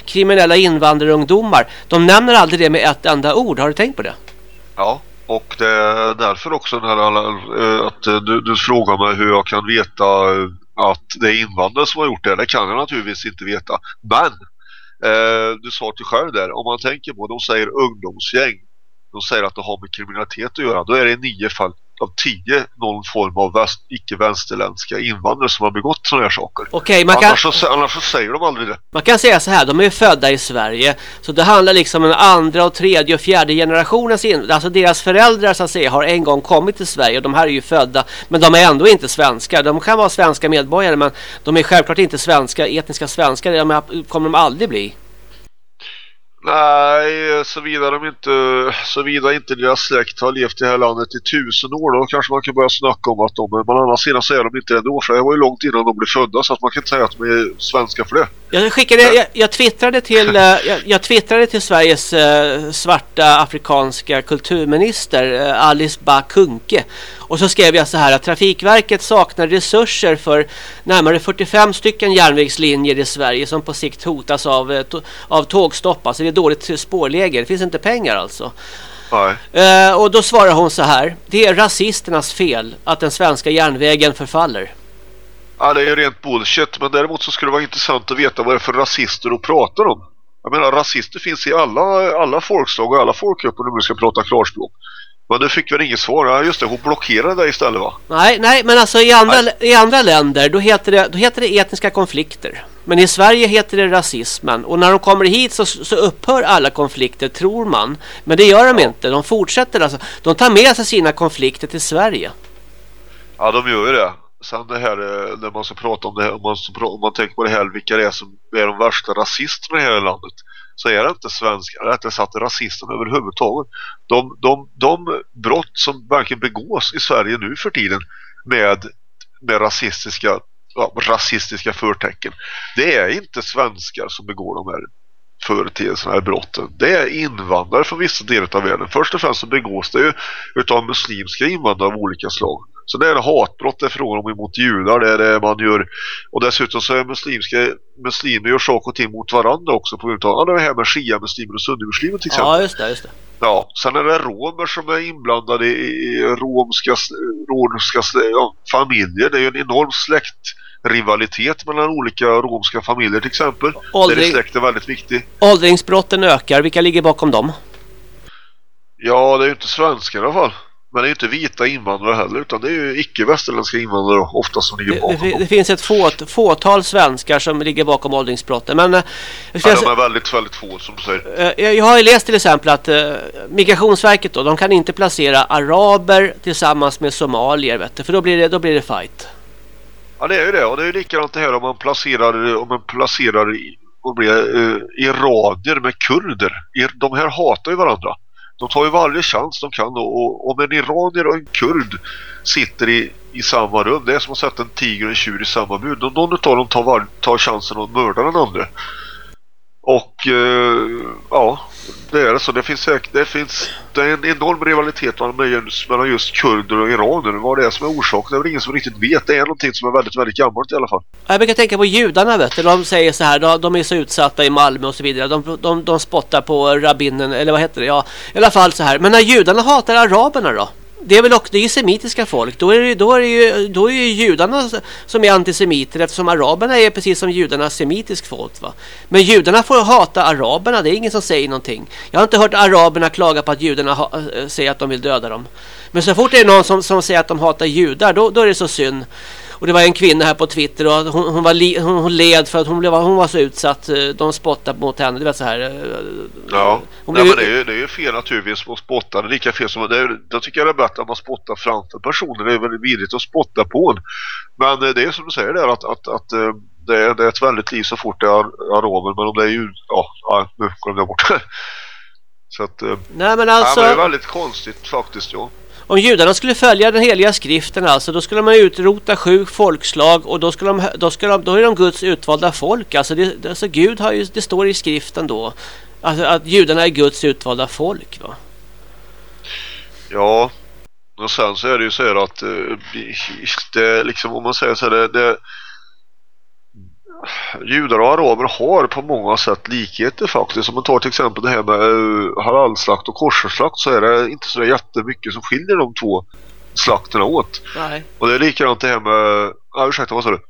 kriminella invandrarungdomar. De nämner aldrig det med ett enda ord. Har du tänkt på det? Ja, och det är därför också när alla, eh, att eh, du, du frågar mig hur jag kan veta eh, att det är invandrare som har gjort det. Det kan jag naturligtvis inte veta. Men eh, du sa till själv där, om man tänker på, de säger ungdomsgäng. De säger att det har med kriminalitet att göra. Då är det i nio fall av tio någon form av väst, icke-vänsterländska invandrare som har begått sådana här saker. Okej, man kan... Annars, så, annars så säger de aldrig det. Man kan säga så här, de är ju födda i Sverige. Så det handlar liksom om andra och tredje och fjärde generationens in, Alltså deras föräldrar så att säga har en gång kommit till Sverige och de här är ju födda. Men de är ändå inte svenskar. De kan vara svenska medborgare men de är självklart inte svenska, etniska svenskar. Det kommer de aldrig bli. Nej, såvida de inte, såvida inte deras släkt har levt i det här landet i tusen år då kanske man kan börja snacka om att de men å andra sidan så är de inte det då för det var ju långt innan de blev födda så att man kan inte säga att de är svenska för det. Jag skickade, jag, jag twittrade till, eh, jag, jag twittrade till Sveriges eh, svarta afrikanska kulturminister eh, Alice Bah Kuhnke. Och så skrev jag så här att Trafikverket saknar resurser för närmare 45 stycken järnvägslinjer i Sverige som på sikt hotas av, eh, av tågstopp. Alltså det är dåligt spårläge. Det finns inte pengar alltså. Eh, och då svarar hon så här. Det är rasisternas fel att den svenska järnvägen förfaller. Ja, det är ju rent bullshit men däremot så skulle det vara intressant att veta vad det är för rasister att prata om. Jag menar rasister finns i alla, alla folkslag och alla folkgrupper om vi ska prata klarspråk. Men du fick väl inget svar? Ja, just det, hon blockerade dig istället va? Nej, nej, men alltså i andra, i andra länder då heter, det, då heter det etniska konflikter. Men i Sverige heter det rasismen. Och när de kommer hit så, så upphör alla konflikter, tror man. Men det gör de inte. De fortsätter alltså. De tar med sig sina konflikter till Sverige. Ja, de gör ju det. Sen det här eh, när man ska prata om det här, om man, om man tänker på det här, vilka det är som är de värsta rasisterna i det här landet. Så är det inte svenskar, rättare sagt rasisterna överhuvudtaget. De, de, de brott som verkligen begås i Sverige nu för tiden med, med rasistiska, ja, rasistiska förtecken. Det är inte svenskar som begår de här företeelserna här brotten. Det är invandrare från vissa delar av världen. Först och främst så begås det ju utav muslimska invandrare av olika slag. Så det är hatbrott det är frågan om emot judar. Det är det man gör. Och dessutom så är muslimska muslimer gör saker och ting mot varandra också på grund av ja, det här med shia-muslimer och sunnimuslimer till exempel. Ja, just det, just det. Ja, sen är det romer som är inblandade i, romska, romska ja, familjer. Det är ju en enorm släktrivalitet mellan olika romska familjer till exempel. Där Åldring- är släkt är väldigt viktig. Åldringsbrotten ökar. Vilka ligger bakom dem? Ja, det är ju inte svenskar i alla fall. Men det är ju inte vita invandrare heller utan det är ju icke-västerländska invandrare ofta som ligger Det, bakom. det, dem. det finns ett fåt, fåtal svenskar som ligger bakom åldringsbrotten. Men eh, ska Ja, säga- de är väldigt, väldigt få som du säger. Eh, Jag har ju läst till exempel att eh, Migrationsverket då, de kan inte placera araber tillsammans med somalier vet du, för då blir det, då blir det fight. Ja, det är ju det. Och det är ju likadant det här om man placerar, om man placerar i, vad blir det, eh, iranier med kurder. De här hatar ju varandra. De tar ju varje chans de kan. Och, och om en iranier och en kurd sitter i, i samma rum, det är som att sätta en tiger och en tjur i samma bur. Någon någon av dem tar, var, tar chansen att mörda den andra. Och eh, ja, det är det så. Det finns det finns det är en enorm rivalitet mellan just, kurder och iranier. Vad det är som är orsaken, det är väl ingen som riktigt vet. Det är någonting som är väldigt, väldigt gammalt i alla fall. Jag brukar tänka på judarna vet du, de säger så här, de, de är så utsatta i Malmö och så vidare. De, de, de spottar på rabbinen, eller vad heter det? Ja, i alla fall så här. Men när judarna hatar araberna då? Det är väl också, det är ju semitiska folk. Då är det, då är det ju, då är ju judarna som är antisemiter eftersom araberna är precis som judarna semitiskt folk va. Men judarna får hata araberna, det är ingen som säger någonting. Jag har inte hört araberna klaga på att judarna ha, äh, säger att de vill döda dem. Men så fort det är någon som, som säger att de hatar judar, då, då är det så synd. Och det var en kvinna här på Twitter och hon, hon, var li, hon, hon led för att hon, blev, hon var så utsatt. eh, De spottade mot henne. Det var så här. eh, Ja, Hon Nej, blev- men det är, ju, det är ju fel naturligtvis att spotta. Det är lika fel som... Det är, jag tycker det är bättre att man spottar framför personen. Det är väldigt vidrigt att spotta på en. Men eh, det är som du säger där att, att, att det, är, det är ett väldigt liv så fort det är araber. Men om det är ju... Ja, ja nu glömde jag bort det. Så att... Nej men ja, alltså. men det är väldigt konstigt faktiskt, ja om judarna skulle följa den heliga skriften alltså, då skulle man utrota sju folkslag och då, skulle de, då, skulle de, då är de Guds utvalda folk. Alltså, det, alltså Gud har ju, det står i skriften då alltså, att judarna är Guds utvalda folk. Va? Ja, och sen så är det ju så här att eh, det, liksom, om man säger så här, det, det judar och araber har på många sätt likheter faktiskt. Om man tar till exempel det här med uh, halalslakt och korserslakt så är det inte så jättemycket som skiljer de två slakterna åt. Nej. Och det är likadant det här med... Ja, ursäkta, vad sa du?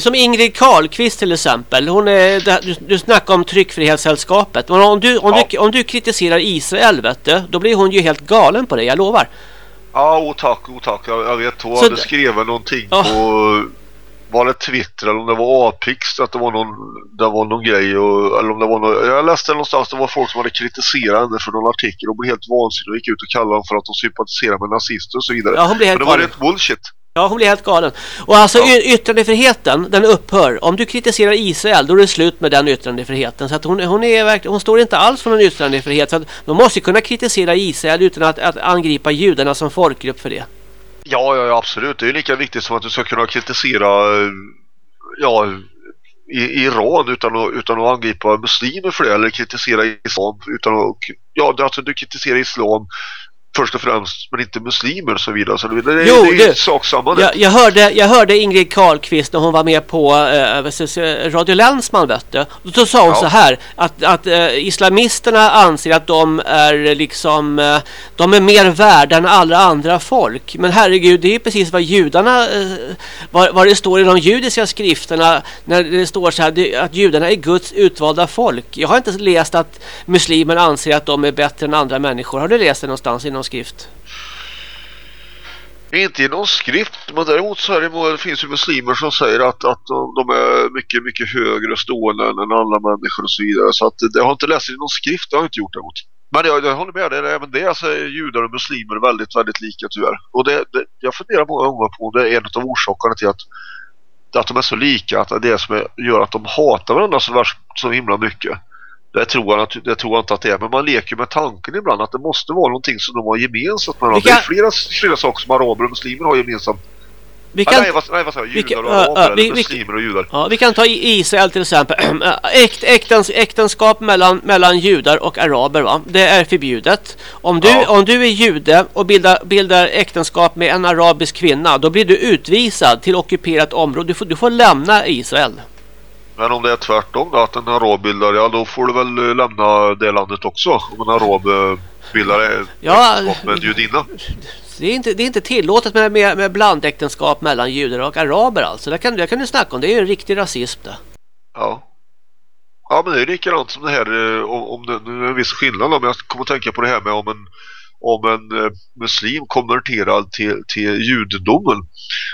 Som Ingrid Carlqvist till exempel. Hon är, du, du snackar om tryckfrihetssällskapet. Men om du, om, ja. du, om du kritiserar Israel, vet du, då blir hon ju helt galen på det, jag lovar. Ja, oh, tack, oh, tack. Jag, jag vet, hon så hade skrivit någonting ja. på var det Twitter eller om det var Apix att det var någon, det var någon grej och, eller om det var någon, jag läste någonstans det var folk som hade kritiserat henne för någon artikel och blev helt vansinniga och gick ut och kallade dem för att de sympatiserar med nazister och så vidare. Ja, hon blev helt Men det var rätt bullshit. Ja, hon blir helt galen. Och alltså ja. yttrandefriheten, den upphör. Om du kritiserar Israel, då är det slut med den yttrandefriheten. Så att hon, hon, är verkligen, hon står inte alls för någon yttrandefrihet. Så att de måste kunna kritisera Israel utan att, att angripa judarna som folkgrupp för det. Ja, ja, absolut. Det är lika viktigt som att du ska kunna kritisera ja, i, Iran utan att, utan att angripa muslimer för det eller kritisera islam utan att, ja, alltså du kritiserar islam först och främst, men inte muslimer och så vidare. Så det, det, jo, det är ju sak samma. Jag, jag, hörde, jag hörde Ingrid Carlqvist när hon var med på äh, Radio Länsman, vet du. Då sa hon ja. så här, att, att äh, islamisterna anser att de är liksom, äh, de är mer värda än alla andra folk. Men herregud, det är ju precis vad judarna, vad, vad det står i de judiska skrifterna, när det står så här, att judarna är Guds utvalda folk. Jag har inte läst att muslimer anser att de är bättre än andra människor. Har du läst det någonstans inom någon skrift? Inte i någon skrift, men däremot så är det, finns ju muslimer som säger att, att de är mycket, mycket högre stående än alla människor och så vidare. Så att det har inte läst i någon skrift, det har jag inte gjort däremot. Men jag, jag håller med dig, även det så är judar och muslimer väldigt, väldigt lika tyvärr. Och det, det, jag funderar många gånger på om det är en av orsakerna till att, att de är så lika, att det är det som gör att de hatar varandra så, så himla mycket. Det tror, jag, det tror jag inte att det är. Men man leker med tanken ibland att det måste vara någonting som de har gemensamt med varandra. Det är flera, flera saker som araber och muslimer har gemensamt. Vi kan, ah, nej, vad, nej, vad säger jag? Judar och araber, uh, uh, vi, muslimer och judar. Ja, vi kan ta Israel till exempel. Äkt, äktens, äktenskap mellan, mellan judar och araber, va? det är förbjudet. Om du, ja. om du är jude och bildar, bildar äktenskap med en arabisk kvinna, då blir du utvisad till ockuperat område. Du får, du får lämna Israel. Men om det är tvärtom då, att en arab bildar, ja då får du väl eh, lämna det landet också. Om en arab bildar ja, med en judinna. Det är, inte, det är inte tillåtet med, med, med blandäktenskap mellan judar och araber alltså. Det kan, det kan du snacka om, det är ju en riktig rasism det. Ja. Ja men det är likadant som det här eh, om, om det, nu är en viss skillnad om jag kommer att tänka på det här med om en om en eh, muslim konverterad till, till judendomen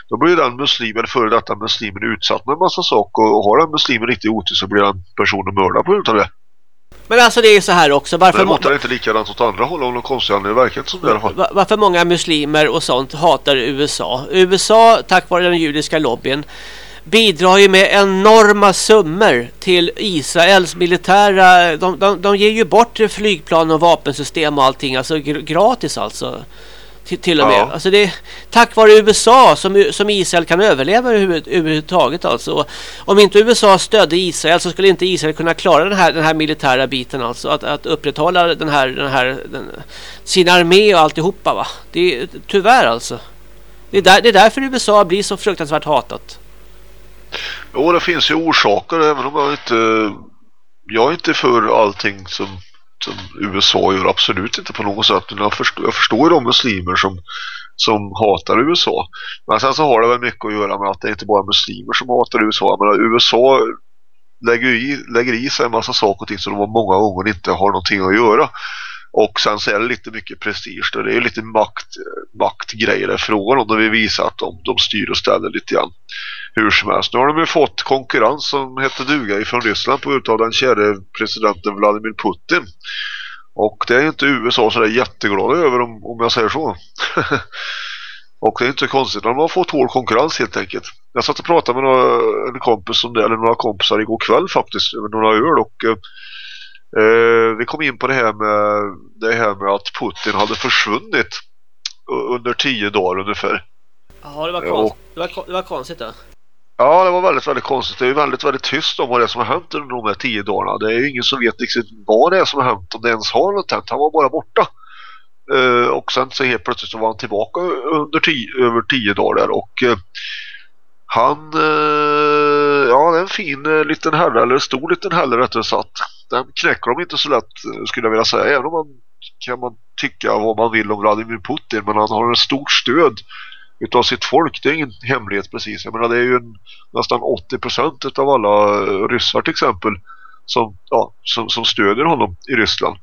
då blir den muslimen, före detta muslimen utsatt med en massa saker och har den muslimen riktigt otur så blir den personen mördad på grund av det. Men alltså det är så här också. Varför är det inte likadant åt andra håll om de konstiga anledningar verkar som det har. Varför många muslimer och sånt hatar USA? USA, tack vare den judiska lobbyn, bidrar ju med enorma summor till Israels militära... De, de, de ger ju bort flygplan och vapensystem och allting, alltså gratis alltså. Till, till och med. Ja. Alltså det är tack vare USA som, som Israel kan överleva överhuvudtaget. Alltså. Om inte USA stödde Israel så skulle inte Israel kunna klara den här, den här militära biten. Alltså. Att, att upprätthålla den här, den här, den, sin armé och alltihopa. Va? Det är, tyvärr alltså. Det är, där, det är därför USA blir så fruktansvärt hatat. Jo, det finns ju orsaker även om jag inte jag är inte för allting som, som USA gör absolut inte på något sätt. Jag förstår, jag förstår de muslimer som, som hatar USA. Men sen så har det väl mycket att göra med att det är inte bara muslimer som hatar USA. Men USA lägger i, lägger i sig en massa saker och ting som de många gånger inte har någonting att göra. Och sen så är det lite mycket prestige. Det är lite makt, maktgrejer därifrån. och vi visar att de, de styr och ställer lite grann hur som helst. Nu har de ju fått konkurrens som heter duga ifrån Ryssland på utav den käre presidenten Vladimir Putin. Och det är inte USA så där jätteglada över om, om jag säger så. och det är inte konstigt. De har fått hård konkurrens helt enkelt. Jag satt och pratade med några, en kompis om det, eller några kompisar igår kväll faktiskt över några öl och eh, eh, vi kom in på det här med det här med att Putin hade försvunnit under tio dagar ungefär. Ja, det var, konst, det var, det var konstigt då. Ja, det var väldigt, väldigt konstigt. Det är väldigt, väldigt tyst om vad det är som har hänt under de här tio dagarna. Det är ju ingen som vet riktigt vad det är som har hänt, om det ens har något hänt. Han var bara borta. Uh, och sen så helt plötsligt så var han tillbaka under tio, över tio dagar och uh, han, uh, ja det är en fin eh, liten herre, eller stor liten herre rättare sagt. Den knäcker de inte så lätt eh, skulle jag vilja säga, även om man kan man tycka vad man vill om Vladimir Putin, men han har ett stort stöd utav sitt folk. Det är ingen hemlighet precis. Jag menar det är ju en, nästan 80% av alla eh, ryssar till exempel som, ja, som, som stödjer honom i Ryssland.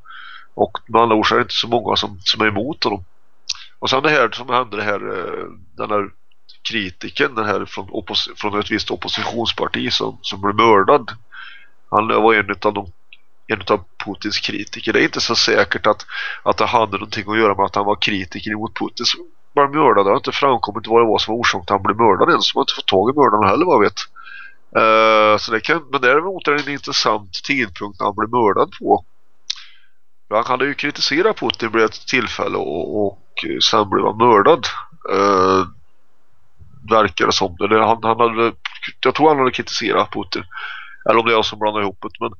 Och med andra ord så är det inte så många som, som är emot honom. Och sen det här som hände det här, den här kritiken den här från, från ett visst oppositionsparti som, som blev mördad. Han var en av de en av Putins kritiker. Det är inte så säkert att, att det hade någonting att göra med att han var kritiker mot Putin som blev mördad. Det har inte framkommit vad det var som var orsaken till att han blev mördad ens. Man har inte fått tag i mördaren heller vad jag vet. Uh, så det kan, men däremot är det en intressant tidpunkt när han blev mördad på. Han hade ju kritiserat Putin vid ett tillfälle och, och sen blev han mördad. Uh, verkar det som. Han, han hade, jag tror han hade kritiserat Putin. Eller om det är jag som blandar ihop det. Men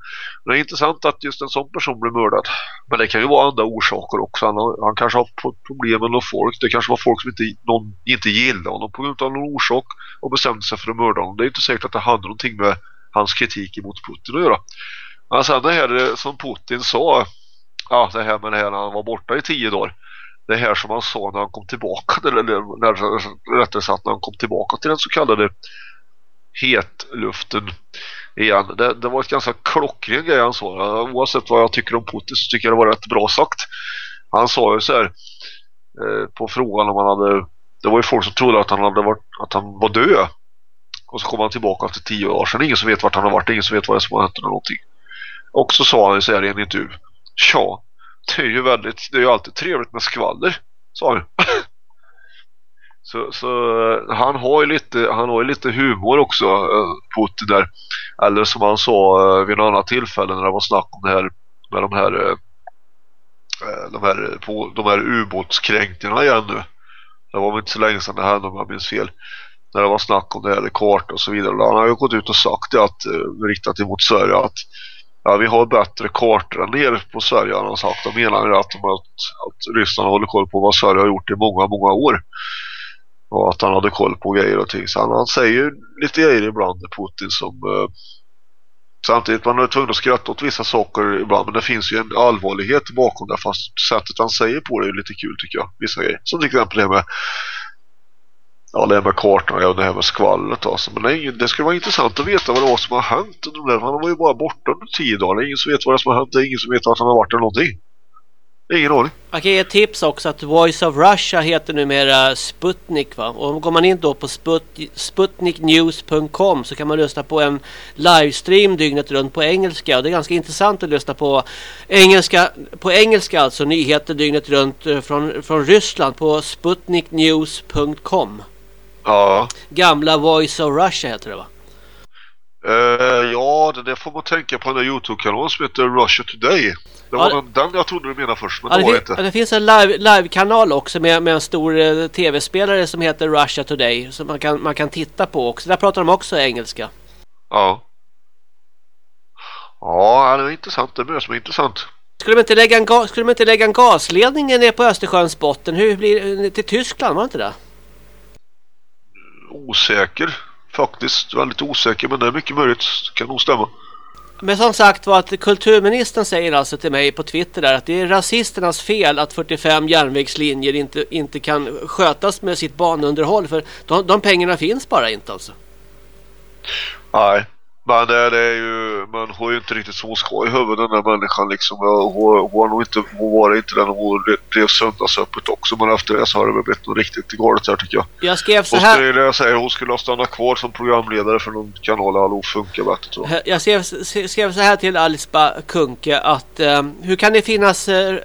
det är intressant att just en sån person blir mördad. Men det kan ju vara andra orsaker också. Han, han kanske har fått problem med någon folk. Det kanske var folk som inte, någon, inte gillade honom på grund av någon orsak och bestämde sig för att mörda honom. Det är inte säkert att det hade någonting med hans kritik mot Putin att göra. Men sen det här som Putin sa, ja det här med det här när han var borta i tio dagar. Det här som han sa när han kom tillbaka, eller när, rättare sagt när han kom tillbaka till den så kallade hetluften igen. Det, det var ett ganska klockren grej han sa. Oavsett vad jag tycker om Putin så tycker jag det var rätt bra sagt. Han sa ju så här eh, på frågan om han hade det var ju folk som trodde att han hade varit att han var död. Och så kom han tillbaka efter tio år sedan. Ingen som vet vart han har varit, ingen som vet vad det är som har hänt eller någonting. Och så sa han ju så här i en intervju. Tja, det är ju väldigt, det är ju alltid trevligt med skvaller, sa han. Så, så han har ju lite han har ju lite humor också eh, Putin där. Eller som han sa eh, vid något annat tillfälle när det var snack om det här med de här eh, eh, de här, på, de här ubåtskränkningarna igen nu. Det var väl inte så länge sedan det hände om jag minns fel. När det var snack om det här kart och så vidare. Han har ju gått ut och sagt det att, eh, riktat emot Sverige att ja, vi har bättre kartor än er på Sverige har han sagt. De menar att, att, att Ryssland håller koll på vad Sverige har gjort i många, många år och att han hade koll på grejer och ting. Så han, han säger lite grejer ibland, Putin, som eh, samtidigt man är tvungen att skratta åt vissa saker ibland, men det finns ju en allvarlighet bakom det, fast sättet han säger på det är lite kul tycker jag, vissa grejer. Som till exempel det med ja, det här med kartan och det här med skvallret alltså. Men det, det skulle vara intressant att veta vad det var som har hänt. Han var ju bara borta under tio dagar. Det är ingen som vet vad det som har hänt. Det är ingen som vet att han har varit eller någonting. Ingen aning. Jag kan ge ett tips också att Voice of Russia heter numera Sputnik va? Och går man in då på sput sputniknews.com så kan man lyssna på en livestream dygnet runt på engelska. Och det är ganska intressant att lyssna på engelska, på engelska alltså nyheter dygnet runt eh, från, från Ryssland på sputniknews.com. Ja. Gamla Voice of Russia heter det va? Uh, ja, det, får man tänka på den där Youtube-kanalen som heter Russia Today. Det var ja, den, den jag trodde du menade först, men ja, det, var det inte. Ja, det finns en live-kanal live också med, med en stor eh, tv-spelare som heter Russia Today. Som man kan, man kan titta på också. Där pratar de också engelska. Ja. Ja, det är intressant. Det är som är intressant. Skulle de, inte lägga en skulle de inte lägga en gasledning ner på Östersjöns botten? Hur blir det till Tyskland, var det inte det? Osäker. Faktiskt väldigt osäker, men det är mycket möjligt. Kan nog stämma. Men som sagt var att kulturministern säger alltså till mig på Twitter där att det är rasisternas fel att 45 järnvägslinjer inte, inte kan skötas med sitt banunderhåll för de, de pengarna finns bara inte alltså. Nej, men det, är ju, man har ju inte riktigt så hon ska i huvudet den där människan liksom. Hon, hon, nog inte, hon var inte den hon drev söndagsöppet också. Men efter det så har det väl blivit något riktigt galet här tycker jag. Jag skrev så här. Hon, det jag säger, hon skulle ha stannat kvar som programledare för någon kanal. Hallå funkar bättre tror jag. Jag skrev, skrev så här till Alice Kunke att um, hur kan det finnas... Uh,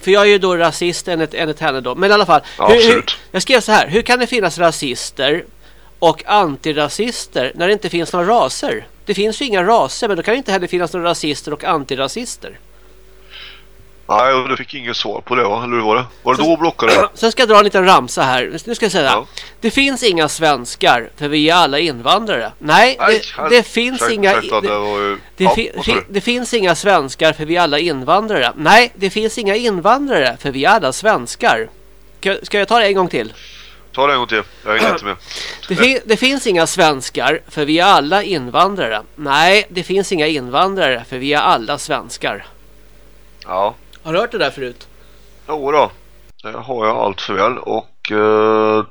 för jag är ju då rasist enligt, enligt henne då. Men i alla fall. Ja, hur, hur, jag skrev så här. Hur kan det finnas rasister och antirasister när det inte finns några raser. Det finns ju inga raser men då kan det inte heller finnas några rasister och antirasister. Nej, och du fick inget svar på det va? Eller hur var det? Var det då blockade? Sen ska jag dra en liten ramsa här. Nu ska jag säga. Ja. Det finns inga svenskar för vi är alla invandrare. Nej, Nej, det, finns inga... det ju... Ja, fi, finns inga svenskar för vi är alla invandrare. Nej, det finns inga invandrare för vi är alla svenskar. Ska, ska jag ta det en gång till? Ta det en gång till. Jag hänger inte med. Det, fi, det finns inga svenskar för vi är alla invandrare. Nej, det finns inga invandrare för vi är alla svenskar. Ja. Har du hört det där förut? Jo då. Det har jag allt för väl och eh,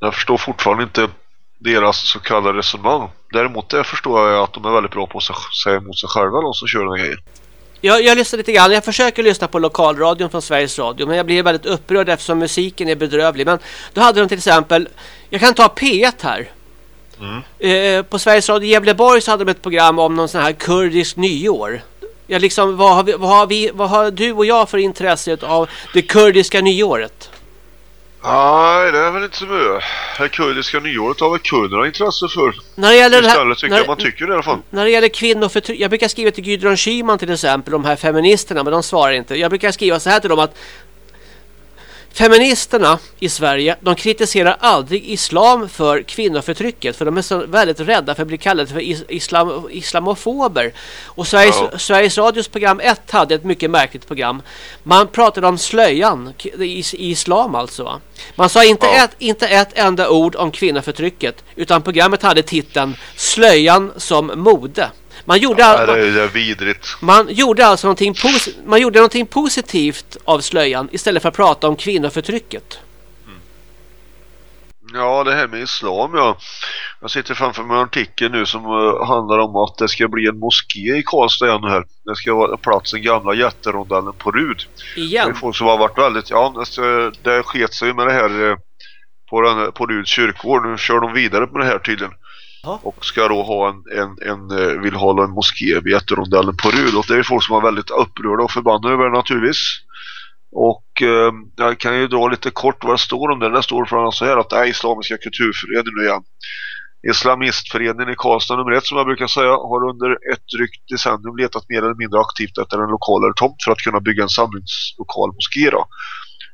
jag förstår fortfarande inte deras så kallade resonemang. Däremot det förstår jag att de är väldigt bra på att säga emot sig själva de som kör den här grejen. Jag, jag lyssnar lite grann. Jag försöker lyssna på lokalradion från Sveriges Radio. Men jag blir väldigt upprörd eftersom musiken är bedrövlig. Men då hade de till exempel... Jag kan ta P1 här. Eh, på Sveriges Radio Gävleborg så hade de ett program om någon sån här kurdisk nyår. Ja, liksom, vad, har vi, vad, har vi, vad har du och jag för intresse av det kurdiska nyåret? Nej, det är väl inte så mycket. Det kurdiska nyåret har väl kurderna intresse för. När det gäller, det här, tycker när, jag man tycker det i alla fall. när det gäller kvinnoförtryck. Jag brukar skriva till Gudrun Schyman till exempel, de här feministerna, men de svarar inte. Jag brukar skriva så här till dem att Feministerna i Sverige, de kritiserar aldrig islam för kvinnoförtrycket för de är så väldigt rädda för att bli kallade för is islam islamofober. Och Sveriges, Ja. Sveriges Radios program 1 hade ett mycket märkligt program. Man pratade om slöjan i, i islam alltså. Va? Man sa inte, Ja. ett, inte ett enda ord om kvinnoförtrycket utan programmet hade titeln Slöjan som mode. Man gjorde, Nej, all, det, det vidrigt. man gjorde alltså någonting, man gjorde någonting positivt av slöjan istället för att prata om kvinnoförtrycket. Ja, det här med islam ja. Jag sitter framför mig en artikel nu som eh, handlar om att det ska bli en moské i Karlstad igen här. Det ska vara platsen gamla jätterondellen på Rud. Det är Igen. folk som har varit väldigt, ja det, det sket sig med det här eh, på, den, på Ruds kyrkogård. Nu kör de vidare med det här tydligen. Och ska då ha en, en, en eh, vill hålla en moské vid jätterondellen på Rud. Och det är folk som är väldigt upprörda och förbannade över det naturligtvis. Och eh, jag kan ju dra lite kort vad det står om det. Det står från så här att det är Islamiska kulturföreningen igen. Islamistföreningen i Karlstad nummer ett som jag brukar säga har under ett drygt decennium letat mer eller mindre aktivt efter en lokal eller tomt för att kunna bygga en samlingslokal moské då.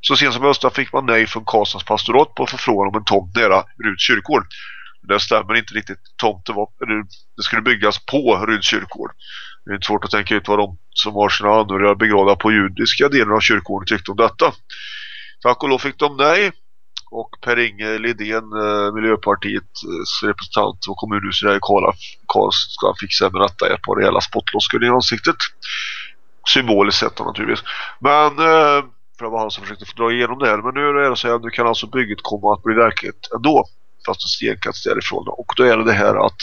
Så sent som i höstas fick man nej från Karlstads pastorat på förfrågan om en tomt nära Ruds kyrkogård. Det stämmer inte riktigt. Tomten var, eller, det skulle byggas på Ryds kyrkogård. Det är inte svårt att tänka ut vad de som har sina anhöriga begravda på judiska delen av kyrkogården tyckte om detta. Tack och lov fick de nej. Och Per-Inge Lidén, eh, Miljöpartiets eh, representant och kommunhuset där i Karlstad fick sig med detta ett par rejäla spottloskor i ansiktet. Symboliskt sett naturligtvis. Men eh, för det var han som försökte få dra igenom det här. Men nu är det så här, nu kan alltså bygget komma att bli verklighet ändå. Fast en stenkast därifrån. Och då är det det här att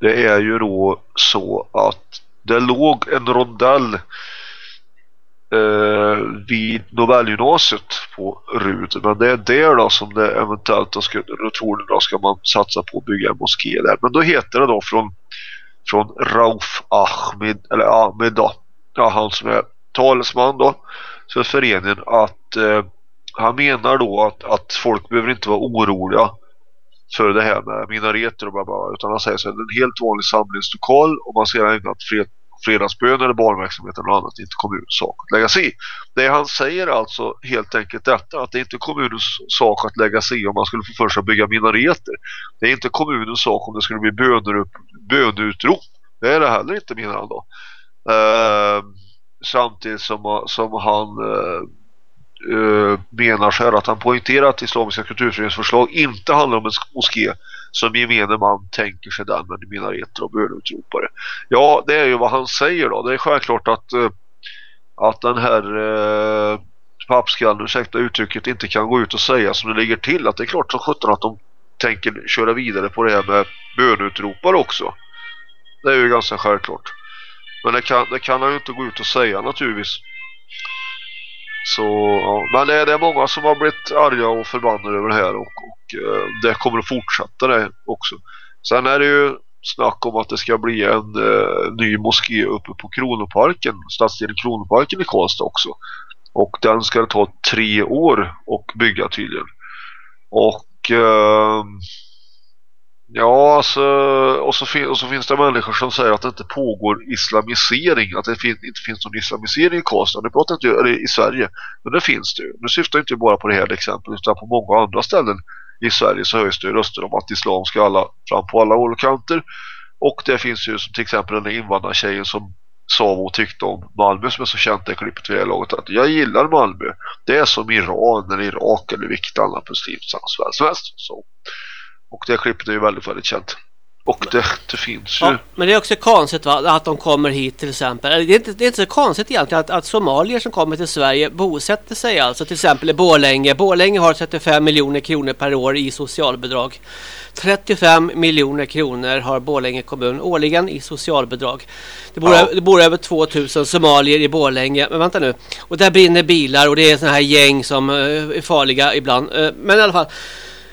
det är ju då så att det låg en rondell eh, vid Nobelgymnasiet på Rud. Men det är där då som det eventuellt då ska, då tror då ska man satsa på att bygga en moské där. Men då heter det då från, från Rauf Ahmed, eller Ahmed då, ja, han som är talesman då för föreningen att eh, han menar då att, att folk behöver inte vara oroliga för det här med minareter och bla bla, utan han säger så att det är en helt vanlig samlingslokal och man ser ägna fred, fredagsbön eller barnverksamhet eller något annat, inte kommunens sak att lägga sig i. Det han säger alltså helt enkelt detta, att det är inte kommunens sak att lägga sig i om man skulle få för sig att bygga minareter. Det är inte kommunens sak om det skulle bli böner upp, bönutrop. Det är det heller inte menar han då. Uh, samtidigt som, som han uh, Eh, menar så här att han poängterar att Islamiska kulturföreningens förslag inte handlar om en moské som gemene man tänker sig den men menar etter och bönutropare. Ja, det är ju vad han säger då. Det är självklart att, eh, att den här eh, pappskallen, ursäkta uttrycket, inte kan gå ut och säga som det ligger till. Att det är klart som sjutton att de tänker köra vidare på det här med bönutropare också. Det är ju ganska självklart. Men det kan, det kan han ju inte gå ut och säga naturligtvis. Så, ja. Men det är, det är många som har blivit arga och förbannade över det här och, och eh, det kommer att fortsätta det också. Sen är det ju snack om att det ska bli en eh, ny moské uppe på Kronoparken, stadsdelen Kronoparken i Karlstad också. Och den ska det ta tre år att bygga tydligen. Och eh, Ja, alltså, och så, fin och så finns det människor som säger att det inte pågår islamisering, att det fin inte finns någon islamisering i Karlstad. Det pratar inte eller i Sverige, men det finns det ju. Nu syftar jag inte bara på det här exemplet, utan på många andra ställen i Sverige så höjs det röster om att islam ska alla fram på alla håll och kanter. Och det finns ju som till exempel den invandrartjejen som sa vad tyckte om Malmö som är så känt det klippet vid det laget att jag gillar Malmö. Det är som Iran eller Irak eller vilket annat muslimt som helst. Så och det klippet är ju väldigt, väldigt känt. Och det, det finns ju. Ja, men det är också konstigt va? att de kommer hit till exempel. Det är inte, det är inte så konstigt egentligen att, att somalier som kommer till Sverige bosätter sig alltså till exempel i Bålänge. Bålänge har 35 miljoner kronor per år i socialbidrag. 35 miljoner kronor har Bålänge kommun årligen i socialbidrag. Det bor, ja. det bor över 2000 somalier i Bålänge. Men vänta nu. Och där brinner bilar och det är sådana här gäng som är farliga ibland. Men i alla fall.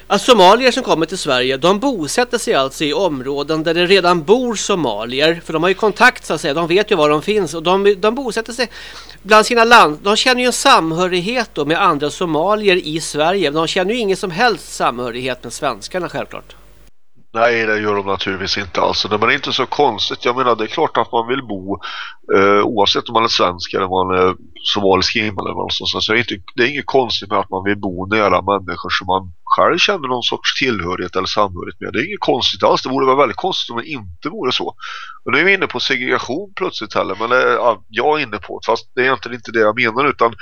Att somalier som kommer till Sverige, de bosätter sig alltså i områden där det redan bor somalier. För de har ju kontakt så att säga, de vet ju var de finns. Och de, de bosätter sig bland sina land. De känner ju en samhörighet då med andra somalier i Sverige. De känner ju ingen som helst samhörighet med svenskarna självklart. Nej, det gör de naturligtvis inte alls. Det är inte så konstigt. Jag menar, det är klart att man vill bo eh, oavsett om man är svensk eller om man är somalisk invandrare eller. Alltså. Så det, är inte, det är inget konstigt med att man vill bo nära människor som man själv känner någon sorts tillhörighet eller samhörighet med. Det är inget konstigt alls. Det vore vara väldigt konstigt om det inte vore så. Och nu är vi inne på segregation plötsligt heller. Men det, ja, jag är inne på det. Fast det är egentligen inte det jag menar utan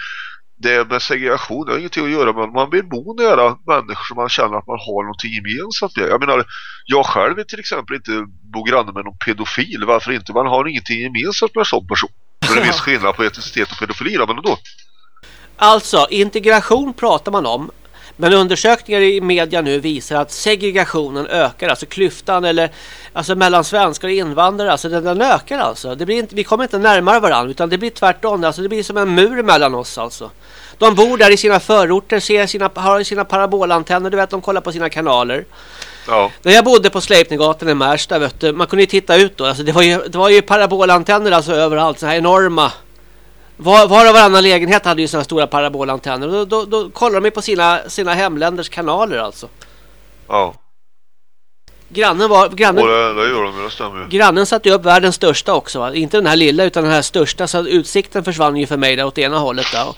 det med segregation har ingenting att göra med man vill bo nära människor som man känner att man har någonting gemensamt med. Jag menar, jag själv vill till exempel inte bo granne med någon pedofil. Varför inte? Man har ingenting gemensamt med en sån person. Det är en viss skillnad på etnicitet och pedofili, men ändå. Alltså, integration pratar man om. Men undersökningar i media nu visar att segregationen ökar, alltså klyftan eller alltså mellan svenskar och invandrare, alltså den, den ökar alltså. Det blir inte, vi kommer inte närmare varandra utan det blir tvärtom, alltså det blir som en mur mellan oss alltså. De bor där i sina förorter, ser sina, har sina parabolantenner, du vet de kollar på sina kanaler. Ja. När jag bodde på Sleipninggatan i Märsta, vet du, man kunde ju titta ut då, alltså det var ju, det var ju parabolantenner alltså överallt, så här enorma var, var och varannan lägenhet hade ju sådana stora parabolantenner. Då, då, då kollar de ju på sina, sina hemländers kanaler alltså. Ja. Grannen var... Grannen, och det, det gör de, det stämmer Grannen satte upp världens största också va? Inte den här lilla utan den här största. Så utsikten försvann ju för mig där åt ena hållet där.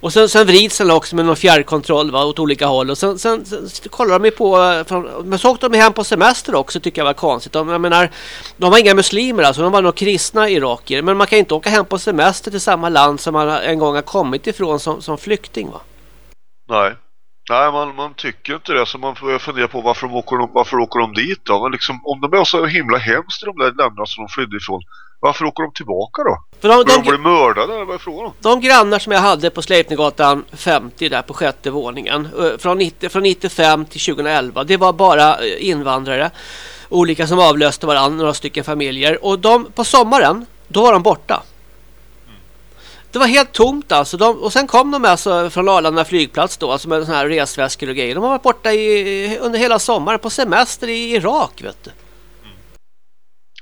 Och sen, sen vrids den också med någon fjärrkontroll va, åt olika håll. Och sen, sen, sen kollar de ju på... Eh, men så åkte de hem på semester också tycker jag var konstigt. De, jag menar, de var inga muslimer alltså. De var nog kristna irakier. Men man kan inte åka hem på semester till samma land som man en gång har kommit ifrån som, som flykting va? Nej. Nej, man, man tycker inte det. Så man får fundera på varför de åker, varför åker de dit då? Men liksom, om de är så himla hemskt i de där länderna som de flydde ifrån varför åker de tillbaka då? För de, de, de blir mördade eller vad är frågan? De grannar som jag hade på Sleipninggatan 50 där på sjätte våningen eh, från, 90, från 95 till 2011 det var bara eh, invandrare olika som avlöste varandra, några stycken familjer och de på sommaren då var de borta. Det var helt tomt alltså. De, och sen kom de alltså från Arlanda flygplats då, alltså med sådana här resväskor och grejer. De har varit borta i, under hela sommaren på semester i Irak, vet du.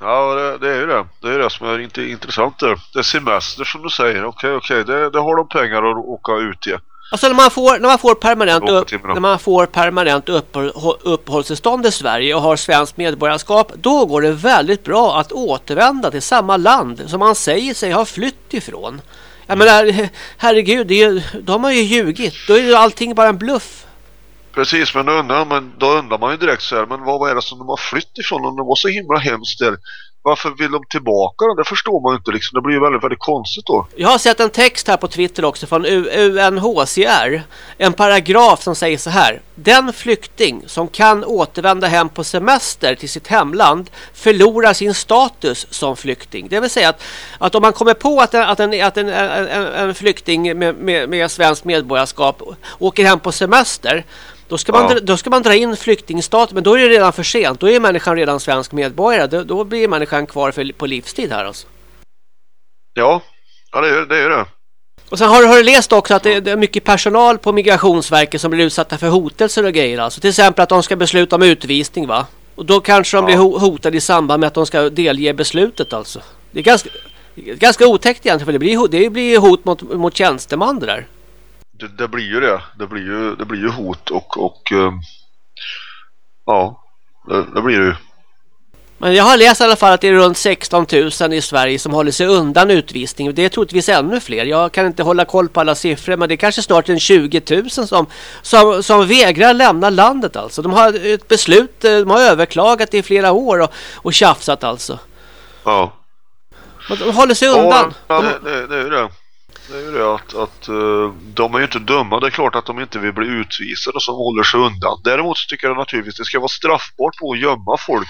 Ja, det, det, är ju det. Det är det som är inte intressant där. Det är semester som du säger. Okej, okej. Det, det har de pengar att åka ut i. Alltså när man får, när man får permanent, upp, när man får permanent uppehåll, uppehållstillstånd i Sverige och har svenskt medborgarskap, då går det väldigt bra att återvända till samma land som man säger sig ha flytt ifrån. Jag menar, herregud, det är, de har ju ljugit. Då är ju allting bara en bluff. Precis, men då undrar, men då undrar man ju direkt så här, men vad är det som de har flytt ifrån om det var så himla hemskt där? Varför vill de tillbaka den? Det förstår man ju inte liksom. Det blir ju väldigt, väldigt konstigt då. Jag har sett en text här på Twitter också från UNHCR. En paragraf som säger så här. Den flykting som kan återvända hem på semester till sitt hemland förlorar sin status som flykting. Det vill säga att, att om man kommer på att en, att en, att en, en, en flykting med, med, med svenskt medborgarskap åker hem på semester då ska, man, ja. då ska man dra in flyktingstat, men då är det redan för sent. Då är människan redan svensk medborgare. Då, då blir människan kvar för, på livstid här alltså. Ja, ja det, är, det är det. Och sen har, har du läst också att det, det, är mycket personal på Migrationsverket som blir utsatta för hotelser och grejer. Alltså till exempel att de ska besluta om utvisning va? Och då kanske de ja. blir hotade i samband med att de ska delge beslutet alltså. Det är ganska, ganska otäckt egentligen för det blir, det blir hot mot, mot tjänsteman det där det, det, blir ju det. Det blir ju, det blir ju hot och, och uh, ja. Det, det blir det ju. Men jag har läst i alla fall att det är runt 16 000 i Sverige som håller sig undan utvisning. Det är troligtvis ännu fler. Jag kan inte hålla koll på alla siffror men det är kanske snart en 20 000 som, som, som vägrar lämna landet alltså. De har ett beslut, eh, de har överklagat i flera år och, och tjafsat alltså. Ja. Men de håller sig undan. Ja, det, det, det är det. Det är ju det att, att uh, de är ju inte döma. Det är klart att de inte vill bli utvisade som håller sig undan. Däremot så tycker jag naturligtvis att det ska vara straffbart på att gömma folk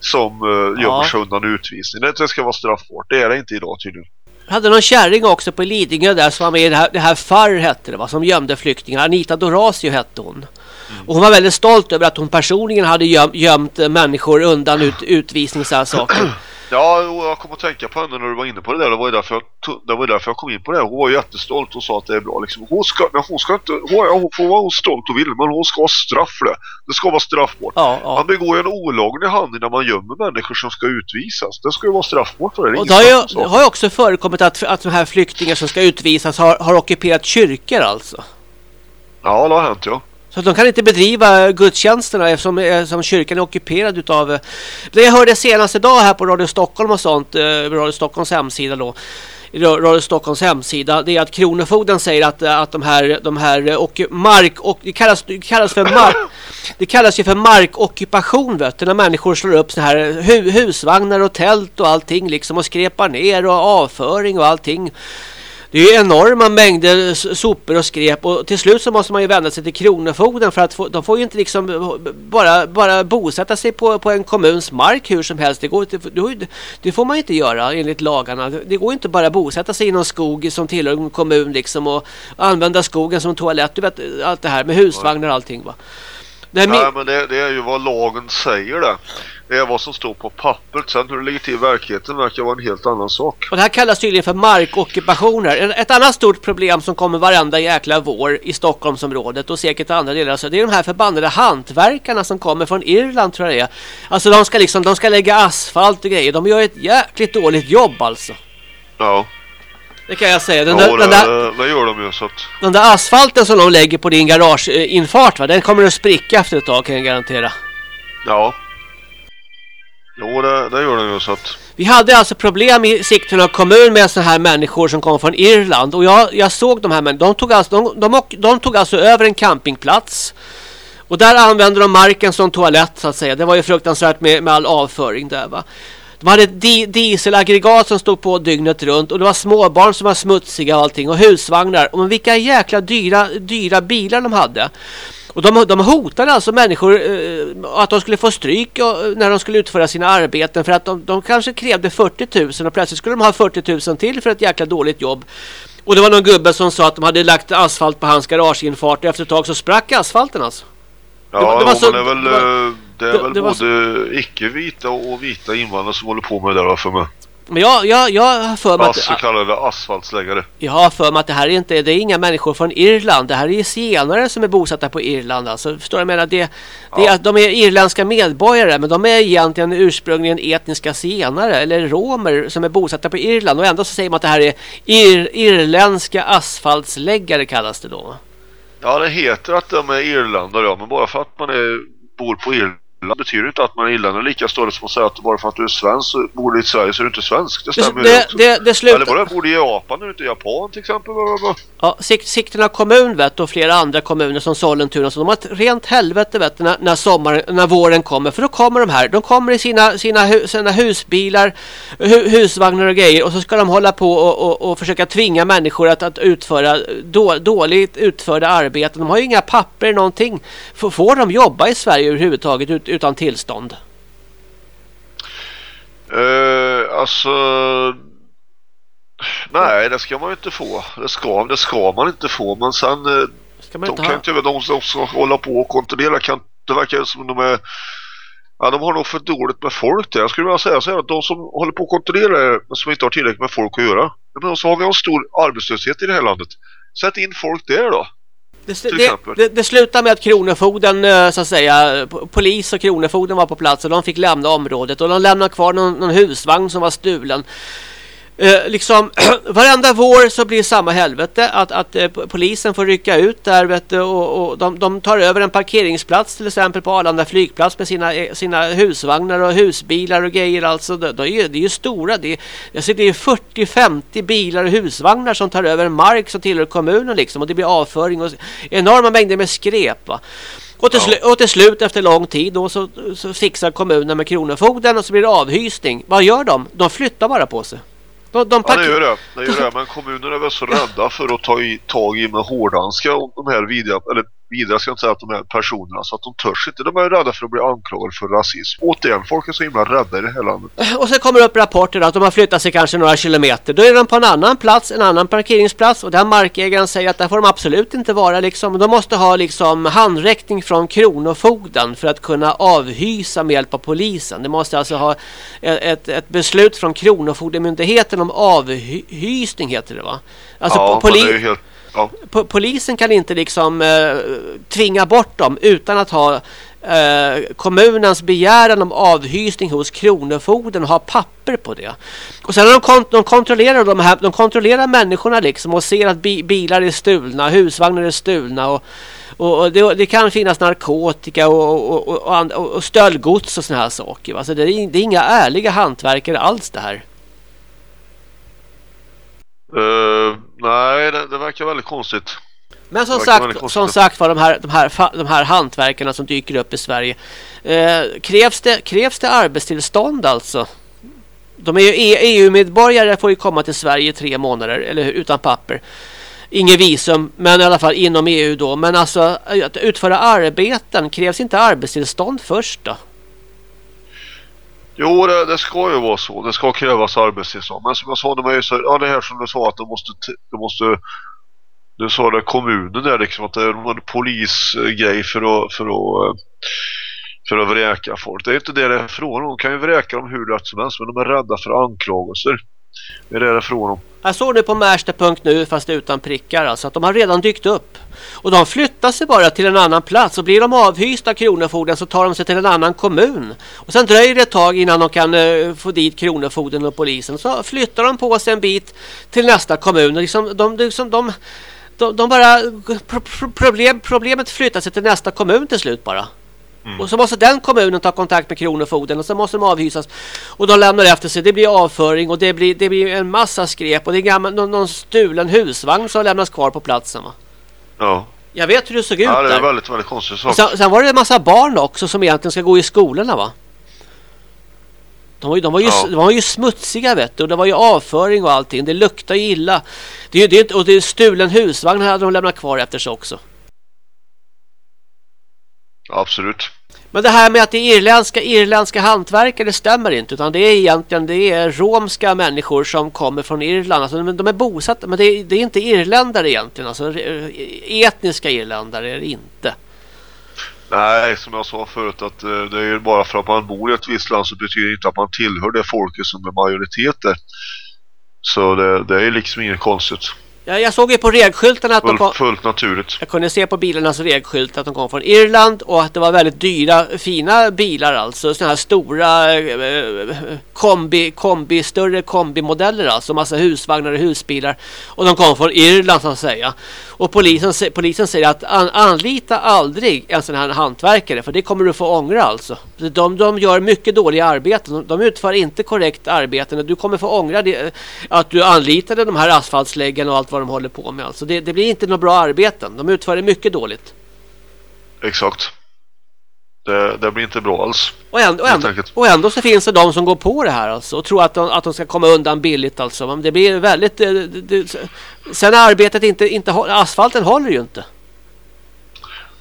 som uh, gömmer ja. sig undan utvisning. Det ska vara straffbart. Det är det inte idag tydligen. Jag hade någon kärring också på Lidingö där som var med i det här, det här FAR hette det va, som gömde flyktingar. Anita Dorasio hette hon. Mm. Och hon var väldigt stolt över att hon personligen hade göm, gömt människor undan ut, utvisning så här saker. Ja, jag kom att tänka på henne när du var inne på det där. Det var ju därför jag, det var därför jag kom in på det. Hon var jättestolt och sa att det är bra. Liksom. Hon, ska, men hon ska inte... Hon, hon får vara stolt och vill, men hon ska ha straff för det. Det ska vara straffbart. Ja, ja. Man begår ju en olaglig handling när man gömmer människor som ska utvisas. Det ska ju vara straffbart för det. Och det har ju, det har ju också förekommit att, att de här flyktingar som ska utvisas har, har ockuperat kyrkor alltså. Ja, det har hänt ja. Så de kan inte bedriva gudstjänsterna eftersom, eh, som kyrkan är ockuperad utav... Eh, det jag hörde senast idag här på Radio Stockholm och sånt, eh, Radio Stockholms hemsida då. Radio Stockholms hemsida det är att Kronofogden säger att, att de här, de här och mark och det kallas, det kallas för mark det kallas ju för markockupation vet du, när människor slår upp sådana här hu, husvagnar och tält och allting liksom och skrepar ner och avföring och allting det är enorma mängder sopor och skrep och till slut så måste man ju vända sig till Kronofogden för att få, de får ju inte liksom eh, bara, bara bosätta sig på, på en kommuns mark hur som helst. Det, går inte, det får man ju inte göra enligt lagarna. Det går inte bara bosätta sig i någon skog som tillhör en kommun liksom och använda skogen som toalett. Du vet allt det här med husvagnar och allting va. Nej, men det, det, är ju vad lagen säger det. Det är vad som står på pappret. Sen hur det ligger till i verkligheten verkar vara en helt annan sak. Och det här kallas tydligen för markockupationer. Ett annat stort problem som kommer varenda jäkla vår i Stockholmsområdet och säkert andra delar. Så det är de här förbannade hantverkarna som kommer från Irland tror jag det är. Alltså de ska liksom, de ska lägga asfalt och grejer. De gör ett jäkligt dåligt jobb alltså. Ja. Det kan jag säga. Den, ja, där, den där, det gör de ju så att... Den där asfalten som de lägger på din garageinfart va? Den kommer att spricka efter ett tag kan jag garantera. Ja. Jo, det, det gör de ju så att... Vi hade alltså problem i Sigtuna kommun med sådana här människor som kom från Irland. Och jag, jag såg de här människorna. De tog, alltså, de, de, de tog alltså över en campingplats. Och där använde de marken som toalett så att säga. Det var ju fruktansvärt med, med all avföring där va. De hade ett di dieselaggregat som stod på dygnet runt och det var småbarn som var smutsiga och allting och husvagnar. Och vilka jäkla dyra, dyra bilar de hade. Och de, de hotade alltså människor eh, att de skulle få stryk och, när de skulle utföra sina arbeten för att de, de kanske krävde 40 000 och plötsligt skulle de ha 40 000 till för ett jäkla dåligt jobb. Och det var någon gubbe som sa att de hade lagt asfalt på hans garageinfart och efter ett tag så sprack asfalten alltså. Ja, det var, det var så, det är väl... Var, eh, det är det, väl det både så... icke-vita och vita invandrare som håller på med det där för mig. Men jag, jag, jag har för mig att... Så kallade asfaltsläggare. Jag har för mig att det här är inte... Det är inga människor från Irland. Det här är zigenare som är bosatta på Irland. Alltså, förstår du? Jag menar, det, det ja. är, de är irländska medborgare. Men de är egentligen ursprungligen etniska zigenare. Eller romer som är bosatta på Irland. Och ändå så säger man att det här är ir, irländska asfaltsläggare kallas det då. Ja, det heter att de är irländare. Ja, men bara för att man är, bor på Irland Irland betyder inte att man är irländare lika stort som att säga att bara för att du är svensk och bor i Sverige så är du inte svensk. Det stämmer det, ju också. Det, det slutar... Eller bara bor i Japan och inte i Japan till exempel. Ja, Sigtuna kommun vet och flera andra kommuner som Sollentuna så de har ett rent helvete vet när, när, sommaren, när våren kommer. För då kommer de här. De kommer i sina, sina, sina husbilar, hu, husvagnar och grejer och så ska de hålla på och, och, och försöka tvinga människor att, att utföra då, dåligt utförda arbeten. De har ju inga papper någonting. Får, får de jobba i Sverige överhuvudtaget ut, utan tillstånd? Uh, alltså... Nej, det ska man ju inte få. Det ska, det ska man inte få. Men sen... Eh, ska man de kan inte de som ska hålla på och kontrollera. Kan, det verkar som de är... Ja, de har nog för dåligt med folk där. Jag skulle vilja säga så här att de som håller på att kontrollera men som inte har tillräckligt med folk att göra. Men så har vi en stor arbetslöshet i det här landet. Sätt in folk där då. Det, det, det, det slutar med att kronofogden, eh, så att säga, polis och kronofogden var på plats och de fick lämna området och de lämnade kvar någon, någon husvagn som var stulen. Eh, liksom, varenda vår så blir det samma helvete att, att eh, polisen får rycka ut där vet du, och, och de, de, tar över en parkeringsplats till exempel på Arlanda flygplats med sina, eh, sina husvagnar och husbilar och grejer alltså. Det, det, är, det är ju stora, det är, ser, det är 40-50 bilar och husvagnar som tar över mark som tillhör kommunen liksom och det blir avföring och enorma mängder med skräp va. Och till, ja. och till, slut efter lång tid då så, så fixar kommunen med kronofogden och så blir det avhysning. Vad gör de? De flyttar bara på sig. De, de ja, det gör det. det gör det. Men kommunerna är väl så rädda för att ta i, tag i med hårdhandskar om de här vidriga, eller vidare ska jag inte säga att de här personerna så att de törs inte. De är rädda för att bli anklagade för rasism. Återigen, folk är så himla rädda i det här landet. Och så kommer det upp rapporter att de har flyttat sig kanske några kilometer. Då är de på en annan plats, en annan parkeringsplats och där markägaren säger att där får de absolut inte vara liksom. De måste ha liksom handräckning från kronofogden för att kunna avhysa med hjälp av polisen. Det måste alltså ha ett, ett beslut från kronofogdemyndigheten om avhysning heter det va? Alltså ja, poli- är helt Ja. Polisen kan inte liksom eh, tvinga bort dem utan att ha eh, kommunens begäran om avhysning hos kronofogden och ha papper på det. Och sen de, kont de kontrollerar de här, de kontrollerar människorna liksom och ser att bi bilar är stulna, husvagnar är stulna och och, det, det, kan finnas narkotika och, och, och, och stöldgods och såna här saker. Alltså det, är, det är inga ärliga hantverkare alls det här. Uh, nej, det, det, verkar väldigt konstigt. Men som sagt, som sagt var de här, de, här, de här hantverkarna som dyker upp i Sverige. Eh, krävs, det, krävs det arbetstillstånd alltså? De är ju EU-medborgare får ju komma till Sverige i tre månader, eller hur? Utan papper. Inget visum, men i alla fall inom EU då. Men alltså att utföra arbeten, krävs inte arbetstillstånd först då? Jo, det, det, ska ju vara så. Det ska krävas arbetstillstånd. Men som jag sa, de är ju så, ja, det här som du sa att de måste, de måste du sa det kommunen där liksom att det är en polisgrej för att, för att eh, för att vräka folk. Det är inte det det är frågan om. De kan ju vräka dem hur lätt som helst men de är rädda för anklagelser. Det är det det är frågan om. Jag såg det på Märsta.nu fast utan prickar alltså att de har redan dykt upp. Och de flyttar sig bara till en annan plats och blir de avhysta av Kronofogden så tar de sig till en annan kommun. Och sen dröjer det ett tag innan de kan uh, få dit Kronofogden och polisen. Så flyttar de på sig en bit till nästa kommun. Liksom, de, liksom, de, de, de bara, problem, problemet flyttar sig till nästa kommun till slut bara. Mm. Och så måste den kommunen ta kontakt med Kronofogden och så måste de avhysas. Och de lämnar efter sig. Det blir avföring och det blir, det blir en massa skräp. Och det är gammal, någon, någon stulen husvagn som lämnas kvar på platsen va? Ja. Jag vet hur det såg ut Ja, det är där. väldigt, väldigt konstigt sak. Sen, sen, var det en massa barn också som egentligen ska gå i skolorna va? De var, ju, de, var ju, ja. de var ju smutsiga vet du. Och det var ju avföring och allting. Det luktar ju illa. Det är, det, och det är stulen husvagn hade de lämnat kvar efter sig också. Absolut. Men det här med att det är irländska, irländska hantverkare det stämmer inte. Utan det är egentligen det är romska människor som kommer från Irland. Alltså, de, är bosatta, men det är, det är inte irländare egentligen. Alltså, etniska irländare är det inte. Nej, som jag sa förut att eh, det är bara för att man bor i ett visst land så betyder det inte att man tillhör det folket som är majoriteter. Så det, det är liksom inget konstigt. Ja, jag såg ju på regskyltarna att fullt, de kom... Fullt naturligt. Jag kunde se på bilarnas regskylt att de kom från Irland och att det var väldigt dyra, fina bilar alltså. Sådana här stora eh, kombi, kombi, större kombimodeller alltså. Massa husvagnar och husbilar. Och de kom från Irland så att säga. Och polisen, polisen säger att an, anlita aldrig en sån här hantverkare för det kommer du få ångra alltså. De, de gör mycket dåliga arbeten. De, de utför inte korrekt arbeten. Du kommer få ångra det, att du anlitade de här asfaltsläggen och allt vad de håller på med. Alltså det, det blir inte några bra arbeten. De utför det mycket dåligt. Exakt. Det, det, blir inte bra alls. Och ändå, och, ändå, och ändå, så finns det de som går på det här alltså, och tror att de, att de ska komma undan billigt. Alltså. Men det blir väldigt... Det, det, sen arbetet inte, inte... Asfalten håller ju inte.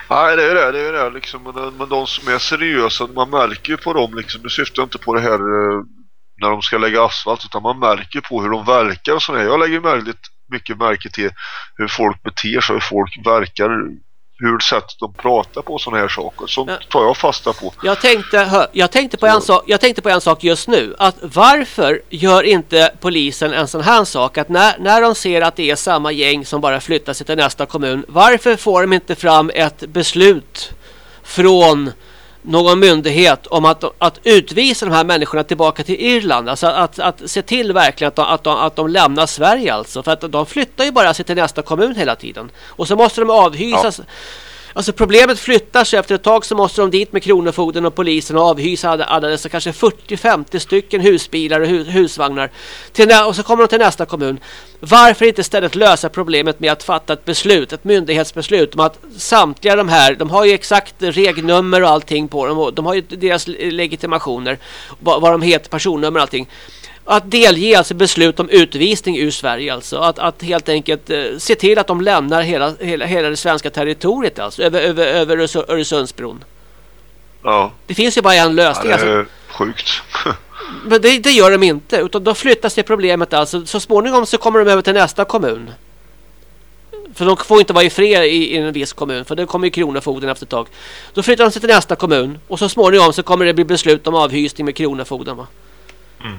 Nej, det är det. det, är det liksom. men, men de som är seriösa, man märker ju på dem. Liksom, du syftar inte på det här eh, när de ska lägga asfalt utan man märker på hur de verkar och sådär. Jag lägger väldigt mycket märke till hur folk beter sig, hur folk verkar hur sättet de pratar på sådana här saker. Ja. tar jag fasta på. Jag tänkte, hör, jag, tänkte på en sak, jag tänkte på en sak just nu. Att varför gör inte polisen en sån här sak? Att när, när de ser att det är samma gäng som bara flyttar sig till nästa kommun. Varför får de inte fram ett beslut från någon myndighet om att, att utvisa de här människorna tillbaka till Irland. Alltså att, att se till verkligen att de, att, de, att de lämnar Sverige alltså. För att de flyttar ju bara sig till nästa kommun hela tiden. Och så måste de avhysas. Ja. Alltså problemet flyttar sig. Efter ett tag så måste de dit med Kronofogden och polisen och avhysa alla, dessa kanske 40-50 stycken husbilar och hus, husvagnar. Till, och så kommer de till nästa kommun. Varför inte istället lösa problemet med att fatta ett beslut, ett myndighetsbeslut om att samtliga de här, de har ju exakt regnummer och allting på dem. Och de har ju deras legitimationer, vad, vad de heter, personnummer och allting att delge alltså beslut om utvisning ur Sverige alltså. Att, att helt enkelt eh, se till att de lämnar hela, hela, hela det svenska territoriet alltså. Över, över, över Öresundsbron. Ja. Det finns ju bara en lösning. Ja, det är alltså. sjukt. Men det, det, gör de inte. Utan då flyttas det problemet alltså. Så småningom så kommer de över till nästa kommun. För de får inte vara i fred i, i en viss kommun. För det kommer ju Kronofogden efter ett tag. Då flyttar de sig till nästa kommun. Och så småningom så kommer det bli beslut om avhysning med Kronofogden va? Mm.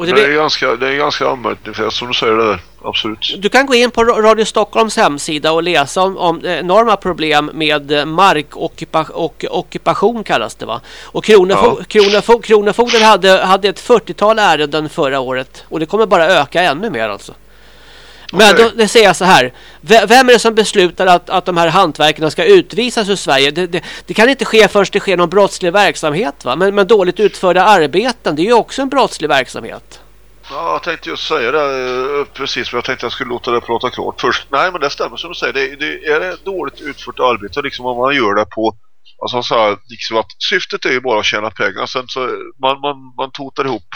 Och det, det, är ganska, det är ganska anmärkningsvärt som du säger det där. Absolut. Du kan gå in på Radio Stockholms hemsida och läsa om, om enorma problem med markockupation kallas det va. Och Kronofo ja. Kronofo Kronofogden hade, hade ett 40-tal ärenden förra året. Och det kommer bara öka ännu mer alltså. Men då, det säger jag så här. Vem är det som beslutar att, att de här hantverkarna ska utvisas ur Sverige? Det, det, det, kan inte ske först det sker någon brottslig verksamhet. Va? Men, men dåligt utförda arbeten, det är ju också en brottslig verksamhet. Ja, jag tänkte just säga det eh, precis. Men jag tänkte jag skulle låta det prata klart först. Nej, men det stämmer som du säger. Det, det är det dåligt utfört arbete liksom om man gör det på Alltså så här, liksom att syftet är ju bara att tjäna pengar. Sen så man, man, man totar ihop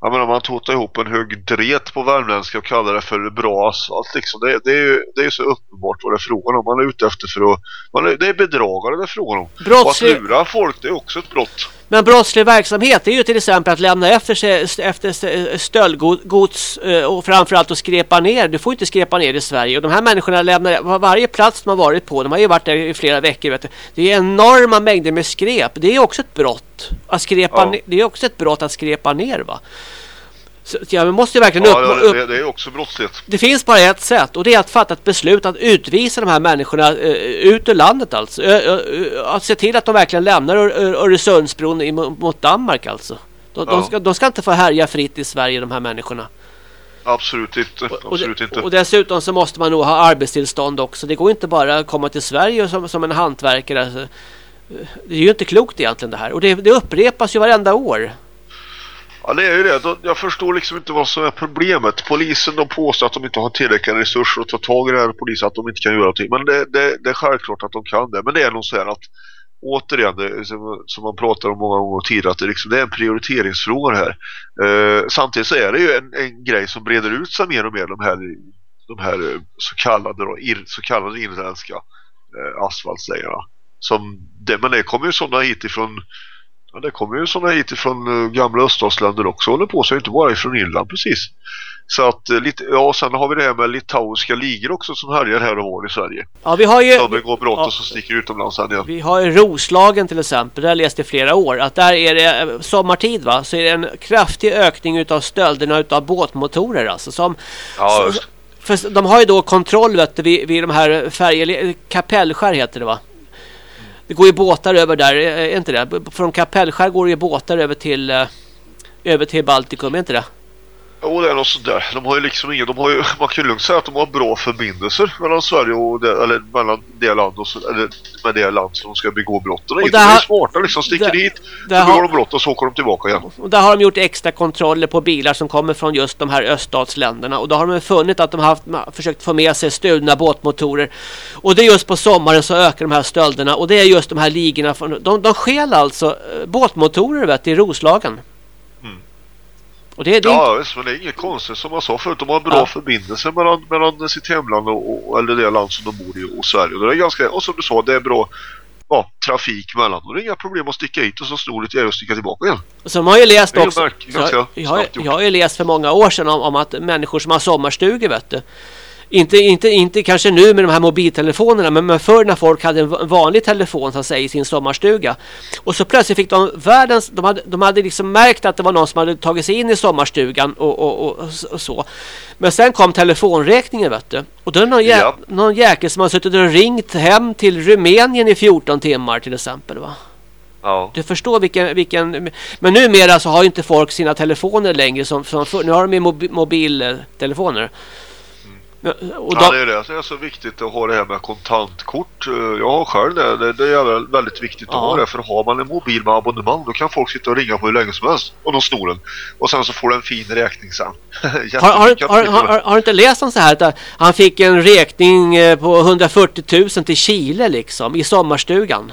jag menar man totar ihop en hög dret på värmländska och kallar det för bra asfalt liksom. Det, det är ju det är så uppenbart vad det är frågan om. Man är ute efter för att man är, det är bedragare det är frågan om. Brottslig... Och att lura folk det är också ett brott. Men brottslig verksamhet är ju till exempel att lämna efter sig efter stöldgods eh, och framförallt att skrepa ner. Du får inte skrepa ner i Sverige. Och de här människorna lämnar varje plats de har varit på. De har ju varit där i flera veckor. Vet du. Det är enorma mängder med skrep. Det är också ett brott. Att skrepa ja. ner, det är också ett brott att skrepa ner va. Så, ja, måste ju verkligen ja, upp, upp, det, det, är också brottsligt. Det finns bara ett sätt och det är att fatta ett beslut att utvisa de här människorna uh, ut ur landet alltså. Uh, uh, att se till att de verkligen lämnar Öresundsbron mot Danmark alltså. De, ja. de, ska, de ska inte få härja fritt i Sverige de här människorna. Absolut inte. Absolut och, inte. och dessutom så måste man nog ha arbetstillstånd också. Det går inte bara att komma till Sverige som, som en hantverkare. Alltså, det är ju inte klokt egentligen det här. Och det, det upprepas ju varenda år. Ja det är ju det. Jag förstår liksom inte vad som är problemet. Polisen de påstår att de inte har tillräckliga resurser att ta tag i det här. Polisen att de inte kan göra någonting. Men det, det, det är självklart att de kan det. Men det är nog så här att återigen, det, som, som man pratar om många gånger tidigare, att det, liksom, det är en prioriteringsfråga här. Eh, samtidigt så är det ju en, en grej som breder ut sig mer och mer de här, de här eh, så kallade, då, ir, så kallade inländska eh, asfaltslägarna. Som, det, men det kommer ju sådana hit ifrån Ja, det kommer ju sådana hit från uh, gamla öststatsländer också håller på sig, inte bara ifrån Irland precis. Så att uh, lite, ja, sen har vi det här med litauiska ligor också som härjar här och var i Sverige. Ja, vi har ju... Som begår brott ja, och så sticker utomlands sen igen. Vi har ju Roslagen till exempel, där jag läste i flera år att där är det eh, sommartid va, så är det en kraftig ökning utav stölderna utav båtmotorer alltså som... Ja, just. För de har ju då kontroll vet vid, vid de här färger... Kapellskär heter det va? Det går ju båtar över där, eh, är inte det? Från Kapellskär går det ju båtar över till, eh, över till Baltikum, är inte det? Jo, det är något sådär. De har ju liksom ingen, de har ju, man kan ju lugnt säga att de har bra förbindelser mellan Sverige och det, eller mellan det land och så, eller med det land som de ska begå brott. Och, och de är smarta liksom, sticker dit, begår har, de brott och så åker de tillbaka igen. Och där har de gjort extra kontroller på bilar som kommer från just de här öststatsländerna. Och då har de funnit att de har haft, försökt få med sig stulna båtmotorer. Och det är just på sommaren så ökar de här stölderna. Och det är just de här ligorna. De, de skäl alltså eh, båtmotorer vet, i Roslagen. Och det, det ja, visst, men det är inget konstigt som jag sa förut. De har bra ja. förbindelser mellan, mellan sitt hemland och, och, eller det land som de bor i och Sverige. Och, det är ganska, och som du sa, det är bra ja, trafik mellan. Och det är inga problem att sticka hit och så är det att sticka tillbaka igen. Så man har ju läst också. Märk, jag, jag, jag, har ju läst för många år sedan om, om, att människor som har sommarstugor vet du, inte, inte, inte kanske nu med de här mobiltelefonerna men, men förr när folk hade en vanlig telefon så att säga, i sin sommarstuga. Och så plötsligt fick de världens... De hade, de hade liksom märkt att det var någon som hade tagit sig in i sommarstugan och, och, och, och så. Men sen kom telefonräkningen vet du. Och då är det någon, jä, ja. någon jäkel som har suttit och ringt hem till Rumänien i 14 timmar till exempel va? Ja. Du förstår vilken, vilken... Men numera så har ju inte folk sina telefoner längre som, som för, Nu har de ju mobi, mobiltelefoner. Och då... Ja, det är det. Det är så viktigt att ha det här med kontantkort. Jag har själv det. Det, är väldigt viktigt att ja. ha det. För har man en mobil med abonnemang då kan folk sitta och ringa på hur länge som helst. Och de snor den. Och sen så får du en fin räkning sen. har, har, har, har, du inte läst om så här att han fick en räkning eh, på 140 000 till Chile liksom i sommarstugan?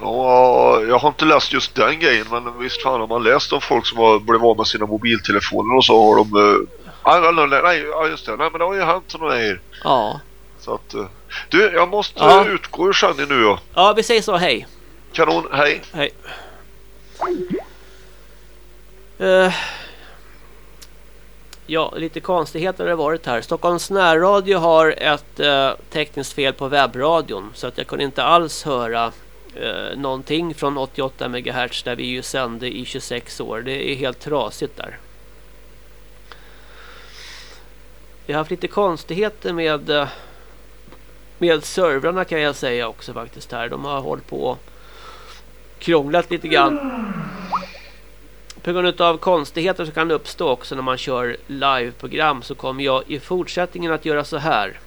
Ja, jag har inte läst just den grejen men visst fan har man läst om folk som har blivit av med sina mobiltelefoner och så har de... Uh, nej, nej, just det. Nej, men det har ju hänt sådana grejer. Ja. Så att... Uh, du, jag måste ja. utgå ur sändning nu ja. Ja, vi säger så. Hej. Kanon, hej. Hej. Uh, ja, lite konstigheter har det varit här. Stockholms närradio har ett uh, tekniskt fel på webbradion så att jag kunde inte alls höra eh, någonting från 88 MHz där vi ju sände i 26 år. Det är helt trasigt där. Vi har haft lite konstigheter med eh, med servrarna kan jag säga också faktiskt här. De har hållit på och krånglat lite grann. På grund av konstigheter som kan uppstå också när man kör liveprogram så kommer jag i fortsättningen att göra så här.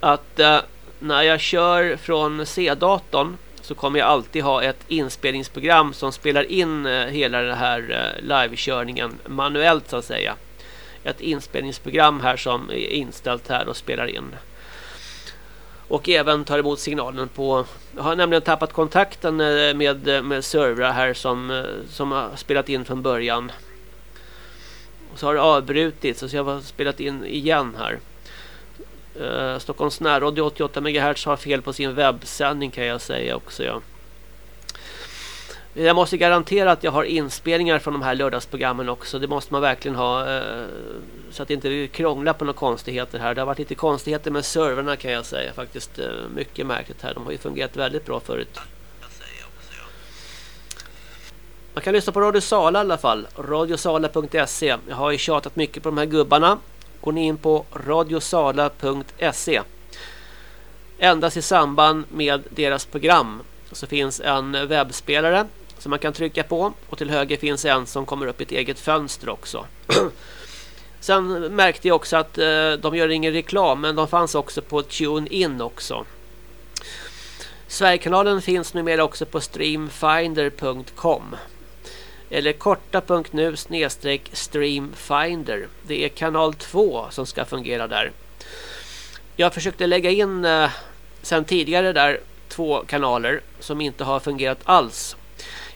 Att eh, när jag kör från C-datorn så kommer jag alltid ha ett inspelningsprogram som spelar in eh, hela den här eh, livekörningen manuellt så att säga. Ett inspelningsprogram här som är inställt här och spelar in. Och även tar emot signalen på... Jag har nämligen tappat kontakten eh, med, eh, med servrar här som, eh, som har spelat in från början. Och så har det avbrutits och så jag har spelat in igen här. Uh, Stockholms närradio 88 MHz har fel på sin webbsändning kan jag säga också. Ja. Jag måste garantera att jag har inspelningar från de här lördagsprogrammen också. Det måste man verkligen ha. Eh, så att det inte krånglar på några konstigheter här. Det har varit lite konstigheter med servrarna kan jag säga. Faktiskt eh, mycket märkligt här. De har ju fungerat väldigt bra förut. Man kan lyssna på Radio Sala i alla fall. Radiosala.se. Jag har ju tjatat mycket på de här gubbarna går ni in på radiosala.se. Endast i samband med deras program så finns en webbspelare som man kan trycka på och till höger finns en som kommer upp i ett eget fönster också. Sen märkte jag också att eh, de gör ingen reklam men de fanns också på TuneIn också. Sverigekanalen finns numera också på streamfinder.com eller korta.nu snedstreck streamfinder. Det är kanal 2 som ska fungera där. Jag försökte lägga in eh, sen tidigare där två kanaler som inte har fungerat alls.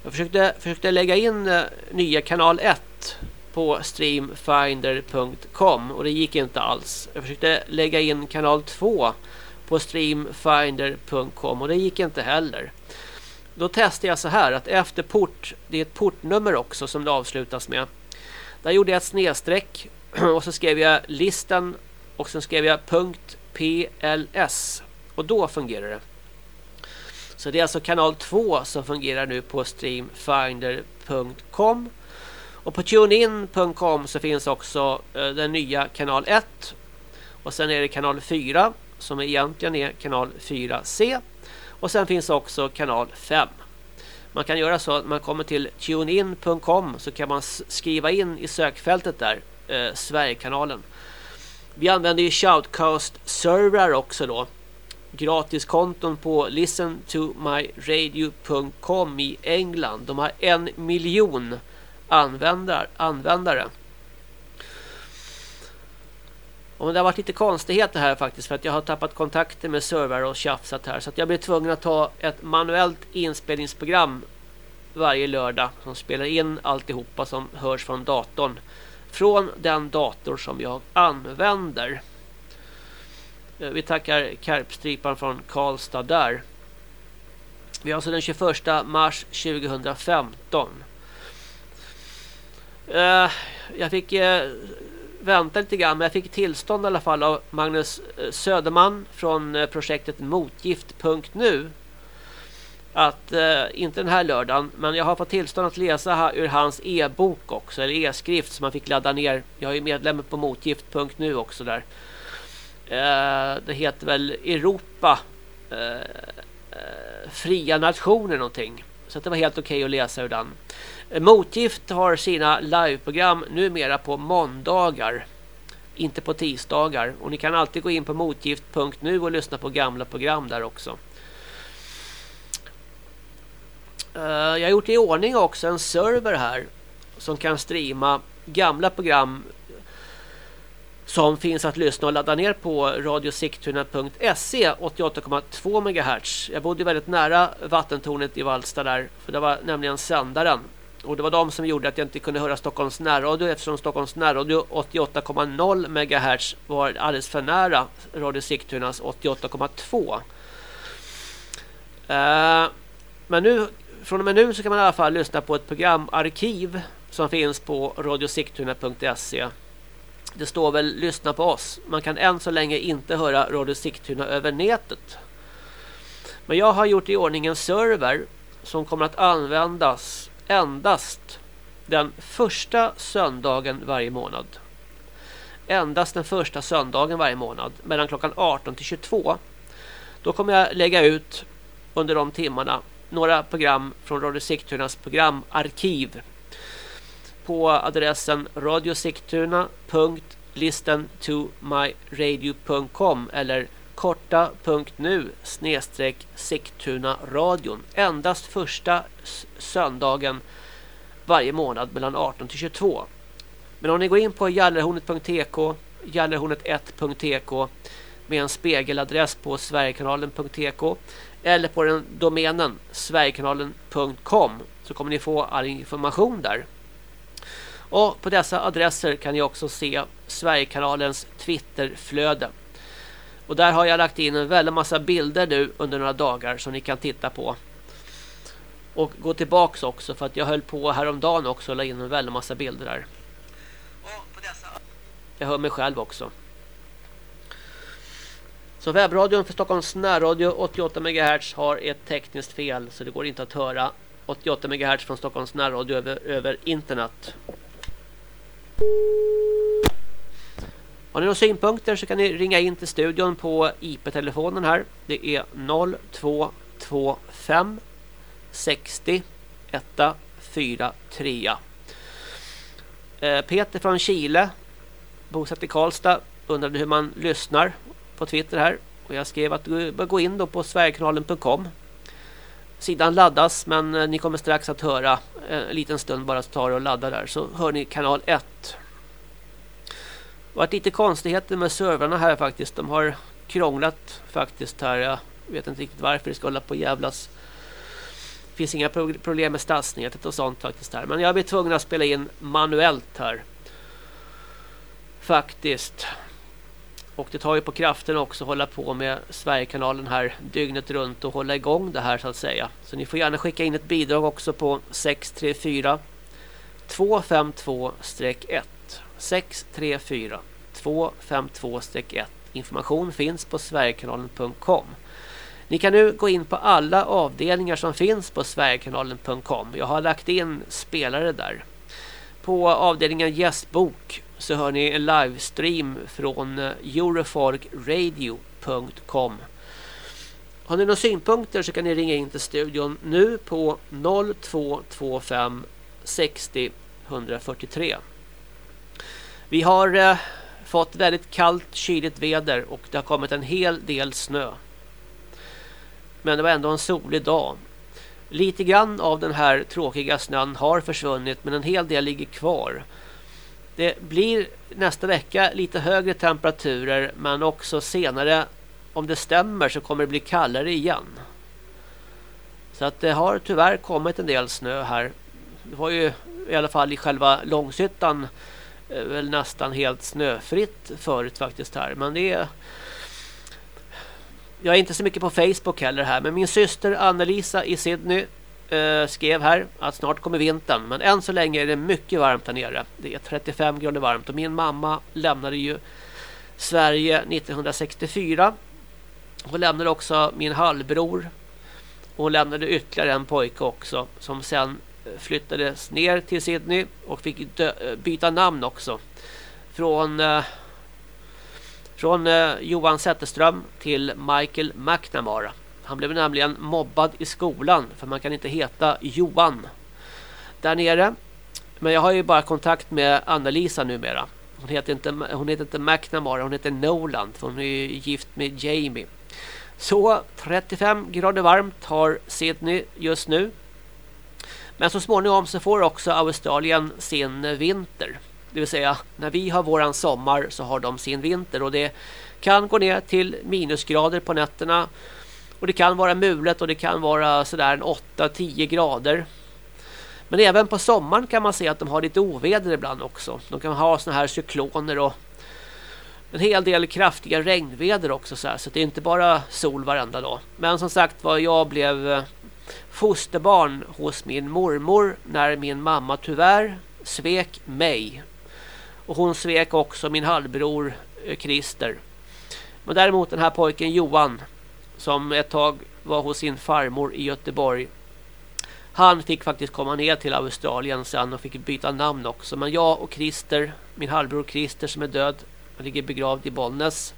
Jag försökte, försökte lägga in eh, nya kanal 1 på streamfinder.com och det gick inte alls. Jag försökte lägga in kanal 2 på streamfinder.com och det gick inte heller. Då testade jag så här att efter port, det är ett portnummer också som det avslutas med. Där gjorde jag ett snedstreck och så skrev jag listan och sen skrev jag .pls och då fungerar det. Så det är alltså kanal 2 som fungerar nu på streamfinder.com och på tunein.com så finns också eh, den nya kanal 1 och sen är det kanal 4 som egentligen är kanal 4C och sen finns också kanal 5. Man kan göra så att man kommer till tunein.com så kan man skriva in i sökfältet där eh, Sverigekanalen. Vi använder ju Shoutcast-servrar också då. Gratiskonton på listentomyradio.com i England. De har en miljon användare. användare. Och det har varit lite konstigheter här faktiskt för att jag har tappat kontakter med servrar och tjafsat här så att jag blir tvungen att ta ett manuellt inspelningsprogram varje lördag som spelar in alltihopa som hörs från datorn från den dator som jag använder. Eh, vi tackar Karpstripan från Karlstad där. Vi har alltså den 21 mars 2015. Eh, jag fick eh, vänta lite grann men jag fick tillstånd i alla fall av Magnus eh, Söderman från eh, projektet motgift.nu att, eh, inte den här lördagen, men jag har fått tillstånd att läsa ur hans e-bok också, eller e-skrift som man fick ladda ner. Jag är ju medlem på motgift.nu också där. Eh, det heter väl Europa eh, eh Fria Nationer någonting. Så det var helt okej okay att läsa ur den. Motgift har sina liveprogram numera på måndagar. Inte på tisdagar. Och ni kan alltid gå in på motgift.nu och lyssna på gamla program där också. Eh, jag har gjort i ordning också en server här. Som kan streama gamla program. Som finns att lyssna och ladda ner på radiosigtuna.se 88,2 MHz. Jag bodde väldigt nära vattentornet i Valsta där. För det var nämligen sändaren. Och det var de som gjorde att jag inte kunde höra Stockholms närradio eftersom Stockholms närradio 88,0 MHz var alldeles för nära Radio Sigtunas 88,2. Eh, men nu, från och med nu så kan man i alla fall lyssna på ett programarkiv som finns på radiosigtuna.se. Det står väl lyssna på oss. Man kan än så länge inte höra Radio Sigtuna över nätet. Men jag har gjort i ordning en server som kommer att användas endast den första söndagen varje månad. Endast den första söndagen varje månad mellan klockan 18 till 22. Då kommer jag lägga ut under de timmarna några program från Radio Sigtunas programarkiv på adressen radiosigtuna.listentomyradio.com eller korta.nu snedstreck Sigtuna radion. Endast första söndagen varje månad mellan 18 till 22. Men om ni går in på gallerhornet.tk, jallerhornet1.tk med en spegeladress på sverigekanalen.tk eller på den domänen sverigekanalen.com så kommer ni få all information där. Och på dessa adresser kan ni också se Sverigekanalens Twitterflöde. Och där har jag lagt in en väldigt massa bilder nu under några dagar som ni kan titta på. Och gå tillbaks också för att jag höll på häromdagen också och la in en väldigt massa bilder där. Jag hör mig själv också. Så webbradion för Stockholms närradio 88 MHz har ett tekniskt fel så det går inte att höra 88 MHz från Stockholms närradio över, över internet. Har ni några synpunkter så kan ni ringa in till studion på IP-telefonen här. Det är 0225 60 143. Peter från Chile, bosatt i Karlstad, undrade hur man lyssnar på Twitter här. Och jag skrev att du bör gå in då på sverigekanalen.com. Sidan laddas men eh, ni kommer strax att höra eh, en liten stund bara tar och laddar där så hör ni kanal 1. Det har varit lite konstigheter med servrarna här faktiskt. De har krånglat faktiskt här. Jag vet inte riktigt varför det ska hålla på jävlas. Det finns inga problem med stadsnätet och sånt faktiskt här. Men jag blir tvungen att spela in manuellt här. Faktiskt. Och det tar ju på kraften också att hålla på med Sverigekanalen här dygnet runt och hålla igång det här så att säga. Så ni får gärna skicka in ett bidrag också på 634 252-1 634 252-1 Information finns på sverigekanalen.com Ni kan nu gå in på alla avdelningar som finns på sverigekanalen.com Jag har lagt in spelare där. På avdelningen gästbok så hör ni en livestream från eh, eurofolkradio.com Har ni några synpunkter så kan ni ringa in till studion nu på 0225 60 143. Vi har eh, fått väldigt kallt, kyligt väder och det har kommit en hel del snö. Men det var ändå en solig dag. Lite grann av den här tråkiga snön har försvunnit men en hel del ligger kvar. Det blir nästa vecka lite högre temperaturer men också senare om det stämmer så kommer det bli kallare igen. Så att det har tyvärr kommit en del snö här. Det var ju i alla fall i själva Långshyttan eh, väl nästan helt snöfritt förut faktiskt här. Men det är... Jag är inte så mycket på Facebook heller här. Men min syster Annelisa i Sydney eh, skrev här att snart kommer vintern. Men än så länge är det mycket varmt här nere. Det är 35 grader varmt. Och min mamma lämnade ju Sverige 1964. Hon lämnade också min halvbror. Hon lämnade ytterligare en pojke också. Som sen eh, flyttades ner till Sydney. Och fick eh, byta namn också. Från... Eh, från eh, Johan Zetterström till Michael McNamara. Han blev nämligen mobbad i skolan för man kan inte heta Johan där nere. Men jag har ju bara kontakt med Anna-Lisa numera. Hon heter inte, hon heter inte McNamara, hon heter Noland. För hon är ju gift med Jamie. Så 35 grader varmt har Sydney just nu. Men så småningom så får också Australien sin vinter. Det vill säga när vi har våran sommar så har de sin vinter. Och det kan gå ner till minusgrader på nätterna. Och det kan vara mulet och det kan vara sådär 8-10 grader. Men även på sommaren kan man se att de har lite oväder ibland också. De kan ha såna här cykloner och en hel del kraftiga regnväder också så, här, så det är inte bara sol varenda dag. Men som sagt var jag blev eh, fosterbarn hos min mormor när min mamma tyvärr svek mig. Och hon svek också min halvbror eh, Christer. Men däremot den här pojken Johan som ett tag var hos sin farmor i Göteborg. Han fick faktiskt komma ner till Australien sen och fick byta namn också. Men jag och Christer, min halvbror Christer som är död, han ligger begravd i Bollnäs.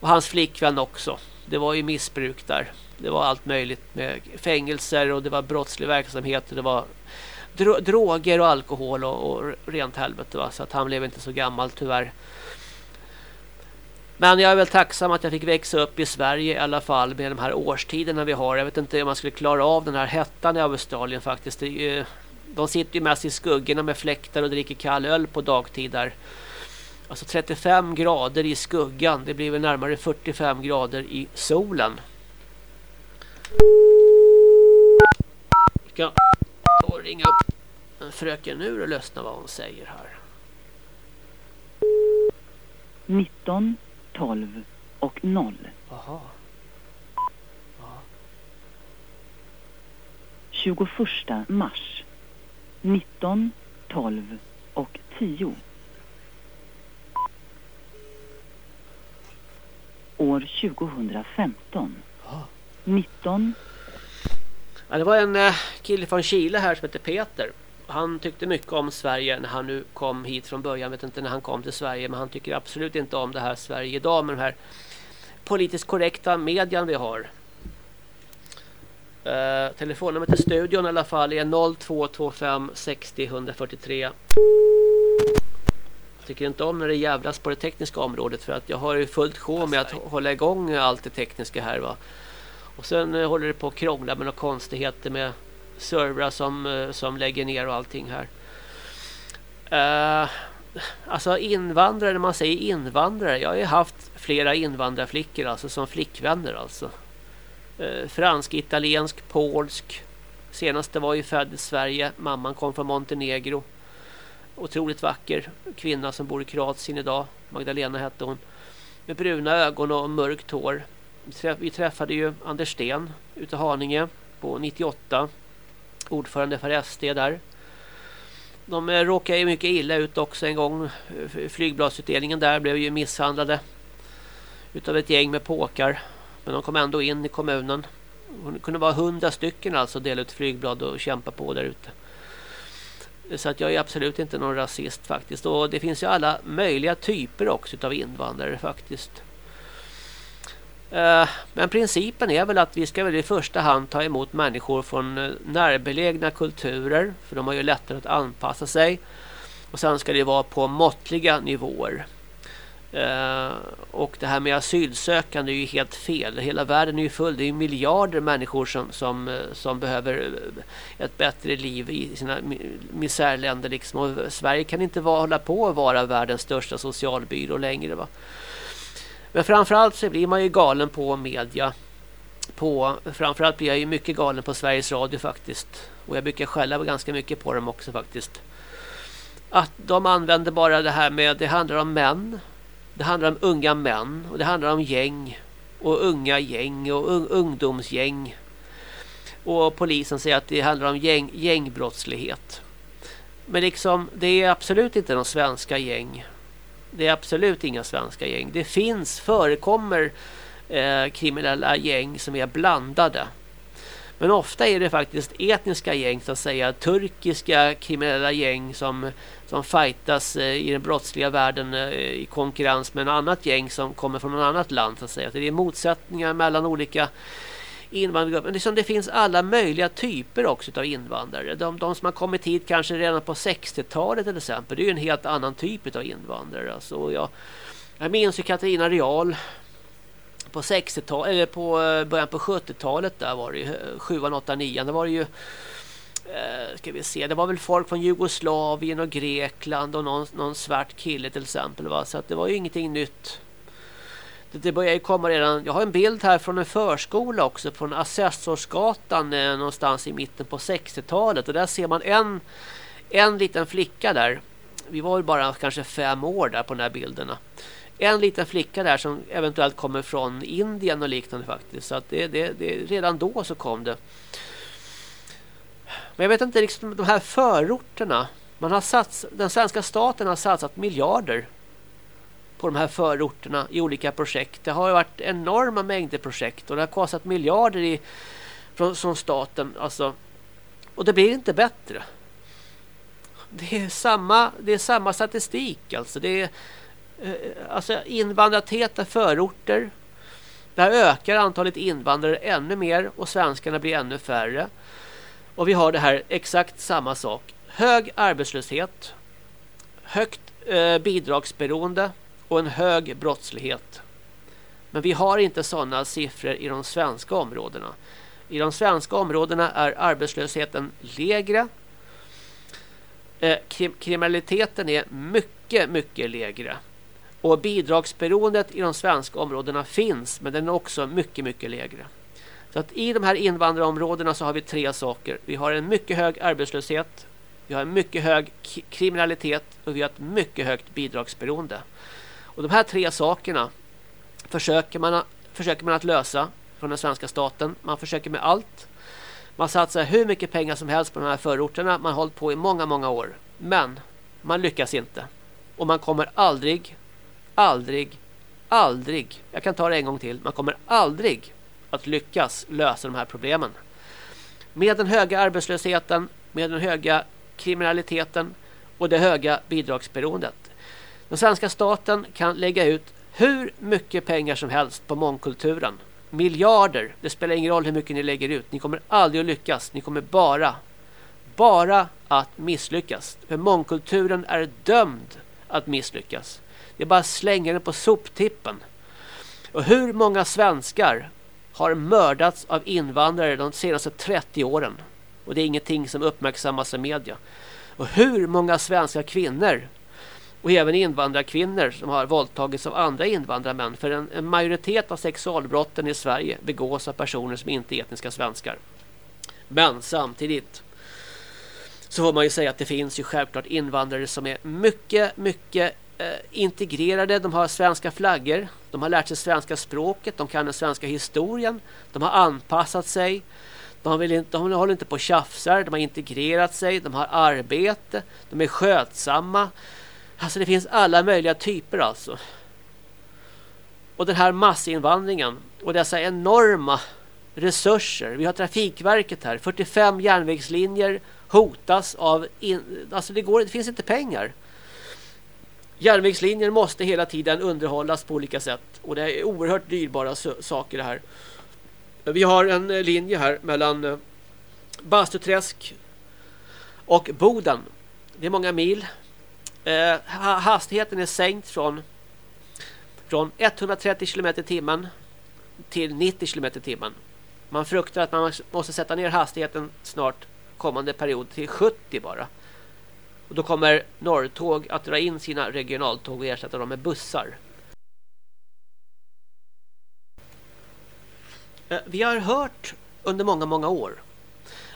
Och hans flickvän också. Det var ju missbruk där. Det var allt möjligt med fängelser och det var brottslig verksamhet. Och det var dro droger och alkohol och, och rent helvete. Va? Så att han blev inte så gammal tyvärr. Men jag är väl tacksam att jag fick växa upp i Sverige i alla fall med de här årstiderna vi har. Jag vet inte om man skulle klara av den här hettan i Australien faktiskt. Ju, de sitter ju mest i skuggorna med fläktar och dricker kall öl på dagtid där. Alltså 35 grader i skuggan. Det blir väl närmare 45 grader i solen. Jag ska ringa upp fröken nu och lyssna vad hon säger här. 19 12 och 0. Aha. Ja. 21 mars 19 12 och 10. År 2015. Ja. 19 Ja, det var en eh, kille från Chile här som heter Peter han tyckte mycket om Sverige när han nu kom hit från början. Jag vet inte när han kom till Sverige men han tycker absolut inte om det här Sverige idag med de här politiskt korrekta median vi har. Uh, telefonnumret till studion i alla fall är 0225 60 143. Jag tycker inte om när det jävlas på det tekniska området för att jag har ju fullt sjå med att hålla igång allt det tekniska här va. Och sen uh, håller det på att krångla med några konstigheter med servrar som, eh, som lägger ner och allting här. Uh, alltså invandrare, när man säger invandrare. Jag har ju haft flera invandrarflickor alltså som flickvänner alltså. Uh, fransk, italiensk, polsk. Senaste var ju född i Sverige. Mamman kom från Montenegro. Otroligt vacker kvinna som bor i Kroatien idag. Magdalena hette hon. Med bruna ögon och mörkt hår. Vi träffade ju Anders Sten ute Haninge på 98 ordförande för SD där. De eh, råkade ju mycket illa ut också en gång. Flygbladsutdelningen där blev ju misshandlade utav ett gäng med påkar. Men de kom ändå in i kommunen. Det kunde vara hundra stycken alltså dela ut flygblad och kämpa på där ute. Så att jag är absolut inte någon rasist faktiskt. Och det finns ju alla möjliga typer också utav invandrare faktiskt. Eh, men principen är väl att vi ska väl i första hand ta emot människor från eh, närbelägna kulturer. För de har ju lättare att anpassa sig. Och sen ska det vara på måttliga nivåer. Eh, och det här med asylsökande är ju helt fel. Hela världen är ju full. Det är miljarder människor som, som, eh, som behöver ett bättre liv i sina misärländer. Liksom. Och Sverige kan inte vara, hålla på att vara världens största socialbyrå längre. Va? Men framförallt så blir man ju galen på media. På, framförallt blir jag ju mycket galen på Sveriges Radio faktiskt. Och jag brukar skälla ganska mycket på dem också faktiskt. Att de använder bara det här med, det handlar om män. Det handlar om unga män. Och det handlar om gäng. Och unga gäng och un ungdomsgäng. och polisen säger att det handlar om gäng, gängbrottslighet. Men liksom, det är absolut inte de svenska gäng. Det är absolut inga svenska gäng. Det finns, förekommer eh, kriminella gäng som är blandade. Men ofta är det faktiskt etniska gäng, så att säga turkiska kriminella gäng som, som fightas eh, i den brottsliga världen eh, i konkurrens med en annat gäng som kommer från ett annat land. Så att säga. Så det är motsättningar mellan olika invandrargrupper. Liksom det finns alla möjliga typer också av invandrare. De, de som har kommit hit kanske redan på 60-talet till exempel. Det är ju en helt annan typ av invandrare. Alltså jag, jag minns ju Katarina Real på 60-talet eller på eh, början på 70-talet där var det ju 7 8 9 det var det ju eh, ska vi se det var väl folk från Jugoslavien och Grekland och någon, någon svart kille till exempel va så att det var ju ingenting nytt det, det börjar ju komma redan jag har en bild här från en förskola också från Assessorsgatan eh, någonstans i mitten på 60-talet och där ser man en en liten flicka där vi var ju bara kanske fem år där på de här bilderna en liten flicka där som eventuellt kommer från Indien och liknande faktiskt. Så att det, det, det, redan då så kom det. Men jag vet inte, liksom, de här förorterna. Man har sats, den svenska staten har satsat miljarder på de här förorterna i olika projekt. Det har varit enorma mängder projekt och det har kostat miljarder i, från, från staten. Alltså, och det blir inte bättre. Det är samma, det är samma statistik. Alltså det är Eh, alltså invandrartäta förorter. Där ökar antalet invandrare ännu mer och svenskarna blir ännu färre. Och vi har det här exakt samma sak. Hög arbetslöshet, högt eh, bidragsberoende och en hög brottslighet. Men vi har inte sådana siffror i de svenska områdena. I de svenska områdena är arbetslösheten lägre. Eh, kriminaliteten är mycket, mycket lägre. Och bidragsberoendet i de svenska områdena finns men den är också mycket, mycket lägre. Så att i de här invandrarområdena så har vi tre saker. Vi har en mycket hög arbetslöshet, vi har en mycket hög kriminalitet och vi har ett mycket högt bidragsberoende. Och de här tre sakerna försöker man, försöker man att lösa från den svenska staten. Man försöker med allt. Man satsar hur mycket pengar som helst på de här förorterna. Man har hållit på i många, många år. Men man lyckas inte. Och man kommer aldrig aldrig, aldrig, jag kan ta det en gång till, man kommer aldrig att lyckas lösa de här problemen. Med den höga arbetslösheten, med den höga kriminaliteten och det höga bidragsberoendet. Den svenska staten kan lägga ut hur mycket pengar som helst på mångkulturen. Miljarder, det spelar ingen roll hur mycket ni lägger ut. Ni kommer aldrig att lyckas. Ni kommer bara, bara att misslyckas. För mångkulturen är dömd att misslyckas. Det är bara att slänga den på soptippen. Och hur många svenskar har mördats av invandrare de senaste 30 åren? Och det är ingenting som uppmärksammas i media. Och hur många svenska kvinnor och även invandrarkvinnor som har våldtagits av andra invandrarmän. För en, en, majoritet av sexualbrotten i Sverige begås av personer som inte är etniska svenskar. Men samtidigt så får man ju säga att det finns ju självklart invandrare som är mycket, mycket eh, integrerade, de har svenska flaggor, de har lärt sig svenska språket, de kan den svenska historien, de har anpassat sig, de, vill inte, de håller inte på och tjafsar, de har integrerat sig, de har arbete, de är skötsamma. Alltså det finns alla möjliga typer alltså. Och den här massinvandringen och dessa enorma resurser. Vi har Trafikverket här, 45 järnvägslinjer hotas av... In, alltså det, går, det finns inte pengar. Järnvägslinjer måste hela tiden underhållas på olika sätt. Och det är oerhört dyrbara saker det här. Vi har en eh, linje här mellan eh, Bastuträsk och Boden. Det är många mil. Eh, hastigheten är sänkt från, från 130 km timmen till 90 km timmen. Man fruktar att man måste sätta ner hastigheten snart kommande period till 70 bara. Och då kommer Norrtåg att dra in sina regionaltåg och ersätta dem med bussar. Eh, vi har hört under många, många år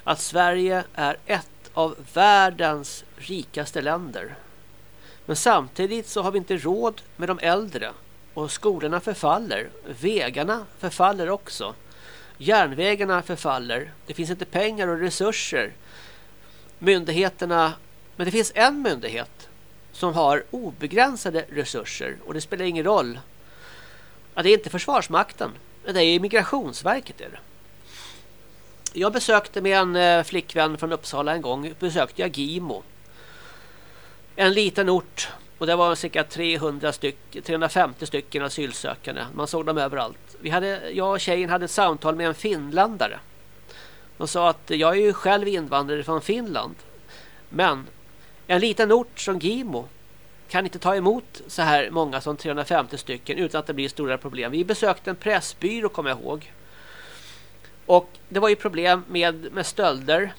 att Sverige är ett av världens rikaste länder. Men samtidigt så har vi inte råd med de äldre och skolorna förfaller. Vägarna förfaller också. Järnvägarna förfaller. Det finns inte pengar och resurser. Myndigheterna... Men det finns en myndighet som har obegränsade resurser. Och det spelar ingen roll. Ja, det är inte Försvarsmakten. Det är Migrationsverket. Är det. Jag besökte med en eh, flickvän från Uppsala en gång. Besökte jag Gimo. En liten ort och det var cirka 300 styck, 350 stycken asylsökande. Man såg dem överallt. Vi hade, jag och tjejen hade ett samtal med en finländare. De sa att jag är ju själv invandrare från Finland. Men en liten ort som Gimo kan inte ta emot så här många som 350 stycken utan att det blir stora problem. Vi besökte en pressbyrå kommer jag ihåg. Och det var ju problem med, med stölder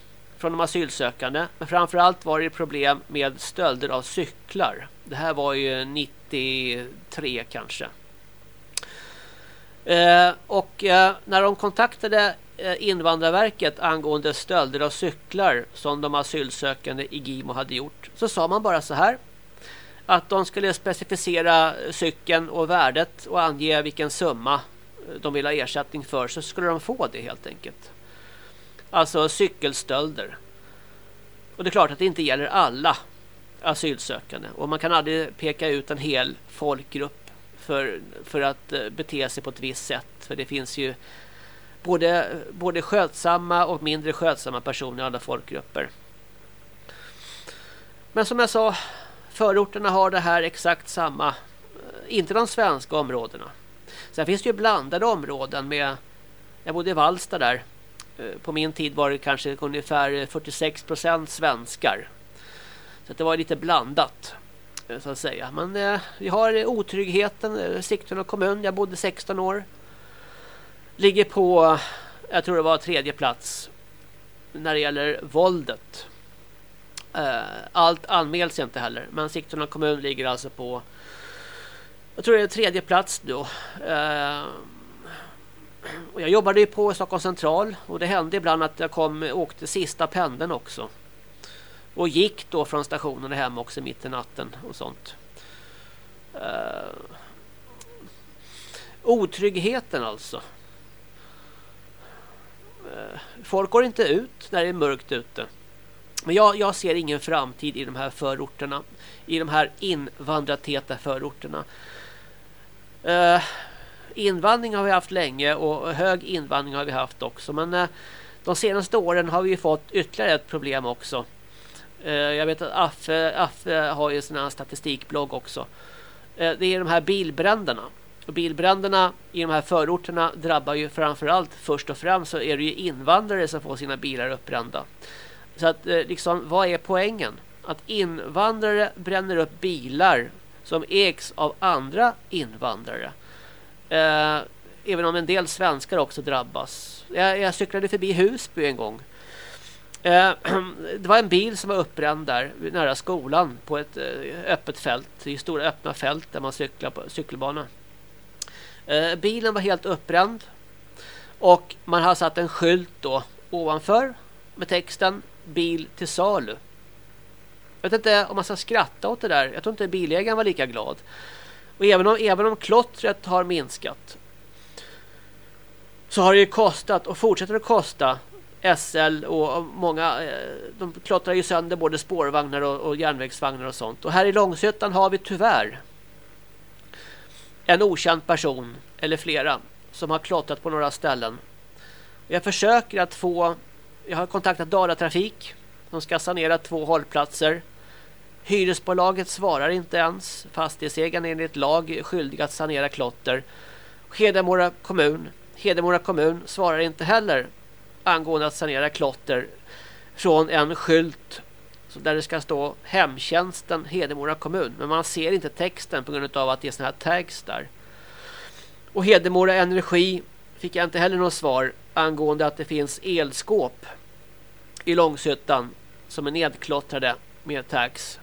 från de asylsökande. Men framförallt var det problem med stölder av cyklar. Det här var ju 93 kanske. Eh, och eh, när de kontaktade eh, Invandrarverket angående stölder av cyklar som de asylsökande i Gimo hade gjort så sa man bara så här att de skulle specificera cykeln och värdet och ange vilken summa eh, de vill ha ersättning för så skulle de få det helt enkelt. Alltså cykelstölder. Och det är klart att det inte gäller alla asylsökande. Och man kan aldrig peka ut en hel folkgrupp för, för att eh, bete sig på ett visst sätt. För det finns ju både, både skötsamma och mindre skötsamma personer i alla folkgrupper. Men som jag sa, förorterna har det här exakt samma. Eh, inte de svenska områdena. Sen finns det ju blandade områden med... Jag bodde i Valsta där. Eh, på min tid var det kanske ungefär 46 procent svenskar. Så det var lite blandat eh, så att säga. Men eh, vi har otryggheten, eh, Sigtuna kommun. Jag bodde 16 år. Ligger på, jag tror det var tredje plats när det gäller våldet. Eh, allt anmäls inte heller. Men Sigtuna kommun ligger alltså på, jag tror det är tredje plats då. Eh, och jag jobbade ju på Stockholm central och det hände ibland att jag kom åkte sista pendeln också. Och gick då från stationen hem också mitt i natten och sånt. Uh, otryggheten alltså. Uh, folk går inte ut när det är mörkt ute. Men jag, jag ser ingen framtid i de här förorterna. I de här invandrartäta förorterna. Uh, invandring har vi haft länge och hög invandring har vi haft också. Men eh, de senaste åren har vi fått ytterligare ett problem också. Eh, jag vet att Affe, Affe har ju sina statistikblogg också. Eh, det är de här bilbränderna. Och bilbränderna i de här förorterna drabbar ju framförallt först och främst så är det ju invandrare som får sina bilar uppbrända. Så att liksom vad är poängen? Att invandrare bränner upp bilar som ägs av andra invandrare. Eh, även om en del svenskar också drabbas. Jag, jag cyklade förbi Husby en gång. Eh, det var en bil som var uppbränd där nära skolan på ett eh, öppet fält. I stora öppna fält där man cyklar på cykelbana. Eh, bilen var helt uppbränd. Och man har satt en skylt då ovanför med texten bil till salu. Jag vet inte om man ska skratta åt det där. Jag tror inte bilägaren var lika glad. Och även om, även om klottret har minskat så har det ju kostat och fortsätter att kosta SL och många eh, de klottrar ju sönder både spårvagnar och, och järnvägsvagnar och sånt. Och här i Långsötan har vi tyvärr en okänd person eller flera som har klottrat på några ställen. Jag försöker att få jag har kontaktat Dalatrafik. De ska sanera två hållplatser. Hyresbolaget svarar inte ens. Fastighetsägaren är enligt lag skyldig att sanera klotter. Hedemora kommun. Hedemora kommun svarar inte heller angående att sanera klotter från en skylt där det ska stå hemtjänsten Hedemora kommun. Men man ser inte texten på grund av att det är såna här tags där. Och Hedemora Energi fick jag inte heller något svar angående att det finns elskåp i Långshyttan som är nedklottrade med tags.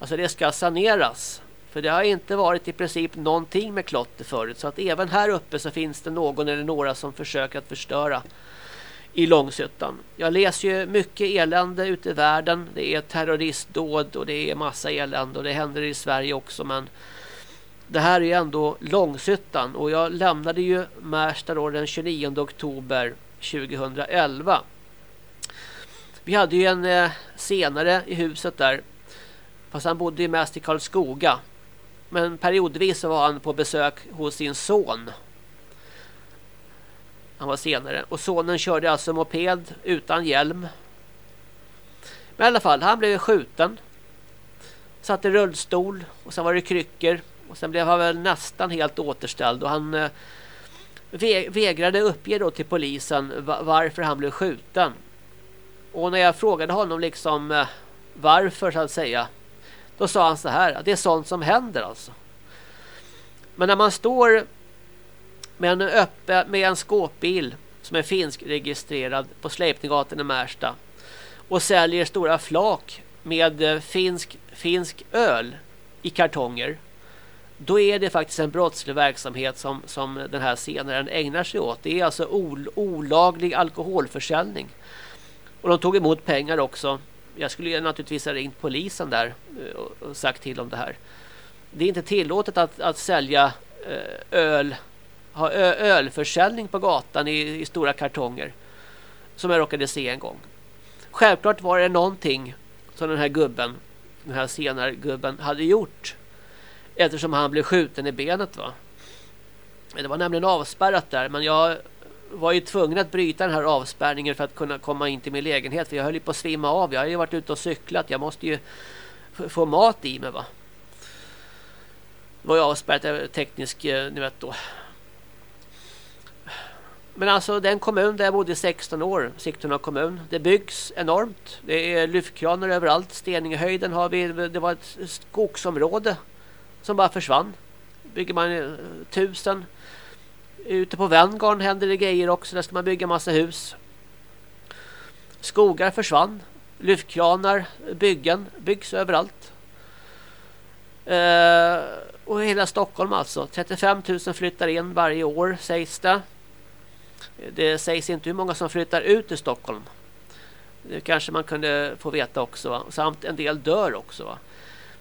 Alltså det ska saneras. För det har inte varit i princip någonting med klotter förut. Så att även här uppe så finns det någon eller några som försöker att förstöra i Långshyttan. Jag läser ju mycket elände ute i världen. Det är terroristdåd och det är massa elände och det händer i Sverige också men det här är ändå Långshyttan och jag lämnade ju Märsta då den 29 oktober 2011. Vi hade ju en eh, senare i huset där. Fast han bodde ju mest i Karlskoga. Men periodvis så var han på besök hos sin son. Han var senare. Och sonen körde alltså moped utan hjälm. Men i alla fall, han blev skjuten. Satt i rullstol och sen var det kryckor. Och sen blev han väl nästan helt återställd. Och han eh, vägrade uppge då till polisen varför han blev skjuten. Och när jag frågade honom liksom eh, varför så att säga. Då sa han så här. Det är sånt som händer alltså. Men när man står med en, öppe, med en skåpbil som är finsk registrerad på Sleipninggatan i Märsta och säljer stora flak med eh, finsk, finsk öl i kartonger då är det faktiskt en brottslig verksamhet som, som den här senaren ägnar sig åt. Det är alltså ol, olaglig alkoholförsäljning. Och de tog emot pengar också. Jag skulle naturligtvis ha ringt polisen där eh, och sagt till om det här. Det är inte tillåtet att, att sälja eh, öl, ha ölförsäljning på gatan i, i stora kartonger. Som jag råkade se en gång. Självklart var det någonting som den här gubben, den här senare gubben hade gjort Eftersom han blev skjuten i benet va. Det var nämligen avspärrat där. Men jag var ju tvungen att bryta den här avspärrningen för att kunna komma in till min lägenhet. För jag höll ju på att svimma av. Jag har ju varit ute och cyklat. Jag måste ju få mat i mig va. Det var ju avspärrat teknisk, eh, ni vet då. Men alltså den kommun där jag bodde i 16 år, Sigtuna kommun, det byggs enormt. Det är lyftkranar överallt. Steningehöjden har vi, det var ett skogsområde som bara försvann. Bygger man eh, tusen. Ute på Venngarn händer det grejer också. Där ska man bygga massa hus. Skogar försvann. Lyftkranar, byggen byggs överallt. Eh, och hela Stockholm alltså. 35 000 flyttar in varje år sägs det. Det sägs inte hur många som flyttar ut i Stockholm. Det kanske man kunde få veta också. Va? Samt en del dör också. Va?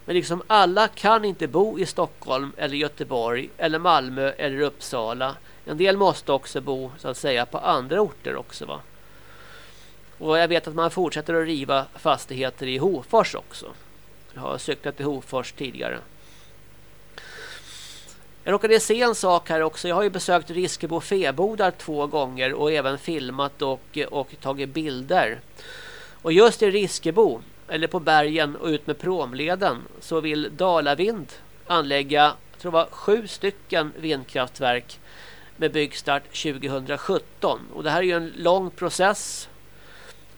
Men liksom alla kan inte bo i Stockholm eller Göteborg eller Malmö eller Uppsala. En del måste också bo så att säga på andra orter också va. Och jag vet att man fortsätter att riva fastigheter i Hofors också. Jag har cyklat till Hofors tidigare. Jag råkade se en sak här också. Jag har ju besökt Riskebo fäbodar två gånger och även filmat och, och tagit bilder. Och just i Riskebo eller på bergen och ut med promleden så vill Dalavind anlägga jag tror det var sju stycken vindkraftverk med byggstart 2017. Och det här är ju en lång process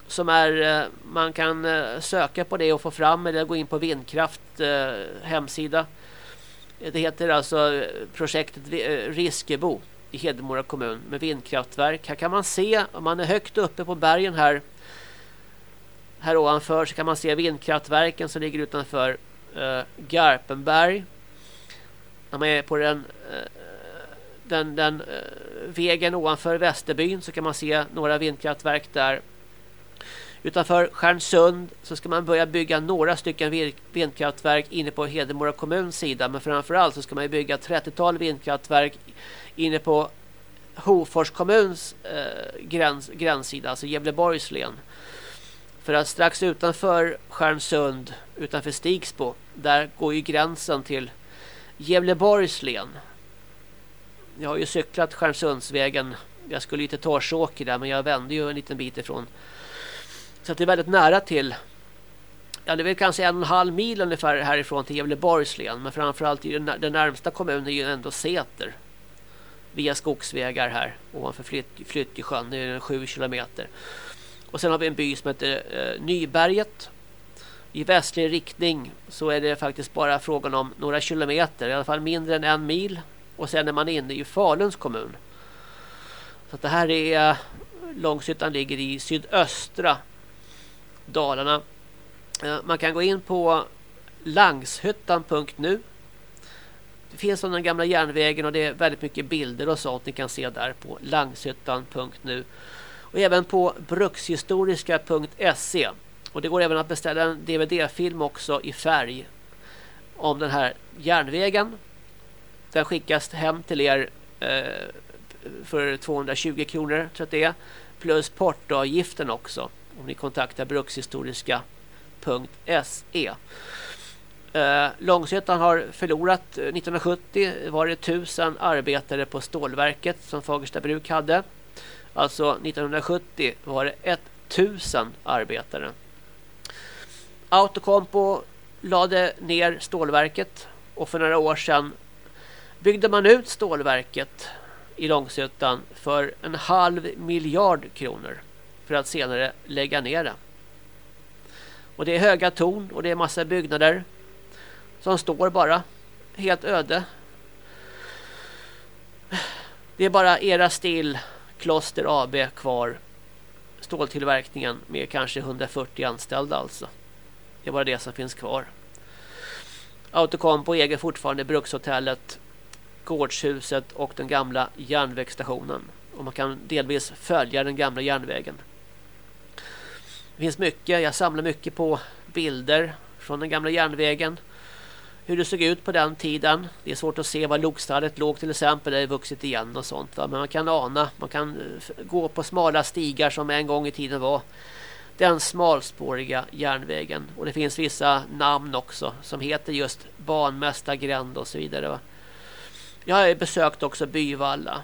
som är eh, man kan eh, söka på det och få fram eller gå in på vindkraft eh, hemsida. Det heter alltså projektet Riskebo i Hedemora kommun med vindkraftverk. Här kan man se om man är högt uppe på bergen här här ovanför så kan man se vindkraftverken som ligger utanför Garpenberg. När man är på den, den, den eh, vägen ovanför Västerbyn så kan man se några vindkraftverk där. Utanför Stjärnsund så ska man börja bygga några stycken vindkraftverk inne på Hedemora kommuns sida. Men framförallt så ska man bygga 30-tal vindkraftverk inne på Hofors kommuns eh, gräns, gränssida, alltså Gävleborgs län. För att strax utanför Stjärnsund, utanför Stigsbo, där går ju gränsen till Gävleborgs län. Jag har ju cyklat Stjärnsundsvägen. Jag skulle ju till Torsåker där, men jag vände ju en liten bit ifrån. Så det är väldigt nära till. Ja, det är väl kanske en och en halv mil ungefär härifrån till Gävleborgs län. Men framförallt är den närmsta kommunen är ju ändå Säter. Via skogsvägar här ovanför Flyttjesjön. Det är sju kilometer. Och sen har vi en by som heter eh, Nyberget. I västlig riktning så är det faktiskt bara frågan om några kilometer, i alla fall mindre än en mil. Och sen är man inne i Faluns kommun. Så det här är Långshyttan ligger i sydöstra Dalarna. Eh, man kan gå in på langshyttan.nu. Det finns den gamla järnvägen och det är väldigt mycket bilder och sånt ni kan se där på langshyttan.nu och även på brukshistoriska.se. Och det går även att beställa en DVD-film också i färg om den här järnvägen. Den skickas hem till er eh, för 220 kronor tror jag det är. Plus portoavgiften också. Om ni kontaktar brukshistoriska.se. Eh, Långsötan har förlorat eh, 1970 var det tusen arbetare på stålverket som Fagersta bruk hade. Alltså 1970 var det 1000 arbetare. Autocompo lade ner stålverket och för några år sedan byggde man ut stålverket i Långsötan för en halv miljard kronor för att senare lägga ner det. Och det är höga torn och det är massa byggnader som står bara helt öde. Det är bara era still Kloster AB kvar. Ståltillverkningen med kanske 140 anställda alltså. Det är bara det som finns kvar. Autocompo äger fortfarande brukshotellet, gårdshuset och den gamla järnvägsstationen. Och man kan delvis följa den gamla järnvägen. Det finns mycket, jag samlar mycket på bilder från den gamla järnvägen hur det såg ut på den tiden. Det är svårt att se var lokstallet låg till exempel. Det är vuxit igen och sånt. Va? Men man kan ana. Man kan eh, gå på smala stigar som en gång i tiden var den smalspåriga järnvägen. Och det finns vissa namn också som heter just Banmästargränd och så vidare. Va? Jag har besökt också Byvalla.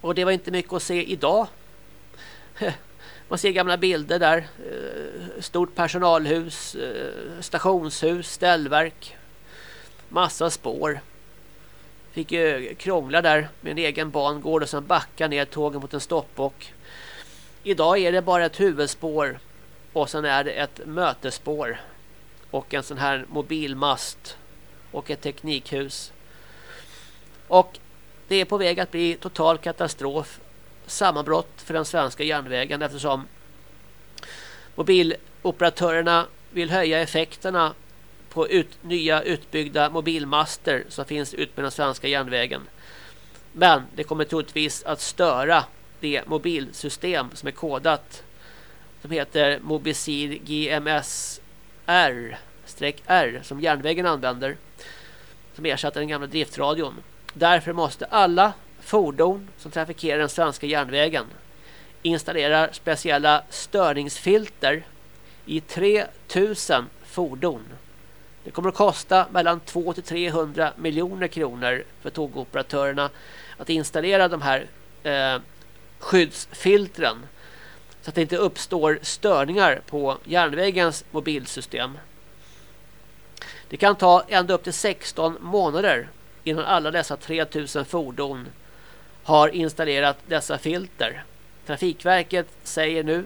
Och det var inte mycket att se idag. Man ser gamla bilder där. Eh, stort personalhus, eh, stationshus, ställverk. Massa spår. Fick ju krångla där med en egen bangård och sen backa ner tågen mot en stoppbock. Idag är det bara ett huvudspår och sen är det ett mötesspår och en sån här mobilmast och ett teknikhus. Och det är på väg att bli total katastrof sammanbrott för den svenska järnvägen eftersom mobiloperatörerna vill höja effekterna på ut, nya utbyggda mobilmaster som finns ut med den svenska järnvägen. Men det kommer troligtvis att störa det mobilsystem som är kodat som heter Mobicir GMS R-R som järnvägen använder som ersätter den gamla driftradion. Därför måste alla fordon som trafikerar den svenska järnvägen installera speciella störningsfilter i 3000 fordon. Det kommer att kosta mellan 2 till 300 miljoner kronor för tågoperatörerna att installera de här eh, skyddsfiltren så att det inte uppstår störningar på järnvägens mobilsystem. Det kan ta ända upp till 16 månader innan alla dessa 3000 fordon har installerat dessa filter. Trafikverket säger nu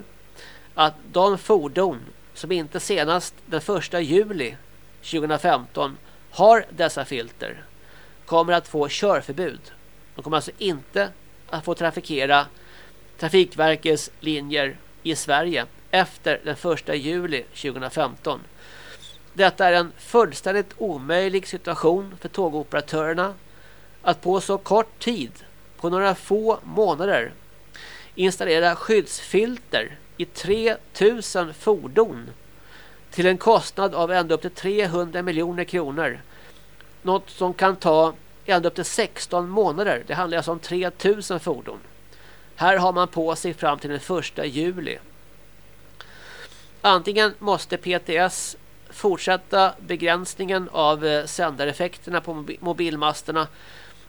att de fordon som inte senast den 1 juli 2015 har dessa filter kommer att få körförbud. De kommer alltså inte att få trafikera Trafikverkets linjer i Sverige efter den 1 juli 2015. Detta är en fullständigt omöjlig situation för tågoperatörerna att på så kort tid på några få månader installera skyddsfilter i 3000 fordon till en kostnad av ända upp till 300 miljoner kronor. Något som kan ta ända upp till 16 månader. Det handlar alltså om 3000 fordon. Här har man på sig fram till den 1 juli. Antingen måste PTS fortsätta begränsningen av eh, sändareffekterna på mobilmasterna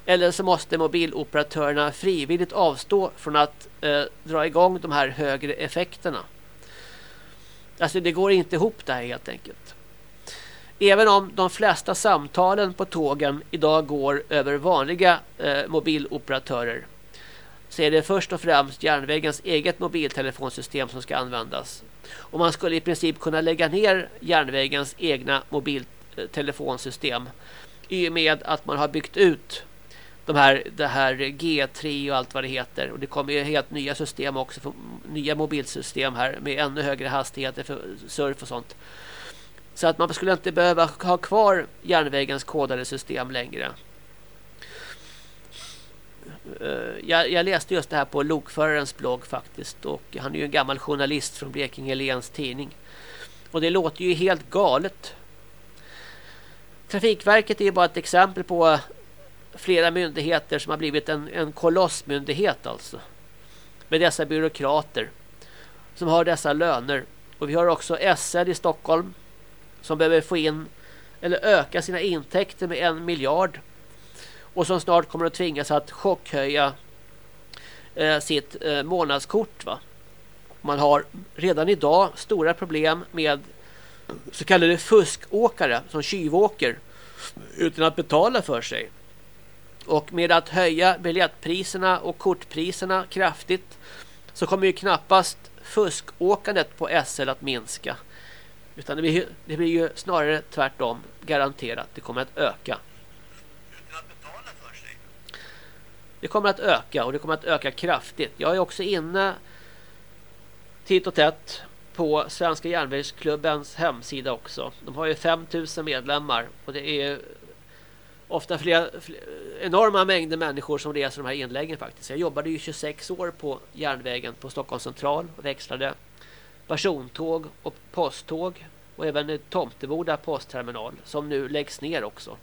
eller så måste mobiloperatörerna frivilligt avstå från att eh, dra igång de här högre effekterna. Alltså det går inte ihop det här helt enkelt. Även om de flesta samtalen på tågen idag går över vanliga eh, mobiloperatörer så är det först och främst järnvägens eget mobiltelefonsystem som ska användas. Och man skulle i princip kunna lägga ner järnvägens egna mobiltelefonsystem i och med att man har byggt ut de här, det här G3 och allt vad det heter. Och det kommer ju helt nya system också, för, nya mobilsystem här med ännu högre hastigheter för surf och sånt. Så att man skulle inte behöva ha kvar järnvägens kodade system längre. Eh, jag, jag, läste just det här på lokförarens blogg faktiskt. Och han är ju en gammal journalist från Blekinge Lens tidning. Och det låter ju helt galet. Trafikverket är ju bara ett exempel på flera myndigheter som har blivit en, en kolossmyndighet alltså. Med dessa byråkrater som har dessa löner. Och vi har också SL i Stockholm som behöver få in eller öka sina intäkter med en miljard och som snart kommer att tvingas att chockhöja eh, sitt eh, månadskort. Va? Man har redan idag stora problem med så kallade fuskåkare som tjuvåker utan att betala för sig. Och med att höja biljettpriserna och kortpriserna kraftigt så kommer ju knappast fuskåkandet på SL att minska. Utan det blir, det blir ju snarare tvärtom garanterat. Det kommer att öka. Det kommer att öka och det kommer att öka kraftigt. Jag är också inne titt och tätt på Svenska järnvägsklubbens hemsida också. De har ju 5000 medlemmar och det är ofta flera, flera, enorma mängder människor som reser de här inläggen faktiskt. Jag jobbade ju 26 år på järnvägen på Stockholms central och växlade persontåg och posttåg och även Tomteboda postterminal som nu läggs ner också.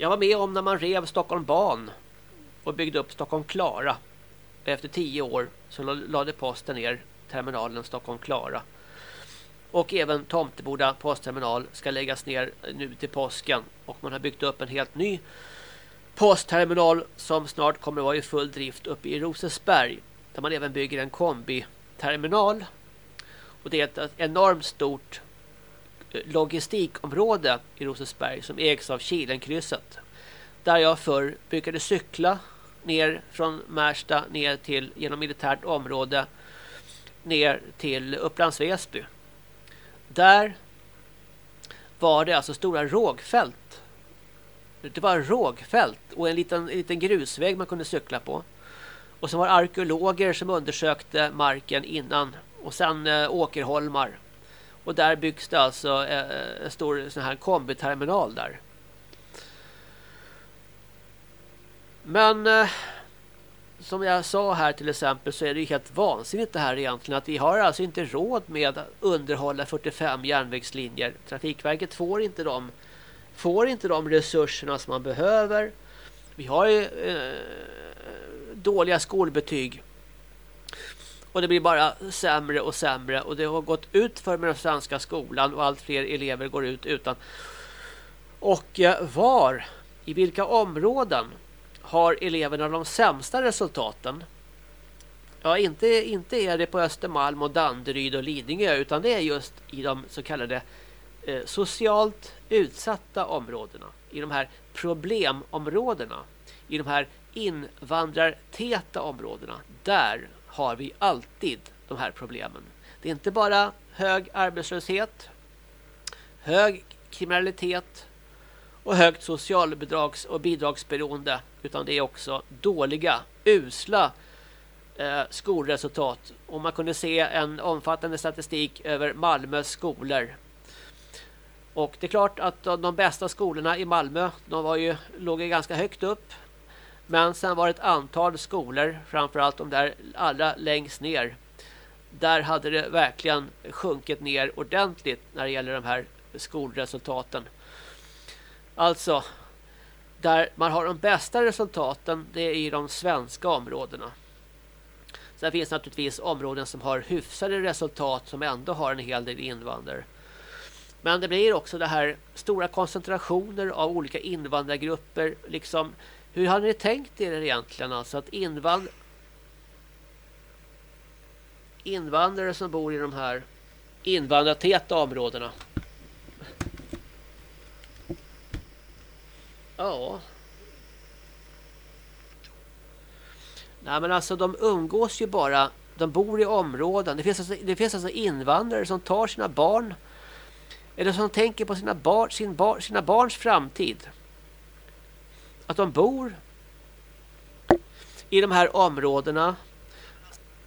Jag var med om när man rev Stockholm ban och byggde upp Stockholm Klara. Efter tio år så lade posten ner terminalen Stockholm Klara. Och även Tomteboda postterminal ska läggas ner nu till påsken. Och man har byggt upp en helt ny postterminal som snart kommer att vara i full drift uppe i Rosesberg. Där man även bygger en kombiterminal. Och det är ett enormt stort logistikområde i Rosersberg som ägs av Kilenkrysset. Där jag förr brukade cykla ner från Märsta ner till genom militärt område ner till Upplands Väsby. Där var det alltså stora rågfält. Det var rågfält och en liten, en liten grusväg man kunde cykla på. Och så var arkeologer som undersökte marken innan. Och sen eh, åkerholmar. Och där byggs det alltså eh, eh, en stor sån här kombiterminal där. Men eh, som jag sa här till exempel så är det ju helt vansinnigt det här egentligen att vi har alltså inte råd med att underhålla 45 järnvägslinjer. Trafikverket får inte de, får inte de resurserna som man behöver. Vi har ju eh, dåliga skolbetyg. Och det blir bara sämre och sämre och det har gått ut för med den svenska skolan och allt fler elever går ut utan. Och eh, var, i vilka områden har eleverna de sämsta resultaten? Ja, inte, inte är det på Östermalm och Danderyd och Lidingö utan det är just i de så kallade eh, socialt utsatta områdena. I de här problemområdena. I de här invandrartäta områdena. Där har vi alltid de här problemen. Det är inte bara hög arbetslöshet, hög kriminalitet och högt socialbidrags- och bidragsberoende utan det är också dåliga, usla eh, skolresultat. Och man kunde se en omfattande statistik över Malmös skolor. Och det är klart att de bästa skolorna i Malmö, de var ju, låg ju ganska högt upp. Men sen var det ett antal skolor, framförallt de där allra längst ner. Där hade det verkligen sjunkit ner ordentligt när det gäller de här skolresultaten. Alltså, där man har de bästa resultaten det är i de svenska områdena. Sen finns naturligtvis områden som har hyfsade resultat som ändå har en hel del invandrare. Men det blir också det här stora koncentrationer av olika invandrargrupper. Liksom, hur hade ni tänkt er egentligen? Alltså att invand invandrare som bor i de här invandrartäta områdena Ja. Nej men alltså de umgås ju bara de bor i områden. Det finns alltså, det finns alltså invandrare som tar sina barn eller som tänker på sina, bar, sin bar, sina barns framtid. Att de bor i de här områdena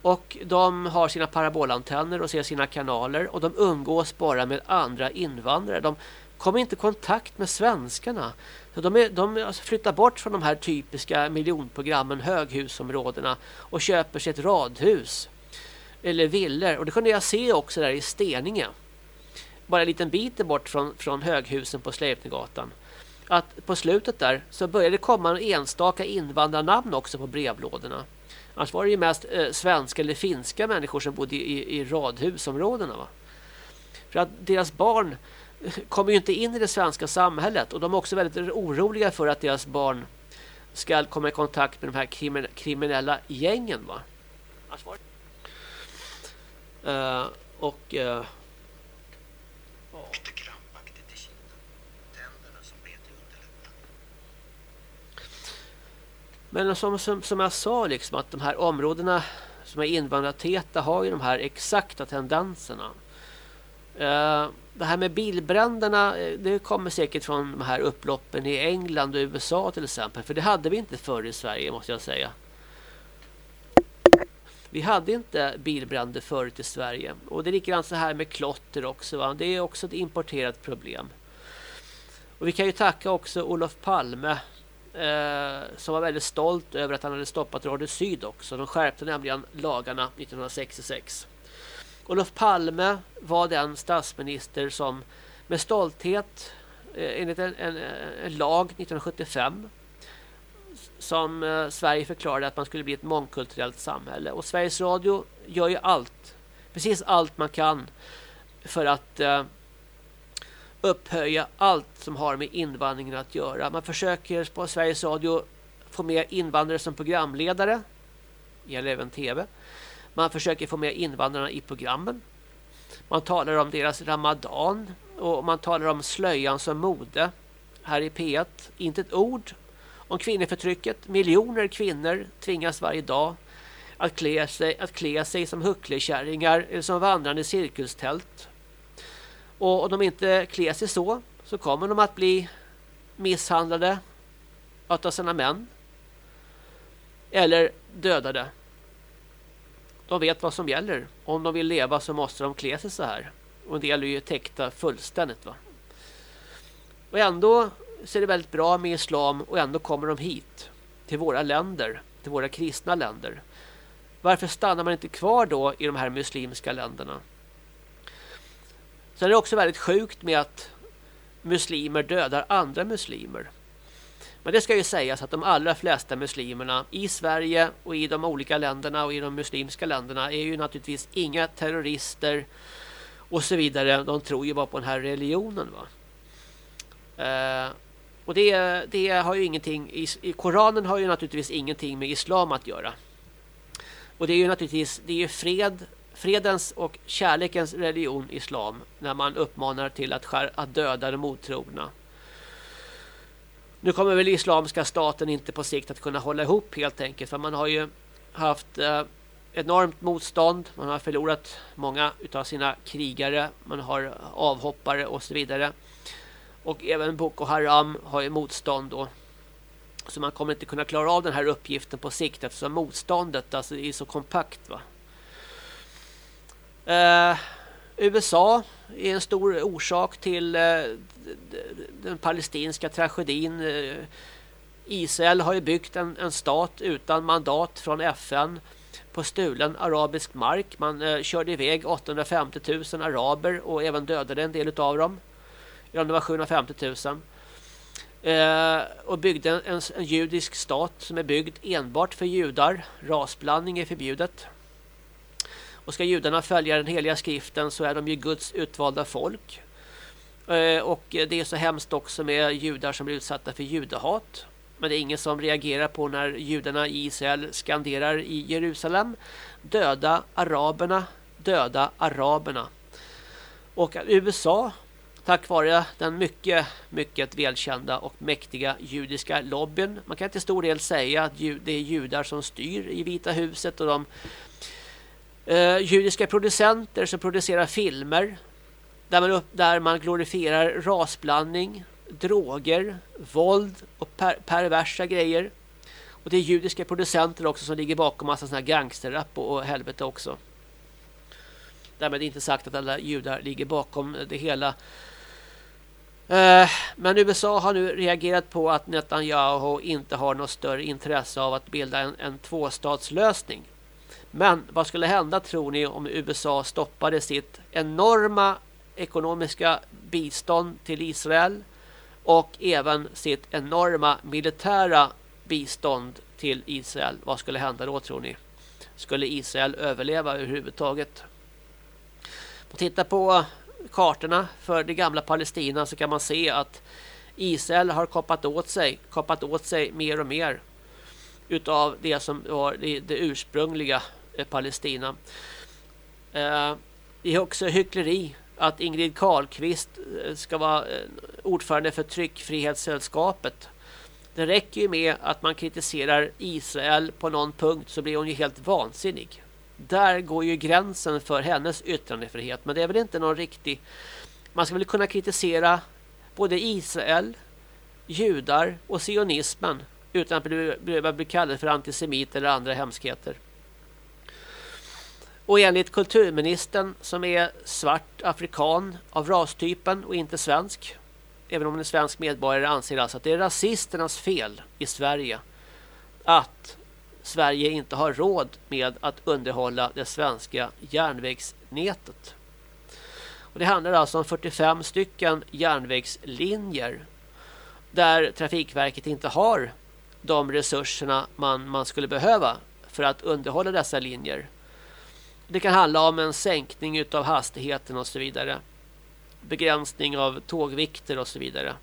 och de har sina parabolantenner och ser sina kanaler och de umgås bara med andra invandrare. De kommer inte i kontakt med svenskarna. Så de, är, de alltså flyttar bort från de här typiska miljonprogrammen, höghusområdena och köper sig ett radhus eller villor. Och det kunde jag se också där i Steninge. bara en liten bit bort från, från höghusen på Sleipnergatan. Att på slutet där så började det komma en enstaka invandrarnamn också på brevlådorna. Annars var det ju mest eh, svenska eller finska människor som bodde i, i radhusområdena. Va? För att deras barn kommer ju inte in i det svenska samhället och de är också väldigt oroliga för att deras barn ska komma i kontakt med de här kriminella gängen. Va? Uh, och uh, Men som, som, som jag sa, liksom, att de här områdena som är invandrartäta har ju de här exakta tendenserna. Eh, det här med bilbränderna, eh, det kommer säkert från de här upploppen i England och USA till exempel. För det hade vi inte förr i Sverige måste jag säga. Vi hade inte bilbränder förut i Sverige. Och det är likadant så här med klotter också. Va? Det är också ett importerat problem. Och vi kan ju tacka också Olof Palme eh, som var väldigt stolt över att han hade stoppat Radio Syd också. De skärpte nämligen lagarna 1966. Olof Palme var den statsminister som med stolthet eh, enligt en, en, en, lag 1975 som eh, Sverige förklarade att man skulle bli ett mångkulturellt samhälle. Och Sveriges Radio gör ju allt, precis allt man kan för att eh, upphöja allt som har med invandringen att göra. Man försöker på Sveriges Radio få med invandrare som programledare. Det gäller även tv. Man försöker få med invandrarna i programmen. Man talar om deras ramadan och man talar om slöjan som mode här i P1. Inte ett ord om kvinnoförtrycket. Miljoner kvinnor tvingas varje dag att klä sig, att klä sig som hucklekärringar eller eh, som vandrande cirkustält. Och om de inte klär sig så så kommer de att bli misshandlade av sina män eller dödade. De vet vad som gäller. Om de vill leva så måste de klä sig så här. Och en del är ju täckta fullständigt va. Och ändå så är det väldigt bra med islam och ändå kommer de hit. Till våra länder. Till våra kristna länder. Varför stannar man inte kvar då i de här muslimska länderna? Sen är det också väldigt sjukt med att muslimer dödar andra muslimer. Men det ska ju sägas att de allra flesta muslimerna i Sverige och i de olika länderna och i de muslimska länderna är ju naturligtvis inga terrorister och så vidare. De tror ju bara på den här religionen va. Eh, och det, det har ju ingenting i, i Koranen har ju naturligtvis ingenting med islam att göra. Och det är ju naturligtvis det är fred fredens och kärlekens religion islam när man uppmanar till att, skär, att döda de otrogna. Nu kommer väl Islamiska staten inte på sikt att kunna hålla ihop helt enkelt för man har ju haft eh, enormt motstånd. Man har förlorat många utav sina krigare. Man har avhoppare och så vidare. Och även Boko Haram har ju motstånd då. Så man kommer inte kunna klara av den här uppgiften på sikt eftersom motståndet alltså, är så kompakt va. Eh, USA är en stor orsak till eh, den palestinska tragedin. Eh, Israel har ju byggt en, en, stat utan mandat från FN på stulen arabisk mark. Man eh, körde iväg 850 000 araber och även dödade en del av dem. Ja, det var 750 000. Eh, och byggde en, en, en judisk stat som är byggd enbart för judar. Rasblandning är förbjudet. Och ska judarna följa den heliga skriften så är de ju Guds utvalda folk. Eh, och det är så hemskt också med judar som blir utsatta för judehat. Men det är ingen som reagerar på när judarna i Israel skanderar i Jerusalem. Döda araberna, döda araberna. Och USA, tack vare den mycket, mycket välkända och mäktiga judiska lobbyn. Man kan till stor del säga att det är judar som styr i Vita huset och de eh, judiska producenter som producerar filmer där man, upp, där man glorifierar rasblandning, droger, våld och per, perversa grejer. Och det är judiska producenter också som ligger bakom massa såna här gangsterrap och, och helvete också. Därmed inte sagt att alla judar ligger bakom det hela. Eh, men USA har nu reagerat på att Netanyahu inte har något större intresse av att bilda en, en tvåstatslösning. Men vad skulle hända tror ni om USA stoppade sitt enorma ekonomiska bistånd till Israel och även sitt enorma militära bistånd till Israel. Vad skulle hända då tror ni? Skulle Israel överleva överhuvudtaget? Om tittar på kartorna för det gamla Palestina så kan man se att Israel har kapat åt sig, kapat åt sig mer och mer utav det som var det, det ursprungliga Palestina. Eh, det är också hyckleri att Ingrid Carlqvist eh, ska vara eh, ordförande för Tryckfrihetssällskapet. Det räcker ju med att man kritiserar Israel på någon punkt så blir hon ju helt vansinnig. Där går ju gränsen för hennes yttrandefrihet. Men det är väl inte någon riktig... Man ska väl kunna kritisera både Israel, judar och sionismen utan att behöva bli kallad för antisemit eller andra hemskheter. Och enligt kulturministern som är svart afrikan av rastypen och inte svensk även om en svensk medborgare anser alltså att det är rasisternas fel i Sverige att Sverige inte har råd med att underhålla det svenska järnvägsnätet. Och det handlar alltså om 45 stycken järnvägslinjer där Trafikverket inte har de resurserna man, man skulle behöva för att underhålla dessa linjer. Det kan handla om en sänkning av hastigheten och så vidare. Begränsning av tågvikter och så vidare.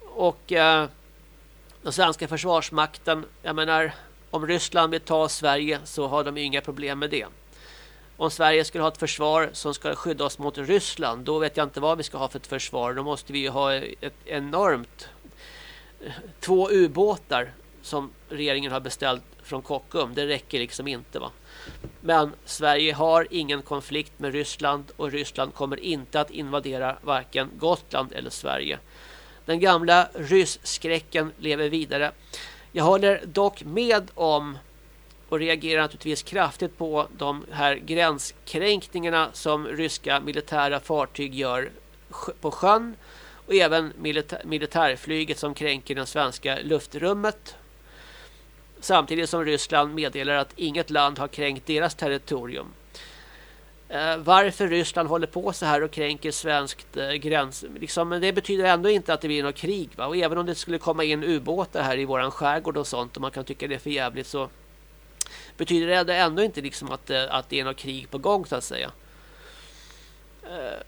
Och eh, den svenska försvarsmakten, jag menar om Ryssland vill ta Sverige så har de inga problem med det. Om Sverige skulle ha ett försvar som ska skydda oss mot Ryssland, då vet jag inte vad vi ska ha för ett försvar. Då måste vi ju ha ett enormt två ubåtar som regeringen har beställt från Kockum. Det räcker liksom inte va. Men Sverige har ingen konflikt med Ryssland och Ryssland kommer inte att invadera varken Gotland eller Sverige. Den gamla rysskräcken lever vidare. Jag håller dock med om och reagerar naturligtvis kraftigt på de här gränskränkningarna som ryska militära fartyg gör på sjön och även militär, militärflyget som kränker det svenska luftrummet. Samtidigt som Ryssland meddelar att inget land har kränkt deras territorium. Eh, varför Ryssland håller på så här och kränker svenskt eh, gräns. Liksom, men det betyder ändå inte att det blir något krig. Va? Och även om det skulle komma in ubåtar här i våran skärgård och sånt och man kan tycka det är för jävligt så betyder det ändå inte liksom att, eh, att det är något krig på gång så att säga. Eh,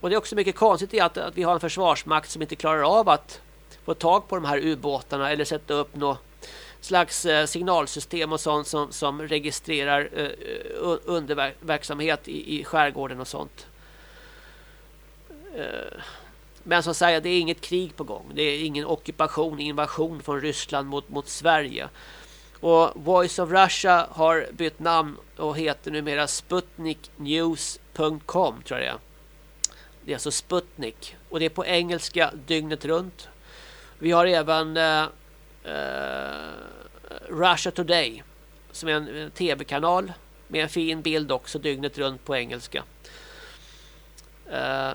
och det är också mycket konstigt i att, att vi har en försvarsmakt som inte klarar av att få tag på de här ubåtarna eller sätta upp något slags eh, signalsystem och sånt som, som registrerar eh, eh, underverksamhet i, i skärgården och sånt. Men som sagt, det är inget krig på gång. Det är ingen ockupation, invasion från Ryssland mot, mot Sverige. Och Voice of Russia har bytt namn och heter numera sputniknews.com tror jag det är. Det är alltså Sputnik. Och det är på engelska dygnet runt. Vi har även eh, Eh, Russia Today. Som är en, en tv-kanal. Med en fin bild också dygnet runt på engelska. Eh,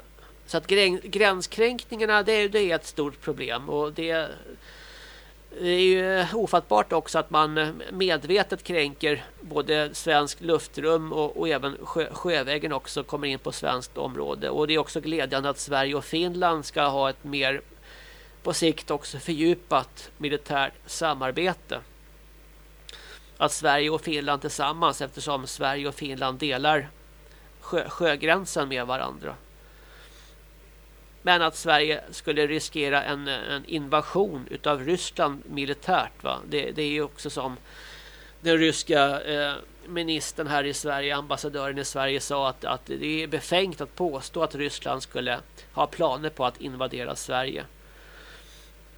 så att gränskränkningarna det, det är ett stort problem. Och det det är ju ofattbart också att man medvetet kränker både svensk luftrum och, och även sjö, sjövägen också kommer in på svenskt område. Och det är också glädjande att Sverige och Finland ska ha ett mer på sikt också fördjupat militärt samarbete. Att Sverige och Finland tillsammans eftersom Sverige och Finland delar sjö, sjögränsen med varandra. Men att Sverige skulle riskera en, en invasion utav Ryssland militärt. Va? Det, det är ju också som den ryska eh, ministern här i Sverige, ambassadören i Sverige sa att, att det är befängt att påstå att Ryssland skulle ha planer på att invadera Sverige.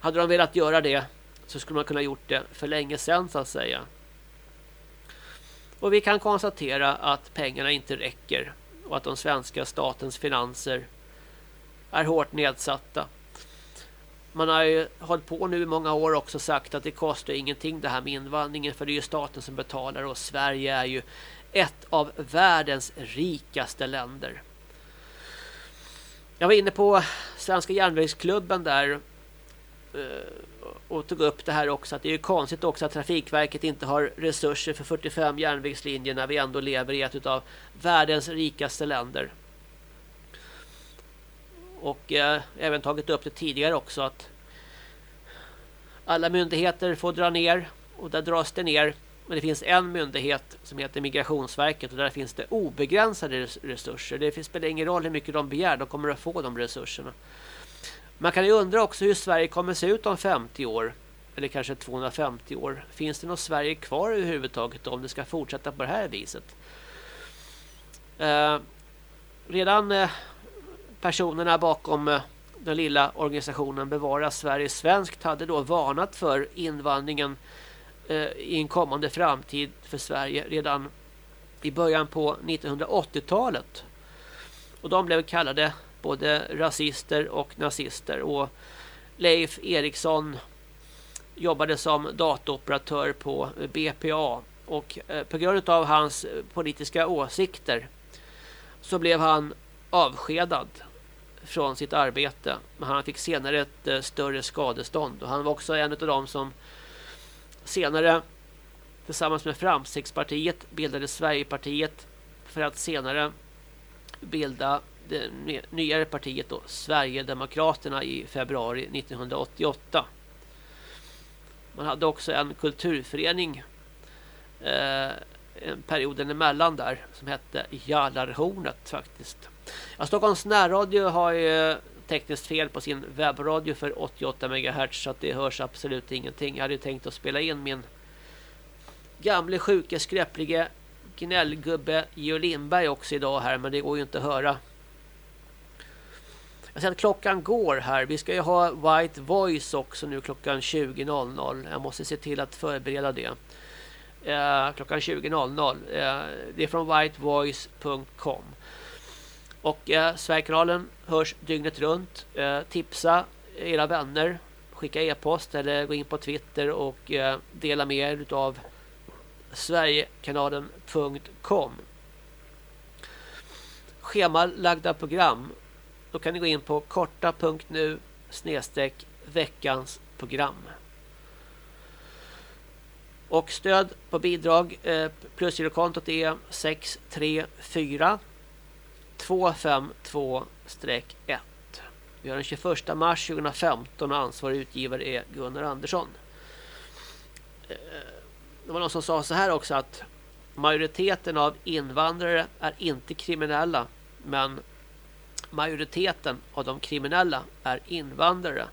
Hade de velat göra det så skulle man kunna gjort det för länge sedan så att säga. Och vi kan konstatera att pengarna inte räcker och att de svenska statens finanser är hårt nedsatta. Man har ju hållit på nu i många år också sagt att det kostar ingenting det här med invandringen för det är ju staten som betalar och Sverige är ju ett av världens rikaste länder. Jag var inne på Svenska järnvägsklubben där Eh, och tog upp det här också att det är ju konstigt också att Trafikverket inte har resurser för 45 järnvägslinjer när vi ändå lever i ett av världens rikaste länder. och eh, även tagit upp det tidigare också att alla myndigheter får dra ner och där dras det ner. Men det finns en myndighet som heter Migrationsverket och där finns det obegränsade resurser. Det spelar ingen roll hur mycket de begär, de kommer att få de resurserna. Man kan ju undra också hur Sverige kommer se ut om 50 år. Eller kanske 250 år. Finns det något Sverige kvar överhuvudtaget om det ska fortsätta på det här viset? Eh, redan eh, personerna bakom eh, den lilla organisationen Bevara Sverige svenskt hade då varnat för invandringen eh, i en kommande framtid för Sverige redan i början på 1980-talet. Och de blev kallade både rasister och nazister och Leif Eriksson jobbade som dataoperatör på BPA och eh, på grund av hans politiska åsikter så blev han avskedad från sitt arbete. Men han fick senare ett eh, större skadestånd. Och han var också en av dem som senare tillsammans med Framstegspartiet bildade Sverigepartiet för att senare bilda det nyare partiet då, Sverigedemokraterna i februari 1988. Man hade också en kulturförening eh, en perioden emellan där som hette Jallarhornet faktiskt. Ja, Stockholms närradio har ju tekniskt fel på sin webbradio för 88 MHz så att det hörs absolut ingenting. Jag hade tänkt att spela in min gamle sjuke skräpplige gnällgubbe Geo Lindberg också idag här men det går ju inte att höra. Jag ser att klockan går här. Vi ska ju ha White Voice också nu klockan 20.00. Jag måste se till att förbereda det. Eh, klockan 20.00. Eh, det är från whitevoice.com. Och eh, Sverigekanalen hörs dygnet runt. Eh, tipsa era vänner. Skicka e-post eller gå in på Twitter och eh, dela med er av Sverigekanalen.com Schemalagda program. Då kan ni gå in på korta.nu snedstreck veckans program. Och stöd på bidrag eh, plusgirokontot är 634 252-1. Vi har den 21 mars 2015 och ansvarig utgivare är Gunnar Andersson. Eh, det var någon som sa så här också att majoriteten av invandrare är inte kriminella men majoriteten av de kriminella är invandrare.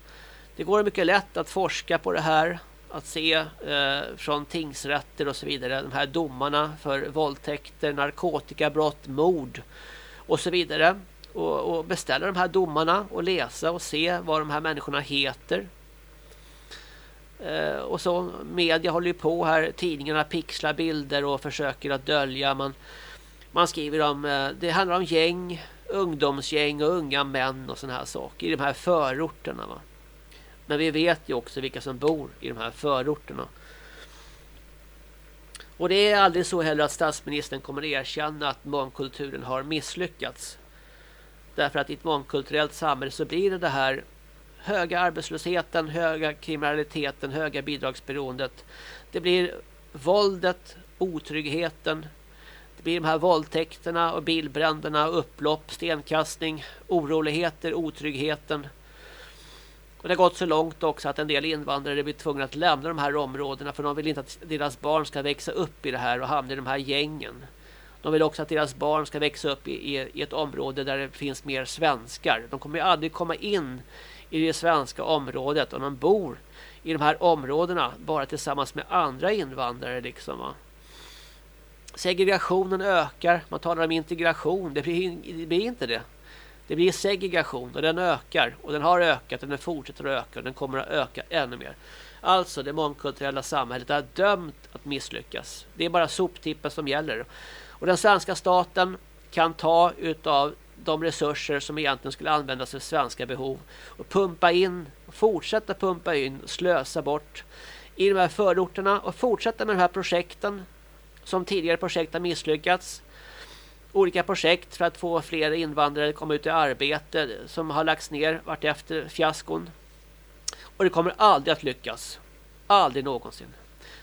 Det går mycket lätt att forska på det här att se eh, från tingsrätter och så vidare. De här domarna för våldtäkter, narkotikabrott, mord och så vidare. Och, och beställa de här domarna och läsa och se vad de här människorna heter. Eh, och så media håller ju på här. Tidningarna pixlar bilder och försöker att dölja. Man, man skriver om, eh, det handlar om gäng, ungdomsgäng och unga män och sådana här saker i de här förorterna. Va? Men vi vet ju också vilka som bor i de här förorterna. Och det är aldrig så heller att statsministern kommer erkänna att mångkulturen har misslyckats. Därför att i ett mångkulturellt samhälle så blir det det här höga arbetslösheten, höga kriminaliteten, höga bidragsberoendet. Det blir våldet, otryggheten. Det blir de här våldtäkterna och bilbränderna, upplopp, stenkastning, oroligheter, otryggheten. Och det har gått så långt också att en del invandrare blir tvungna att lämna de här områdena för de vill inte att deras barn ska växa upp i det här och hamna i de här gängen. De vill också att deras barn ska växa upp i, i, i ett område där det finns mer svenskar. De kommer ju aldrig komma in i det svenska området om de bor i de här områdena bara tillsammans med andra invandrare liksom va. Segregationen ökar. Man talar om integration. Det blir, det blir inte det. Det blir segregation och den ökar. Och den har ökat och den fortsätter att öka och den kommer att öka ännu mer. Alltså det mångkulturella samhället är dömt att misslyckas. Det är bara soptippen som gäller. Och den svenska staten kan ta utav de resurser som egentligen skulle användas för svenska behov och pumpa in, fortsätta pumpa in, slösa bort i de här förorterna och fortsätta med de här projekten som tidigare projekt har misslyckats olika projekt för att få fler invandrare att komma ut i arbete som har lagts ner vart efter fiaskon. Och det kommer aldrig att lyckas. Aldrig någonsin.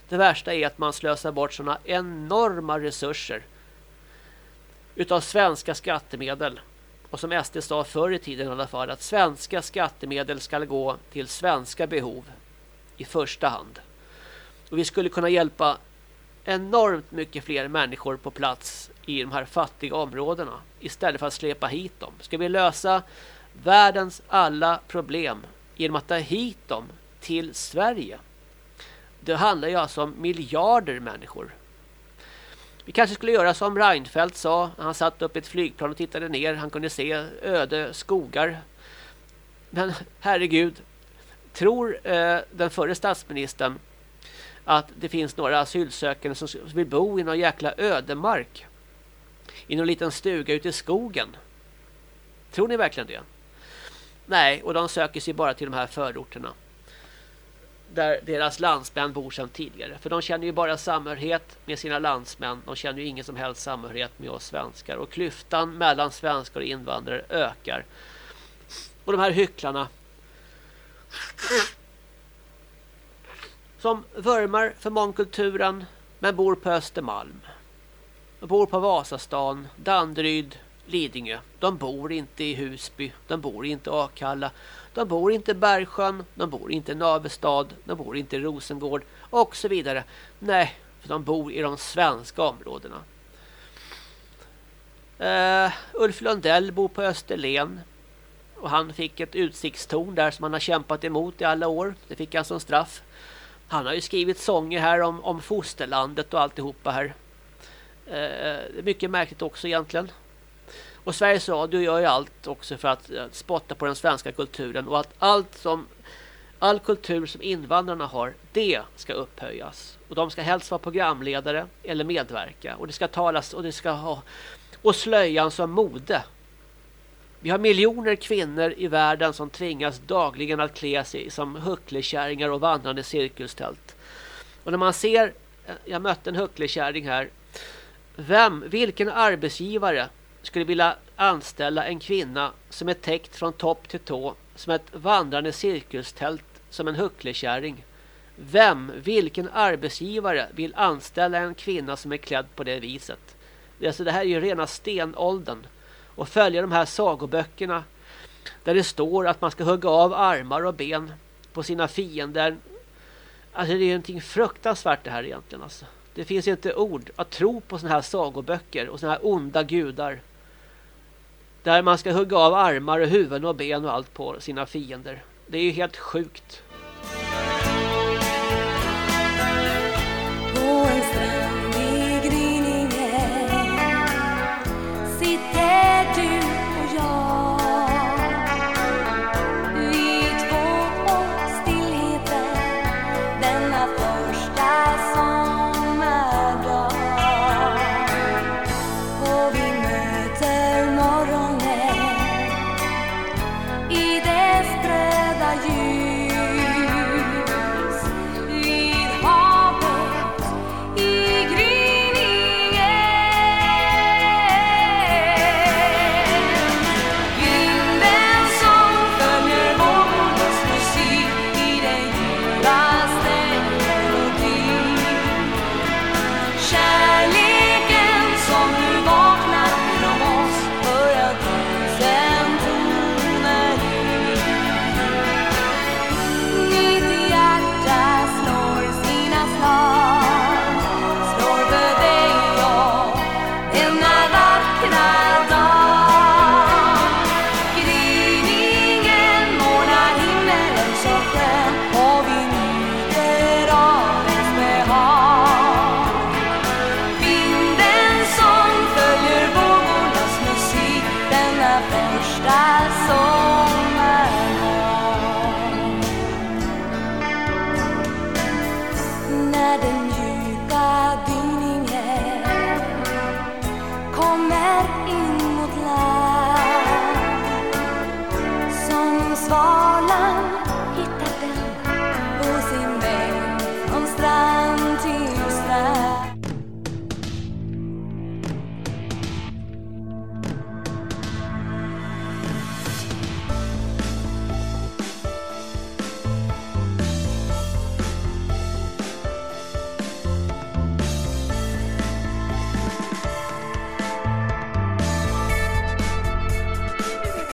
Det värsta är att man slösar bort sådana enorma resurser utav svenska skattemedel och som SD sa förr i tiden i alla fall att svenska skattemedel ska gå till svenska behov i första hand. Och vi skulle kunna hjälpa enormt mycket fler människor på plats i de här fattiga områdena istället för att släpa hit dem. Ska vi lösa världens alla problem genom att ta hit dem till Sverige? Det handlar ju alltså om miljarder människor. Vi kanske skulle göra som Reinfeldt sa. Han satt upp i ett flygplan och tittade ner. Han kunde se öde skogar. Men herregud, tror eh, den förre statsministern att det finns några asylsökande som vill bo i någon jäkla ödemark? I någon liten stuga ute i skogen? Tror ni verkligen det? Nej, och de söker sig bara till de här förorterna där deras landsmän bor sedan tidigare. För de känner ju bara samhörighet med sina landsmän. De känner ju ingen som helst samhörighet med oss svenskar. Och klyftan mellan svenskar och invandrare ökar. Och de här hycklarna som vurmar för mångkulturen men bor på Östermalm. De bor på Vasastan, Danderyd, Lidingö. De bor inte i Husby, de bor inte i Akalla. De bor inte i Bergsjön, de bor inte i Navestad, de bor inte i Rosengård och så vidare. Nej, för de bor i de svenska områdena. Uh, Ulf Lundell bor på Österlen. Och han fick ett utsiktstorn där som han har kämpat emot i alla år. Det fick han som straff. Han har ju skrivit sånger här om, om fosterlandet och alltihopa här. Eh, eh, mycket märkligt också egentligen. Och Sveriges Radio gör ju allt också för att eh, spotta på den svenska kulturen och att allt som all kultur som invandrarna har, det ska upphöjas. Och de ska helst vara programledare eller medverka och det ska talas och det ska ha och slöjan som mode. Vi har miljoner kvinnor i världen som tvingas dagligen att klä sig som hucklekärringar och vandrande cirkustält. Och när man ser, eh, jag mötte en hucklekärring här, vem, vilken arbetsgivare skulle vilja anställa en kvinna som är täckt från topp till tå som ett vandrande cirkustält som en hucklekärring. Vem, vilken arbetsgivare vill anställa en kvinna som är klädd på det viset? Alltså det här är ju rena stenåldern. Och följa de här sagoböckerna där det står att man ska hugga av armar och ben på sina fiender. Alltså det är ju någonting fruktansvärt det här egentligen alltså. Det finns inte ord att tro på såna här sagoböcker och såna här onda gudar. Där man ska hugga av armar och huvuden och ben och allt på sina fiender. Det är ju helt sjukt.